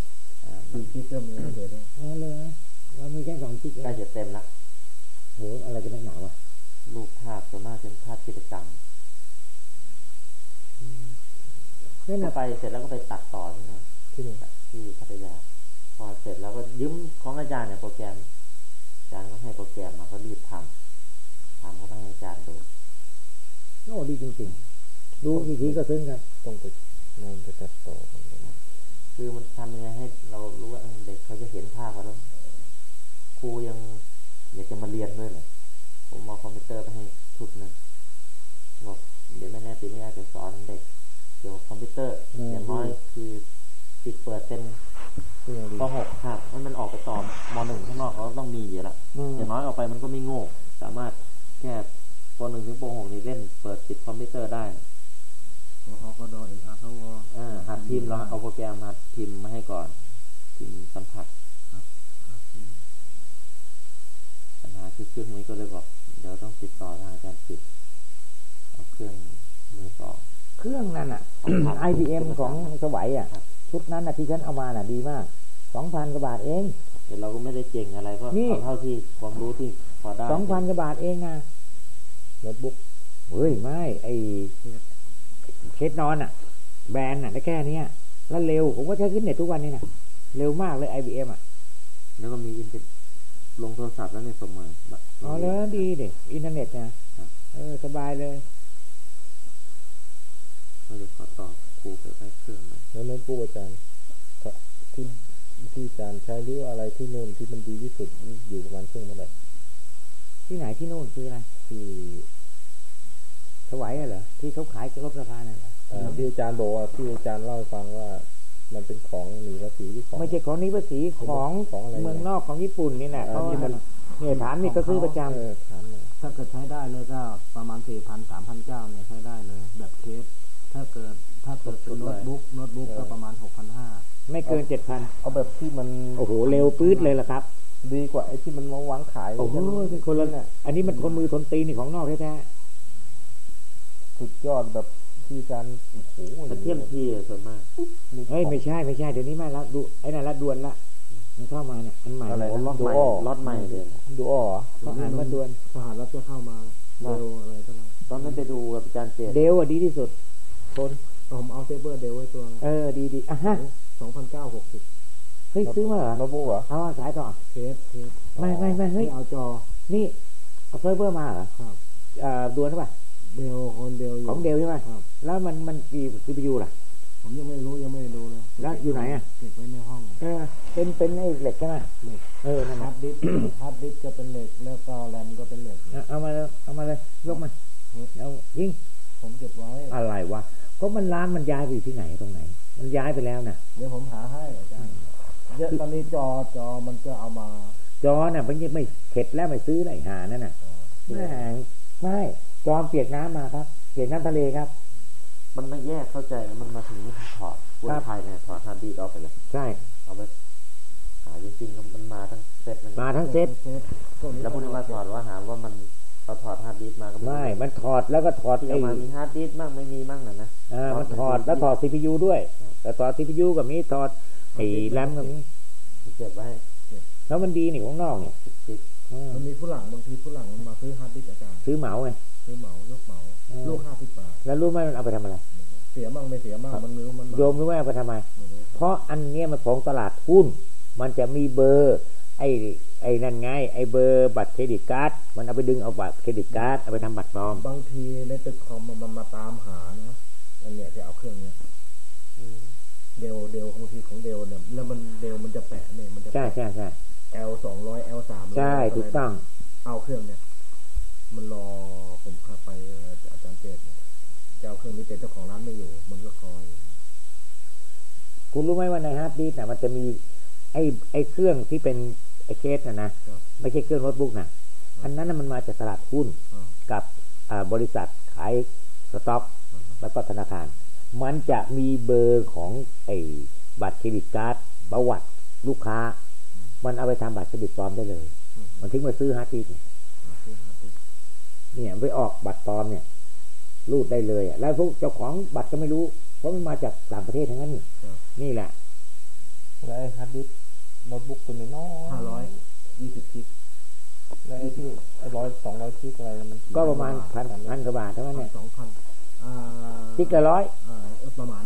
อ่ามัน สี่กิกก็มีนะเดี๋ยวนี้ อ๋อเลยเรามีแค่สองจิกเอ ใกล้ ง จะเต็มละ โอ้โหอะไรกันนักหนาวะ ลูกภาพส่วนมากเป็นภาพกิจกรรม นั่นก็น่ะไปเสร็จแล้วก็ไปตัดต่อที่นั่นที่นี่ที่พัทยาพอเสร็จแล้วก็ยืมของอาจารย์เนี่ยโปรแกรมอาจารย์ก็ให้โปรแกรมมาก็รีบทำทำก็ให้อาจารย์ดูโอ้ดีจริง ๆ ดูอีกทีก็ซึ้งครับต้องไปงานไปตัดต่อกันเลยนะ คือมันทำยังไงให้เรารู้ว่าเออเด็กเขาจะเห็นภาพว่าแล้วครูยังอยากจะมาเรียนด้วยเลยผมเอาคอมพิวเตอร์ไปให้ชุดหนึ่งบอกเดี๋ยวไม่แน่ปีนี้อาจจะสอนเด็กเกี่ยวกับ มหนึ่งข้างนอกเขาต้องมีอยู่แล้ว อืมอย่างน้อยออกไปมันก็ไม่โง่ สามารถแค่ปหนึ่งถึงปหกนี่เล่นเปิดปิดคอมพิวเตอร์ได้พอเขาก็ดอเอกอาเขาวออ่าหัดพิมพ์แล้วเอาโปรแกรมหัดพิมพ์มาให้ก่อนพิมพ์สัมผัสปัญหาคือเครื่องนี้ก็เลยบอก เดี๋ยวต้องติดต่อทางอาจารย์สิทธิ์เอาเครื่องมือสองเครื่องนั่นอะครับ IBM ของสวัยอะครับชุดนั้นน่ะที่ฉันเอามาน่ะดีมากสองพันกว่าบาทเอง แต่เราก็ไม่ได้เก่งอะไรก็นี่เอาเท่าที่ความรู้ที่พอได้สองพันกว่าบาทเองนะโน้ตบุ๊กเฮ้ยไม่ไอเคสนอนอะแบรนด์อะได้แค่เนี้ยแล้วเร็ว ผมก็ใช้ขึ้นเน็ตทุกวันนี่นะเร็วมากเลย IBM อะแล้วก็มีอินเทอร์ลงโทรศัพท์แล้วเนี่ยสมมืออ๋อแล้วดีเด็อินเทอร์เน็ตนะครับเออสบายเลยเราจะขอต่อครูไปให้เครื่องนะแล้วโน้ตบุ๊กอาจารย์ที่ ที่อาจารย์ใช้หรืออะไรที่นู่นที่มันดีที่สุดอยู่ประมาณเครื่องเท่าไหร่ที่ไหนที่นู่นคืออะไรที่สวัยอะเหรอที่เขาขายลดราคานั่นเหรอเอ่อที่อาจารย์บอกว่าที่อาจารย์เล่าให้ฟังว่ามันเป็นของหนีภาษีที่ของไม่ใช่ของนี้ภาษีของของอะไรเนี่ยเมืองนอกของญี่ปุ่นนี่แหละเออเขาที่มันเนี่ยถามนี่ก็ซื้อประจำเออถามหน่อยถ้าเกิดใช้ได้เลยก็ประมาณสี่พันสามพันเจ้าเนี่ยใช้ได้เลย แบบเคสถ้าเกิดถ้าเกิดเป็นโน้ตบุ๊กโน้ตบุ๊กก็ประ ไม่เกินเจ็ดพันเอาแบบที่มันโอ้โหเร็วปื๊ดเลยล่ะครับ ดีกว่าไอ้ที่มันมาวางขายโอ้โหเป็นคนละเนี่ยอันนี้มันคนมือทนตีนนี่ของนอกแท้สุดยอดแบบที่อาจารย์โอ้โหแต่เทียมทีส่วนมากๆเฮ้ยไม่ใช่ไม่ใช่เดี๋ยวนี้ไม่ละดูไอ้นั่นละดวนละมันเข้ามาเนี่ยอันใหม่อะไรโอ้นะล็อตดูใหม่อ้อล็อตใหม่เลยดูอ้อเหรอเขาอ่านว่าดวนสหรัฐจะเข้ามาเร็วอะไรก็ได้ตอนนั้นไปดูกับอาจารย์เจตเดลอะดีที่สุดคนผมเอาเซเบอร์เดลไว้ตัวเออดีดีอะฮะ เฮ้ยซื้อมาเหรอโน้ตบุ๊กเหรอเอามาขายต่อเคสเคสไม่ไม่ไม่เฮ้ยที่เอาจอ นี่เอาเซิร์ฟเวอร์มาเหรอครับเอ่อ dual หรือเปล่า Dell คน Dell อยู่ของ Dell ใช่ไหมครับแล้วมันมันกี่ CPU ล่ะ ผมยังไม่รู้ยังไม่ได้ดูเลยแล้วอยู่ไหนอะเก็บไว้ในห้องเออเป็นเป็นไอ้เหล็กใช่ไหมเหล็กเออนั่นนะฮาร์ดดิสก์ฮาร์ดดิสก์จะเป็นเหล็กแล้วก็แรมก็เป็นเหล็กเอาเอามาเลยเอามาเลยยกมาเอายิงผมเก็บไว้อะไรวะก็มันร้านมันย้ายไปอยู่ที่ไหนตรงไหน มันย้ายไปแล้วนะเดี๋ยวผมหาให้อาจารย์ เดี๋ยวตอนนี้จอจอมันก็เอามา จอน่ะมันยังไม่เข็ดแล้วไม่ซื้ออะไรหานั่นน่ะเอ่อแม่งไม่จอมเปียกน้ำมาครับ เปียกน้ำทะเลครับ มันไม่แยกเข้าใจแล้วมันมาถึงนี่ถอดเว็บไทยเนี่ยถอดฮาร์ดดิสก์ออกไปเลยใช่เอาไปหาจริงๆก็มันมาทั้งเซ็ตมันมาทั้งเซ็ตเซ็ตพวกนี้แล้วพวกนี้มาถอดว่าหาว่ามันเราถอดฮาร์ดดิสก์มาก็ไม่ มันถอดแล้วก็ถอดที่ไอ้เอามามีฮาร์ดดิสก์บ้างไม่มีบ้างนะนะอ่ามันถอดแล้วถอด CPU ด้วย แต่ถอด CPU กับมีถอด ไอ้แรมกับมีเก็บไว้ แล้วมันดีนี่ของนอกเนี่ยติดติดอืมมันมีฝรั่งบางทีฝรั่งมันมาซื้อฮาร์ดดิสก์อาจารย์ซื้อเหมาไงซื้อเหมายกเหมาอืมลูกห้าสิบบาทแล้วรู้ไหมมันเอาไปทำอะไร เสียมั่งไม่เสียมั่งมันไม่รู้มันโยมรู้ไหมเอาไปทำไมไม่รู้เพราะอันเนี้ยมันของตลาดหุ้น มันจะมีเบอร์ ไอ้ไอ้นั่นไงไอ้เบอร์บัตรเครดิตการ์ดมันเอาไปดึงเอาบัตรเครดิตการ์ดเอาไปทำบัตรปลอมบางทีในตึกคอมมันมาตามหานะอันเนี้ยที่เอาเครื่องเนี้ยอืม Dell Dell บางทีของ Dell เนี่ยแล้วมัน Dell มันจะแปะเนี่ยมันจะใช่ใช่ใช่ L สองร้อย L สามใช่ถูกต้อง เอาเครื่องเนี่ย มันรอผมขับไปอาจารย์เจตเนี่ยจะเอาเครื่องนี้แต่เจ้าของร้านไม่อยู่ มันก็คอย คุณรู้ไหมว่าในฮาร์ดดิสก์น่ะมันจะมี ไอ้ไอ้เครื่องที่เป็นไอ้เคสน่ะนะครับไม่ใช่เครื่องโน้ตบุ๊กนะอันนั้นน่ะมันมาจากตลาดหุ้นอ่ากับอ่าบริษัทขายสต็อกอ่าฮะแล้วก็ธนาคาร มันจะมีเบอร์ของไอ้บัตรเครดิตการ์ดประวัติลูกค้า มันเอาไปทำบัตรเครดิตปลอมได้เลยอืมมันถึงมาซื้อฮาร์ดดิสก์เนี่ยอ่าซื้อฮาร์ดดิสก์เนี่ยไปออกบัตรปลอมเนี่ย รูดได้เลยอะแล้วพวกเจ้าของบัตรก็ไม่รู้ เพราะมันมาจากต่างประเทศทั้งนั้น นี่ครับนี่แหละแล้วไอ้ฮาร์ดดิสก์โน้ตบุ๊กตัวนี้น้อยห้าร้อยยี่สิบกิกแล้วไอ้ที่ไอ้ร้อยสองร้อยกิกอะไรมันก็ประมาณพันพันกว่าบาทเท่านั้นเนี่ยสองพันอ่าจิกละร้อยอ่าเออ ประมาณ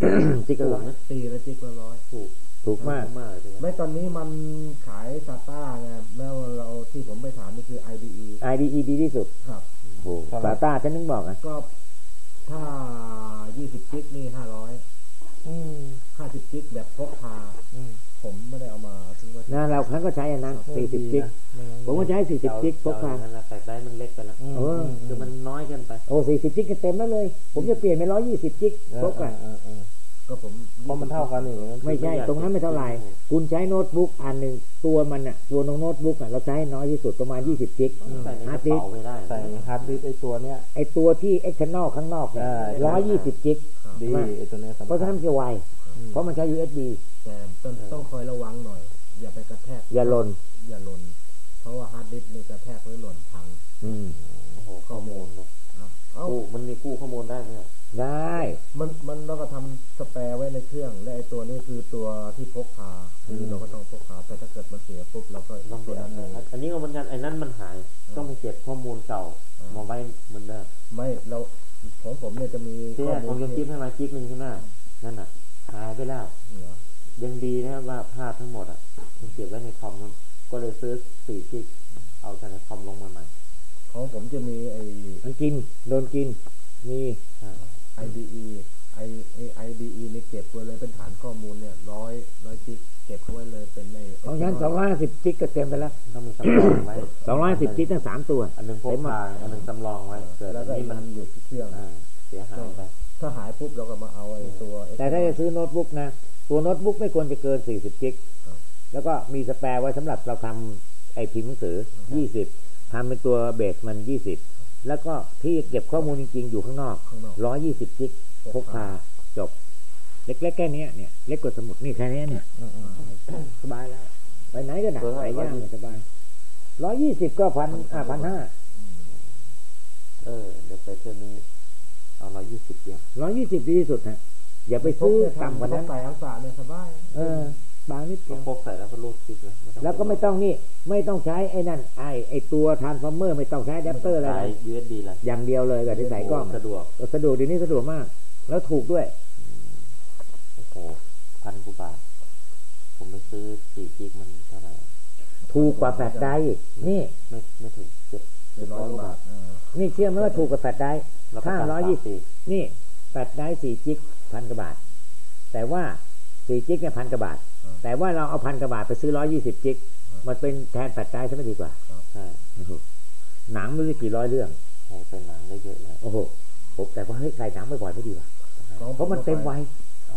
จิกละร้อยตีละจิกละร้อยถูกถูกมากมากเลยไม่ตอนนี้มันขายซาต้าไงแล้วเราที่ผมไปถามนี่คือ IDE IDE ดีที่สุดครับโอ้ซาต้าฉันนึกบอกนะก็ถ้า20กิกนี่500อืม50กิกแบบพกพาอืมผมไม่ได้เอามาทิ้งไว้ที่นะเราครั้งก็ใช้อันนั้นสี่สิบกิก ผมก็ใช้สี่สิบกิกพกพานั่นแหละแต่ได้มันเล็กไปแล้วเออคือมันน้อยเกินไป โอ้สี่สิบกิกก็เต็มแล้วเลย ผมจะเปลี่ยนเป็นร้อยยี่สิบกิกเออพกเออะอเออเออก็ผมเพราะมันเท่ากันนี่ไม่ใช่ ตรงนั้นไม่เท่าไหร่ คุณใช้โน้ตบุ๊กอันหนึ่งตัวมันอะ ตัวโน้ตบุ๊กอะเราใช้น้อยที่สุดประมาณ 20จิกใส่ในกฮาระร์ดดิสเป๋าไม่ได้ใส่ฮาร์ดดิสก์ไอตัวเนี้ยไอตัวที่ external ข้างนอกเนี่ยใช่ร้อยยี่สิบจิกดีไอตัวเนี้ยสำเพคัราะฉะญนั้นมันจะไวเพราะมันใช้ USB แต่ต้องต้องคอยระวังหน่อย อย่าไปกระแทกอย่าหล่นอย่าหล่น ดดิสก์นี่กระแทกไว้หล่นพัง อืมโอ้โหข้อมูลนะอะเอ้ากู้มันมีกู้ข้อมูลได้ไหมอะได้ มันมันเราก็ทำสแปร์ไว้ในเครื่อง และไอตัวนี้คือตัวที่พกพาคือเราก็ต้องพกพาแต่ถ้าเกิดมันเสียปุ๊บเราก็ต้องตัเสีวยนั้นเลยอันนี้ก็เหมือนกันไอ้นั่นมันหาย ต้องไปเก็บข้อมูลเก่าอ่าม มาไว้เหมือนเดิมไม่เราของผมเนี่ยจะมีที่ข้แรอกมูผลมจะจิ๊บให้มาจิ๊บหนึ่งใช่ไหมนั่นอะ หายไปแล้ว เหรอยังดีนะว่าภาพทั้งหมดอะมันเก็บไว้ในคอมมันก็เลยซื้อสี่จิกเอาจากในคอมลงมาใหม่ ของผมจะมีไอ มัน กิน โดนกิน มีใช่ IDE ไอไอ IDE นี่เก็บไว้เลยเป็นฐานข้อมูลเนี่ยร้อยร้อยจิกเก็บเอาไว้เลยเป็นในของฉันสองร้อยสิบจิกก็เต็มไปแล้วต้องมีสำรองไว้สองร้อยสิบจิกตั้งสามตัว อันหนึงพกเต็มหมดพาอันหนึงสำรองไว้เกิดแล้วก็อันไอ้นี้มัมันนอยู่ที่เครื่องอ่าเสียหายไปถ้าหายปุ๊บเราก็มาเอาไอ้ตัว แต่ถ้าจะซื้อโน้ตบุ๊กนะ ตัวโน้ตบุ๊กไม่ควรจะเกิน40จิกครับแล้วก็มีสแปร์ไว้สำหรับเราทำไอพิมพ์หนังสือ20ทำเป็นตัวเบสมัน20 แล้วก็ที่เก็บข้อมูลจริง ๆ อยู่ข้างนอกข้างนอก120จิกพกพาจบ เล็กๆแค่เนี้ยเนี่ยเล็กกว่าสมุดนี่แค่เนี้ยเนี่ยสบายแล้ว ไปไหนก็ได้ตัวเท่าไหไปร่ย่าง120สบายร้อยยี่สิบก็พันอ่าพันห้าเออเดี๋ยวไปเที่ยวนี้เอาร้อยยี่สิบเดียวร้อยยี่สิบดีที่สุดนะอย่าไปซื้อต่ำกว่านั้นใส่อังสาเนี่ยสบาย เออ บางนิดเดีก็ยวพกใส่แล้วก็รูดซิปเลยต้องแล้วก็ไม่ต้องนี่ ไม่ต้องใช้ไอ้นั่น ไอ้ไอ้ตัวทรานส์ฟอร์เมอร์ไม่ต้องใช้อะแดปเตอร์อะไรสายนะ USB เลยอย่างเดียวเลยแบบที่ใส่กล้องสะดวกสะดวกเดี๋ยวนี้สะดวกมาก แล้วถูกด้วยโอ้โหพันกว่าบาทผมไปซื้อสี่ gig มันเท่าไหร่ถูกกว่าแฟลชไดรฟ์นี่ไม่ไม่ถึงเจ็ดเจ็ดร้อยกว่าบาทอ่านี่เชื่อไหมว่าถูกกว่าแฟลชไดรฟ์แล้วก็ห้าจ่ร้อยยี่สมสิบนี่แฟลชไดรฟ์สี่จิกพันกว่าบาท แต่ว่าสี่จิกเนี่ยพันกว่าบาท แต่ว่าเราเอาพันกว่าบาทไปซื้อร้อยยี่สิบจิก มันเป็นแทนแฟลชไดรฟ์ใช่ไหมดีกว่าใช่โอ้โหหนังไม่รู้กี่ร้อยเรื่องโอ้เป็นหนังได้เยอะเลยโอ้โหผมแต่ว่าเฮ้ยใส่หนังบ่อยๆไม่ดีว่ะเพราะมันเต็มไว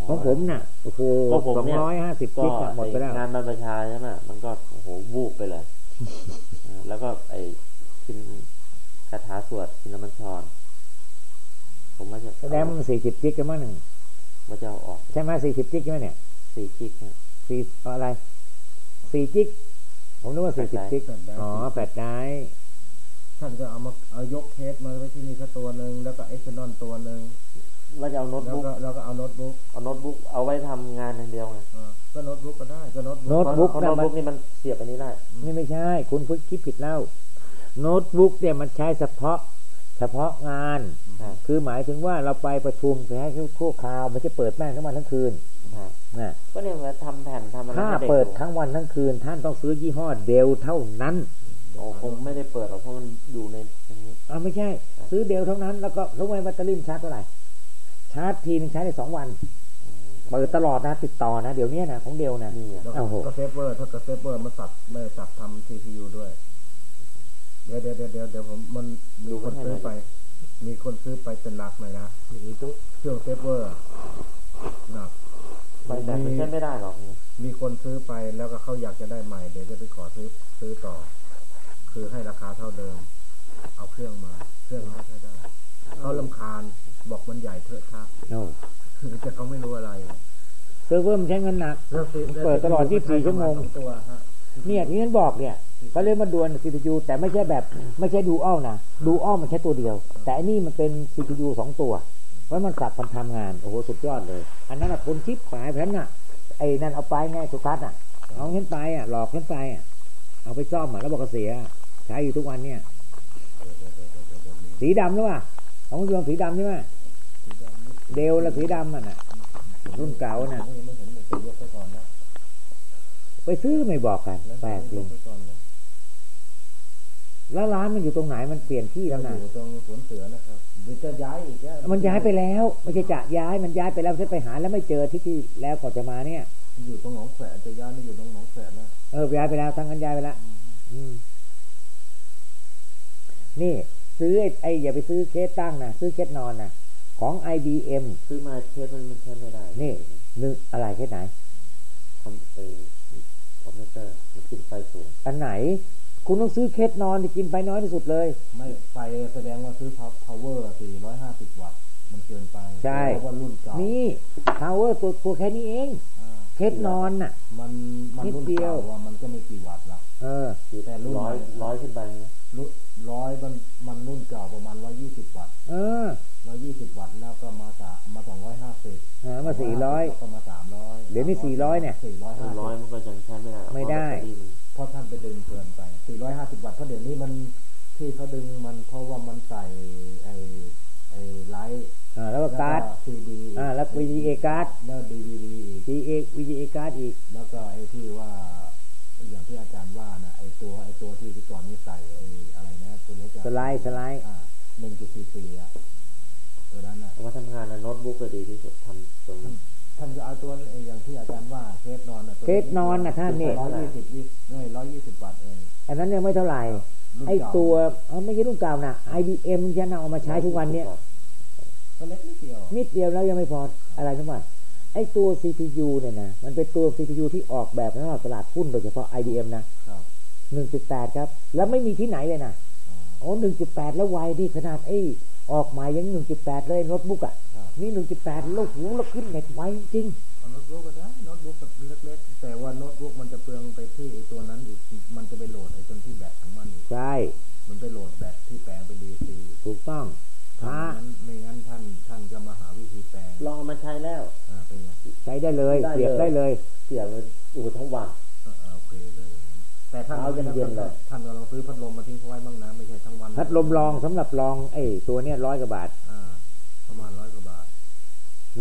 ของผมน่ะโอ้โหก็ผมสองเนี่ยร้อยห้าสิบก็จิกอะหมดไปแล้วงานบรรพชาใช่ไหมมันก็โอ้โหวูบไปเลยเออแล้วก็ไอ้ขึ้นคาถาสวดชินมัญชรผมว่าจะแสดงว่ามันสี่สิบจิกกันมั้งหนึ่งว่าจะเอาออก ใช่ไหมสี่สิบจิกใช่ไหมเนี่ยสี่กิกเนี่ย สี่อะไรสี่จิก ผมนึกว่าสี่สิบจิก อ๋อแปดได้ท่านก็เอามาเอายกเคสมาไว้ที่นี่สักตัวหนึ่งแล้วก็เอ็กซ์นอนตัวหนึ่งว่าจะเอาโน้ตแล้วบุ๊กก็แล้วก็เอาโน้ตบุ๊กเอาโน้ตบุ๊กเอาไว้ทำงานอย่างเดียวไงอ่าก็โน้ตบุ๊กก็ได้ก็โน้ตบุ๊กโน้ตบุ๊กเพราะนั่โน้นตมันบุ๊กนี่มันเสียบอันนี้ได้นี่ไม่ใช่ คุณพูดคิดผิดแล้วโน้ตบุ๊กเนี่ยมันใช้เฉพาะ เฉพาะงานใช่คือหมายถึงว่าเราไปประชุมไปให้คู่คราวไม่ใช่เปิดแม่งทั้งวันทั้งคืนใช่นะ ก็เนี่ยมาทำแผ่นทำอะไรถ้าให้ด็กเปิดทั้งวันทั้งคืน ท่านต้องซื้อยี่ห้อเดลเท่านั้นโอ้คงไม่ได้เปิดหรอกเพราะมันอยู่ในอย่างนี้อ่าไม่ใช่ ซื้อ Dell เท่านั้น แล้วก็รู้ไหมแบตเตอรี่มันชาร์จเท่าไหร่ชาร์จทีนึงใช้ได้สองวันเปิดตลอดนะติดต่อนะ เดี๋ยวนี้นะของ Dell นะนี่อะแล้วโอ้โหก็เซิร์ฟเวอร์ถ้าเกิดเซิร์ฟเวอร์มาสับไม่ได้สับทำ CPU ด้วยเดี๋ยวเดี๋ยวเดี๋ยวเดี๋ยวเดี๋ยวผมมันมีคนซื้อไป มีคนซื้อไปเป็นหลักเลยนะเครื่องเซิร์ฟเวอร์หนัก ใบแบตมันใช้ไม่ได้หรอกมีคนซื้อไปแล้วก็เขาอยากจะได้ใหม่ เดี๋ยวจะไปขอซื้อซื้อต่อ คือให้ราคาเท่าเดิม เอาเครื่องมา เครื่องให้ได้เขารำคาญบอกมันใหญ่เถอะครับโอ้แต่เขาไม่รู้อะไรเซิร์ฟเวอร์มันใช้เงินหนักแล้วซื้อเปิดตลอด 24 ชั่วโมงสอตัวฮะเนี่ยที่นั้นบอกเนี่ยเขาเรียกมาดวล CPU แต่ไม่ใช่แบบ ไม่ใช่ dual นะ dual มันแค่ตัวเดียว แต่อันนี้มันเป็น CPU สองตัว เพราะมันสับมันทำงานโอ้โหสุดยอดเลย อันนั้นอะคนชิปหายแผ่นน่ะไอ้นั่นเอาไปไงสุทัศน์อะเอาเงินไปอะหลอกเงินไปอะเอาไปซ่อมอะแล้วบอกเสียใช้อยู่ทุกวันเนี่ย สีดำหรือเปล่าของคุณโยมสีดำใช่ไหมเดลและสีดำอะน่ะ รุ่นเก่าน่ะยังไม่เห็นไปซื้อไม่บอกกันแปลกจริงแล้วร้านมันอยู่ตรงไหนมันเปลี่ยนที่แล้วนะยู่ตรงสวนเสือนะครับ หรือจะย้ายอีกแล้วมันย้ายไปแล้วไม่ใช่จะย้ายมันย้ายไปแล้วฉันไปหาแล้วไม่เจอที่ที่แล้วก่อนจะมาเนี่ย อยู่ตรงหนองแขวนจะย้ายไม่อยู่ตรงหนองแขวนนะเออย้ายไปแล้วทั้งกันย้ายไปแล้วอืมนี่ ซื้อไอ้ไอ้อย่าไปซื้อเคสตั้งนะซื้อเคสนอนนะของ IBM ซื้อมาเทปมันมันใช้ไม่ได้ นี่หนึ่งอะไรแค่ไหนคอมเออคอมพิวเตอร์มันกินไฟสูงอันไหน คุณต้องซื้อเคสนอนที่กินไปน้อยที่สุดเลย ไม่ไฟแสดงว่าซื้อ power 450วัตต์มันเกินไปใช่เพราะว่ารุ่นเก่านี่ power ตัวตัวแค่นี้เองอ่าเคสนอนน่ะ มันมันนิดรุ่นเดียวเก่าอะมันก็ไม่กี่วัตต์ละเออแต่รุ่นร้อยใหม่ร้อยขึ้นไปนะรุ่นร้อยมันมันรุ่นเก่าประมาณ120วัตต์เออ120วัตต์แล้วก็มาสามา250หามาสี่ร้อยแล้วก็มา300เดี๋ยวนี้400เนี่ยถ้าร้อย450มันก็ยังใช้ไม่ได้หรอกไม่ได้ เพราะเดี๋ยวนี้มันที่เขาดึงมันเพราะว่ามันใส่ไอ้ไอ้ไลท์อ่าแล้วก็การ์ดซีดีอ่าแล้ว VGA การ์ดแล้วดีวีดีอีก VGA VGA การ์ดอีก แล้วก็ไอ้ที่ว่า อย่างที่อาจารย์ว่านะไอ้ตัวไอ้ตัวที่ที่ก่อนนี้ใส่ไอ้อะไรนะตัวเล็กอะสไลด์สไลด์อ่าหนึ่งจุดสี่สี่อะตัวนั้นอะเอามาทำงานนะโน้ตบุ๊กก็ดีที่สุดทำตรงนั้นท่านจะเอาตัวไอ้อย่างที่อาจารย์ว่าเคสนอนอะเคสนอนน่ะท่านนี่ร้อยยี่สิบวิไม่ร้อยยี่สิบวัตต์เองอันนั้นยังไม่เท่าไหร่รุ่นไอ้เก่าตัวเอาไม่ใช่รุ่นเก่านะ IBM ฉันเอามาใช้ทุกวันเนี้ยก็เล็กนิดเดียวนิดเดียวแล้วยังไม่พออะไรนะว่าไอ้ตัว CPU เนี่ยนะมันเป็นตัว CPU ที่ออกแบบสำหรับตลาดหุ้นโดยเฉพาะ IBM นะครับ1.8ครับ แล้วไม่มีที่ไหนเลยนะอ๋อโอ้1.8แล้วไวดิขนาดไอ้ออกมายัง1.8เลยโน้ตบุ๊กอะครับนี่1.8แล้วหูแล้วขึ้นเน็ตไวจริงเอาโน้ตบุ๊กก็ได้โน้ตบุ๊กแบบเล็กๆแต่ว่าโน้ตบุ๊กมันจะเปลืองไป ใช่มันไปโหลดแบตที่แปลงเป็นดีซีถูกต้องถ้าช้าไม่งั้นท่านท่านจะมาหาวิธีแปลงลองเอามาใช้แล้วอ่าเป็นไงใช้ได้เลยได้เลยเสียบได้เลยเสียบมันอูทั้งวันอ่าอ่าโอเคเลยอย่างนั้นแต่ท่านเช้าเย็นๆเลยท่านก็ลองซื้อพัดลมมาทิ้งเขาไว้บ้างนะไม่ใช่ทั้งวัน พัดลมรองสำหรับรองไอ้ตัวเนี้ยร้อยกว่าบาทอ่าประมาณร้อยกว่าบาท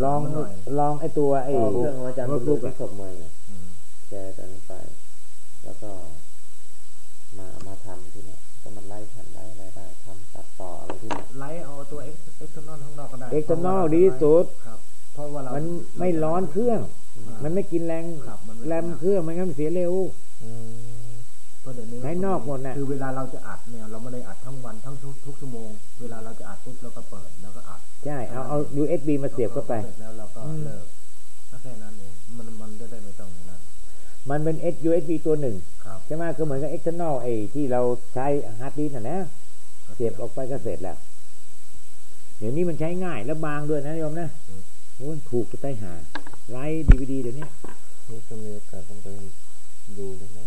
ลองมาหน่อยลองไอ้ตัวไอ้เอาเครื่องของอาจารย์โน้บุตญบุ๊กที่อะศพใหม่อะอืมแชร์กันไปแล้วก็ มามาทำที่เนี่ยก็มันไล่แผ่นไล่อะไรได้ทำตัดต่ออะไรที่เนี่ย ไลท์เอาตัวเอ็กซ์เอ็กซ์เทอร์นอล ข้างนอกก็ได้ external ดีที่สุดครับเพราะว่าเรามัมันไม่ร้อนเครื่อง มันไม่กินแรงครับมันไม่แรมเครื่องมันงั้นมันเสียเร็ว เพราะเดี๋ยวนี้ภายนอกหมดน่ะ คือเวลาเราจะอัดเนี่ยเราไม่ได้อัดทั้งวันทั้งทุกทุกชั่วโมง เวลาเราจะอัดปุ๊บเราก็เปิดแล้วก็อัดใช่เอาเอา USB มาเสียบเข้าไปเสร็จแล้วเราก็อืมเลิกก็แค่นั้นเองมันมันจะได้ไม่ต้องอย่างนั้นมันเป็น USB ตัวหนึ่งครับ ใช่ไหมก็เหมือนกับ external ไอ้ที่เราใช้ฮาร์ดดิสก์น่ะนะ เสียบออกไปก็เสร็จแล้วเดี๋ยวนี้มันใช้ง่ายแล้วบางด้วยนะโยมนะโอ้ยถูกจะใต้หาไลท์ดีวดีเดี๋ยวนี้นี่จะมีโอกาสต้องไปดูเลยนะ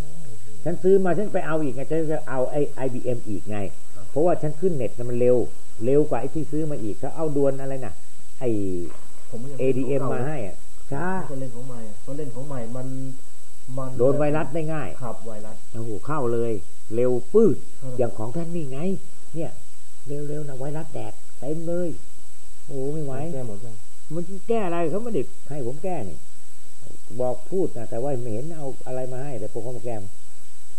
ฉันซื้อมาฉันไปเอาอีกไงฉันจะเอาไอ้ IBM อีกไง เพราะว่าฉันขึ้นเน็ตน่ะมันเร็ว เร็วกว่าไอ้ที่ซื้อมาอีกเขาเอาดวนอะไรนะไอ้ผมยัง ADM มาให้อะช้าเขาเล่นของใหม่เขาเล่นของใหม่มันมันโดนไวรัสได้ง่ายขับไวรัสโอ้โหเข้าเลย เร็วปืดครับอย่างของท่านนี่ไง เนี่ย เร็วๆนะไวรัสแดก เต็มเลย โอ้ไม่ไหวแก้หมดยังมันแก้อะไรเขาไม่ได้ให้ผมแก้นี่บอกพูดนะแต่ว่าไม่เห็นเอาอะไรมาให้แต่ผมก็มาแก้ม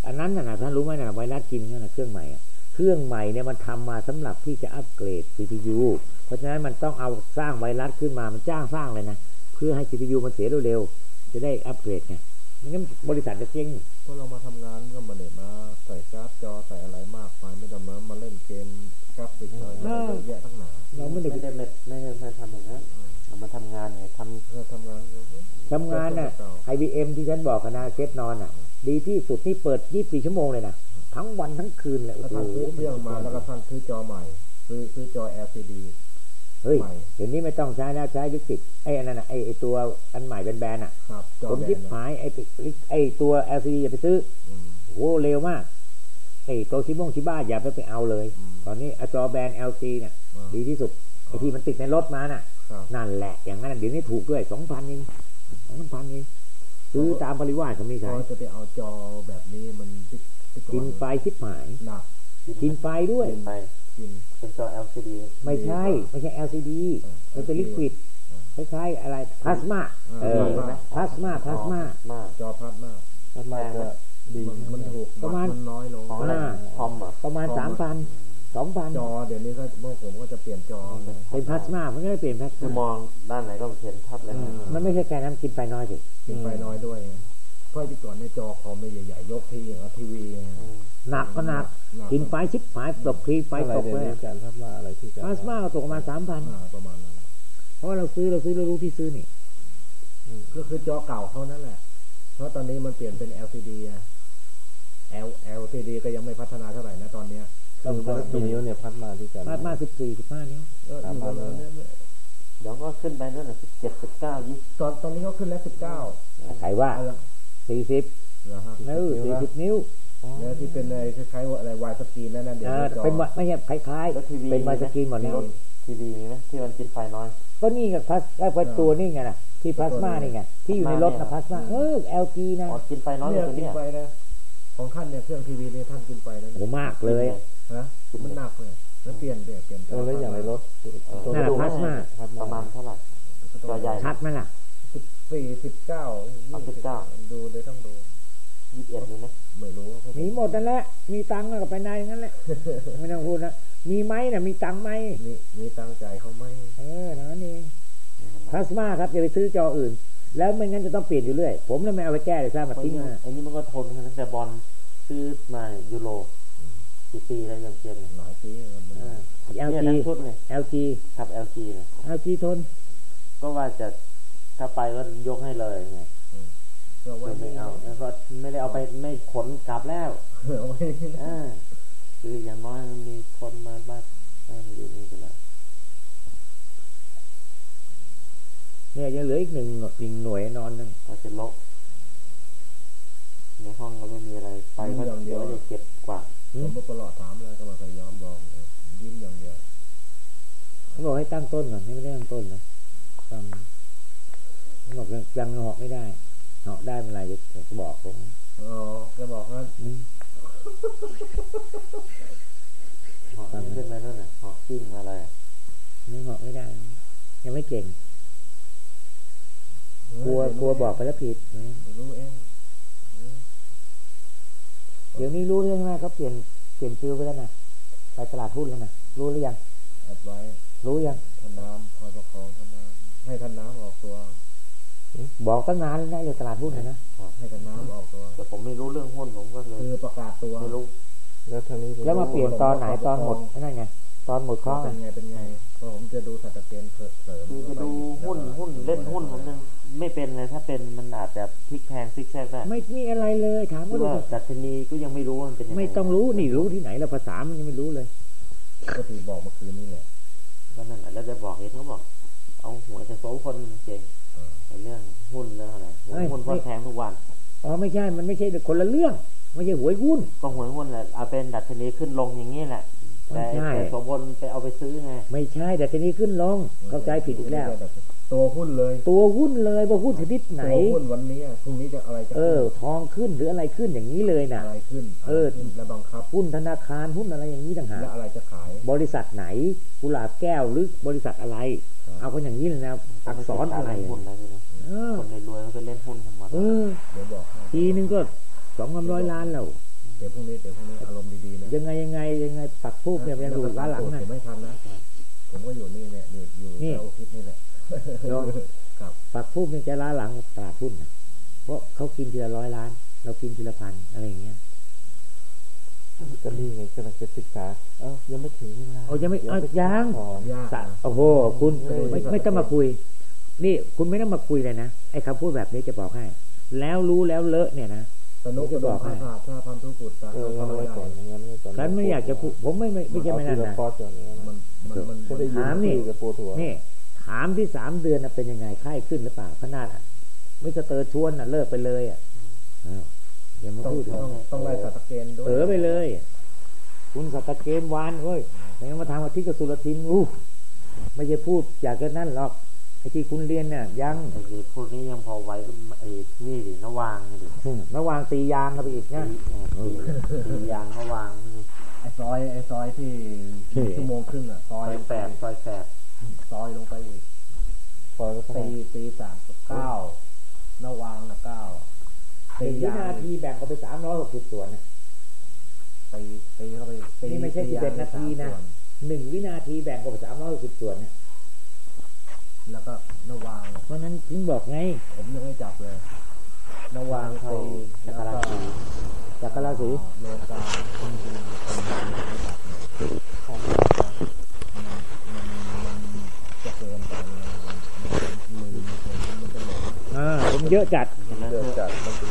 อันนั้นน่ะนะท่านรู้ไหมนะไวรัสกินนั่นนะเครื่องใหม่อะเครื่องใหม่เนี่ยมันทำมาสำหรับที่จะอัปเกรด CPU เพราะฉะนั้นมันต้องเอาสร้างไวรัสขึ้นมามันจ้างสร้างเลยนะเพื่อให้ CPU มันเสียเร็วๆจะได้อัปเกรดไงไม่งั้นบริษัทจะเจ๊งเพราะเรามาทำงานก็มาเนี่ยมาใส่การ์ดจอใส่อะไรมากมายไม่ต้องมามาเล่นเกมกราฟิกอะไรเยอะแยะทั้งหนาเรา ไม่ได้ไม่ได้ไม่ไม่ได้ม่ทำอย่างนั้นเอามาทำงานไงทำทำงานทำงานน่ะ IBM ที่ฉันบอกกันนะเคสนอนน่ะ ดีที่สุดนี่เปิด24ชั่วโมงเลยนะทั้งวันทั้งคืนเลยแล้โอ้วโหท่านซื้อเครื่องมาแล้วก็ท่านซื้อจอใหม่ซื้อซื้อจอ LCD เฮ้ยใหม่เดี๋ยวนี้ไม่ต้องใช้แล้วใช้ลิขิตไอ้อันนั้นน่ะไอ้ไอตัวอันใหม่แบนๆอะผมยิบหายไอ้ไอ้ตัว LCD อย่าไปซื้อโอ้เร็วมากไอ้ตัวชิบงชิบ้าอย่าไปไปเอาเลย ตอนนี้อจอแบน LC เนี่ยอ่า ดีที่สุดไอ้ที่มันติดในรถมาน่ะครับนั่นแหละ อย่างนั้นนะเดี๋ยวนี้ถูกด้วยสองพันเองสองพันเองซื้อตามปริวาสเขามีพขายอจะไปเอาจอแบบนี้มันที่ที่อกินไฟชิบหายหนักกินไฟด้วยกินไปกินเป็นจอ LCD ไม่ใช่ ไม่ใช่ LCD เออมันเป็นลิควิดเออคล้ายๆอะไรพลาสมาเออใช่ไหมพลาสมาพลาสมามากจอพัดมากถ้ามาจะดีมันมันถูกประมาณมันน้อยลงของอะไรอ่าคอมเหรอะประมาณพอสามมัพันน สองพันจอเดี๋ยวนี้ก็พวกผมก็จะเปลี่ยนจอเป็นพลาสมามันก็ไม่เปลี่ยนพลาสคือมามองด้านไหนก็เห็นชัดเลยมันไม่ใช่แค่นั้นกินไฟน้อยสิกินไฟน้อยด้วยเพราะที่ก่อนในยจอคอมไม่ใหญ่ๆยกทีอย่างกับทีวีอืมหนักก็หนักหนักกินไฟชิบหายตกทีไฟอะไรตกเดี๋ยวเลยนี้อาจารย์พัดว่าอะไรที่จะพลาสมาก็ตกประมาณสามพันอ่าประมาณนั้นเพราะว่าเราซื้อเราซื้อเรารู้ที่ซื้อนี่ก็คือจอเก่าเขานั่นแหละ เพราะตอนนี้มันเปลี่ยนเป็น LCD อะ L LCD ก็ยังไม่พัฒนาเท่าไหร่นะตอนเนี้ย ต้องพัดกี่นิ้วเนี่ยพัดมาที่กันมาดมาสิบสี่สิบห้านิ้วเราณนั้นเนี่ยเดี๋ยวก็ขึ้นไปนั่นน่ะสิบเจ็ดสิบเก้ายี่ตอนตอนนี้เขาขึ้นแล้วสิบเก้าใครว่าสี่สิบเหรอฮะนิ้วสี่สิบนิ้วแล้วที่เป็นอะไรคล้ายๆว่าอะไรวายสกรีนนั่นน่ะเดี๋ยวเป็นไม่ใช่คล้ายๆเป็นมายสกรีนหมดนี่รถทีวีมีไหมที่มันกินไฟน้อย ก็นี่ไงพลาสไอ้พลาสตัวนี่ไงนะที่พลาสมานี่ไงที่อยู่ในรถนะพลาสมาเออ LG นะอ๋อกินไฟน้อยเนี่ยตัวนเนี้ยของท่านเนี่ยเครื่องทีวีเนี่ยท่านกินไฟนะโหมากเลย อะฮะมันหนักเลยแล้วเปลี่ยนเปลี่ยนเปลี่ยนเออแล้วอย่างในรถนั่นแหละพลาสมาพัดประมาณเท่าไหร่จอใหญ่ชัดไหมล่ะสิบสี่สิบเก้าเอา19ดูเลยต้องดูยี่สิบเอ็ดมีไหมไม่รู้ว่าเขามีหมดนั่นแหละ มีตังค์ก็ไปในนั่นแหละ ไม่ต้องพูดนะมีไหมนะมีตังค์ไหมมีมีตั้งใจเขาไหมเออนั่นเองพลาสมาครับอย่าไปซื้อจออื่น แล้วไม่งั้นจะต้องเปลี่ยนอยู่เรื่อย ผมเลยไม่เอาไปแก้เลยซะมาไอ้ทิ้งนี่นะไอ้นี่มันก็ทนกันตั้งแต่บอลซื้อมายูโร กี่ปีแล้วยังเทียมเนี่ยหลายปีมันมันเออเอลเนี่ยจีทั้งชุดเลย LG ขับ LG เนี่ย LG ทน ก็ว่าจะถ้าไปก็ยกให้เลยไงก็ก็ไว้ไม่เอาแล้วก็ไม่ได้เอาไปไม่ขนกลับแล้วเอาไว้อ่าคืออย่างน้อยมันมีคนมาบ้านให้มันอยู่นี่ไปแล้วเนี่ยยังเหลืออีกหนึ่งอีกหน่วยนอนหนึงก็จะลกในห้องก็ไม่มีอะไร ไปก็เดี๋ยวจะเก็บกวาด ผมก็ประหลอดถามอะไรก็ไมาเคยยอมลองเลยยิ้มอย่างเดียวเขาบอกให้ตั้งต้นก่อนไม่ได้ตั้งต้นเลยฟังเขาบอกยังยังเหาะไม่ได้เหาะได้เมื่อไหร่จะบอกผมอ๋อแกบอกว่าอืมเหาะไม่ขึ้นไปนั่นน่ะเหาะกิ้งมาเลยยังเหาะไม่ได้ ยังไม่เก่งกลัวกลัวบอกไปแล้วผิดอืมเดี๋ยวรู้เอง เดี๋ยวนี้รู้เรื่องไหมเขาเปลี่ยนเปลี่ยนฟิลไปแล้วนะไปตลาดหุ้นแล้วนะรู้หรือยังแอดไว้ รู้ยังท่านน้ำคอยประคองท่านน้ำให้ท่านน้ำออกตัว บอกตั้งนานแล้วนะเรื่องตลาดหุ้นนะนะให้ท่านน้ำออกตัว แต่ผมไม่รู้เรื่องหุ้นผมก็เลยคือประกาศตัวไม่รู้แล้วทางนี้แล้วมาเปลี่ยนตอนไหนตอนหมดนั่นไงตอนหมดเคราะห์เป็ไงนไงเป็นไงเพราะผมจะดูสัตว์เกณฑ์เสริมคือจะดูหุ้นหุ้นเล่นหุ้นผมยัง ไม่เป็นเลยถ้าเป็นมันอาจจะพลิกแพงซิกแซกได้ไม่มีอะไรเลยถามคืก็อดูว่าสิดัชนีก็ยังไม่รู้ว่ามันเป็นยังไงไม่ต้องรู้นี่รู้ที่ไหนแล้วภาษามันยังไม่รู้เลย ก็ถือบอกเมื่อคืนนี่แหละก็นั่นแหละแล้วจะบอกเองเขาบอก เอาหวยจะโซ่คนมันเก่งเออในเรื่องหุ้นเรื่องอะไรหวยหุ้นก็แพงทุกวันอ๋อไม่ใช่มันไม่ใช่คนละเรื่องไม่ใช่หวยหุ้นก็หวยหุ้นแหละเอาเป็นดัชนีขึ้นลงอย่างนี้แหละแต่ไม่ใช่แต่โสพลไปเอาไปซื้อไงไม่ใช่แต่ทีนี้ขึ้นลงเข้าใจผิดอีกแล้ว ตัวหุ้นเลย ตัวหุ้นเลยว่าหุ้นชนิดไหนตัวหุ้นวันนี้อะพรุ่งนี้จะอะไรจะเออ ทองขึ้นหรืออะไรขึ้นอย่างนี้เลยนะอะไรขึ้น เออะไรขึ้นและบังคับหุ้นธนาคารหุ้นอะไรอย่างนี้ต่างหากและอะไรจะขาย บริษัทไหนกุหลาบแก้วหรือบริษัทอะไร เอากันอย่างนี้เลยนะอักษรอะไรหุ้นอะไรนี่นะเออคนรวยๆเขาจะเล่นหุ้นกันหมดเออเดี๋ยวบอกให้ทีนึงก็สองสามร้อยล้านแล้วเดี๋ยวพรุ่งนี้เดี๋ยวพรุ่งนี้อารมณ์ดีๆนะยังไงยังไงยังไงปักทูบเนี่ยยังอยู่ร้านหลังผน่ะมไม่ทันนะผมก็อยู่นี่เนี่ยอยู่อยู่ นี่แถวอุทิศนี่แหละลองครับปักทูบเนี่ยจะร้านหลังตลาดหุ้นนะเพราะเขากินทีละร้อยล้าน เรากินทีละพันอะไรอย่างเงี้ยก็นี่ไงกำลังจะศึกษา เออยังไม่ถึงเวลาโอ้ยังไม่เอายังก่อนยากสะนะโอ้โห คุณไม่ได้ไม่ดูไม่ต้องมาคุย นี่คุณไม่ต้องมาคุยเลยนะ ไอ้คำพูดแบบนี้จะบอกให้ แล้วรู้แล้วเลอะเนี่ยนะสนุกผมจะจะบบออกกให้ให้ขาดถ้าพันธุกุฎตาเอองั้นเอาไว้ก่อนงั้นเอาไว้ก่อนฉันไม่อยากจะพูดผมไม่ไม่ไม่ใช่ไม่นั่นนะเอาทีละคอร์สก่อนอย่างนั้นมันมันมันจะได้ยินถามนี่คุยกับปวดหัวนี่ถามที่สามเดือนน่ะเป็นยังไงไข้ขึ้นหรือเปล่าขนาดอะไม่สเตอร์ชวนอะเลิกไปเลยอะอ้าวอย่ามาต้องพูดถึงต้องต้องไล่สัตว์เกณฑ์ด้วยเออไปเลย คุณสัตตะเกมวานเว้ยไหนมาทำอาทิตย์กับสุรทินอู้ไม่ใช่พูดอยากจะนั่นหรอกไอ้ที่คุณเรียนเนี่ยยังไอ้พวกนี้ยังพอไว้ไอ้นี่ดินวางนี่ดิระวางตียางกันไปอีกนะตีตียางเขาวางนี่ไอ้ซอยไอ้ซอยที่ชั่วโมงครึ่งอะซซออยยลงแปไปดซอยแปด ซอยลงไปอีกคอยก็ต้องตีตีสามกับเก้านวางนะเก้าหตีนึ่งวิยางนาทีแบ่งออกไปสามร้อยหกสิบส่วนน่ะตีตีเข้าไปตีนี่ไม่ใช่ตียง11นาทีนะสมส่วหนึ่งวินาทีแบ่งออกไปสามร้อยหกสิบส่วนเนี่ยแล้วก็นวางเพราะฉะนั้นถึงบอกไง ผมยังไม่จับเลยนวางเข้าตีจัแล้วกรก็ราศีจากกราศีโลกาเป็นเป็น ผมเยอะจัด เยอะจัดมันเป็น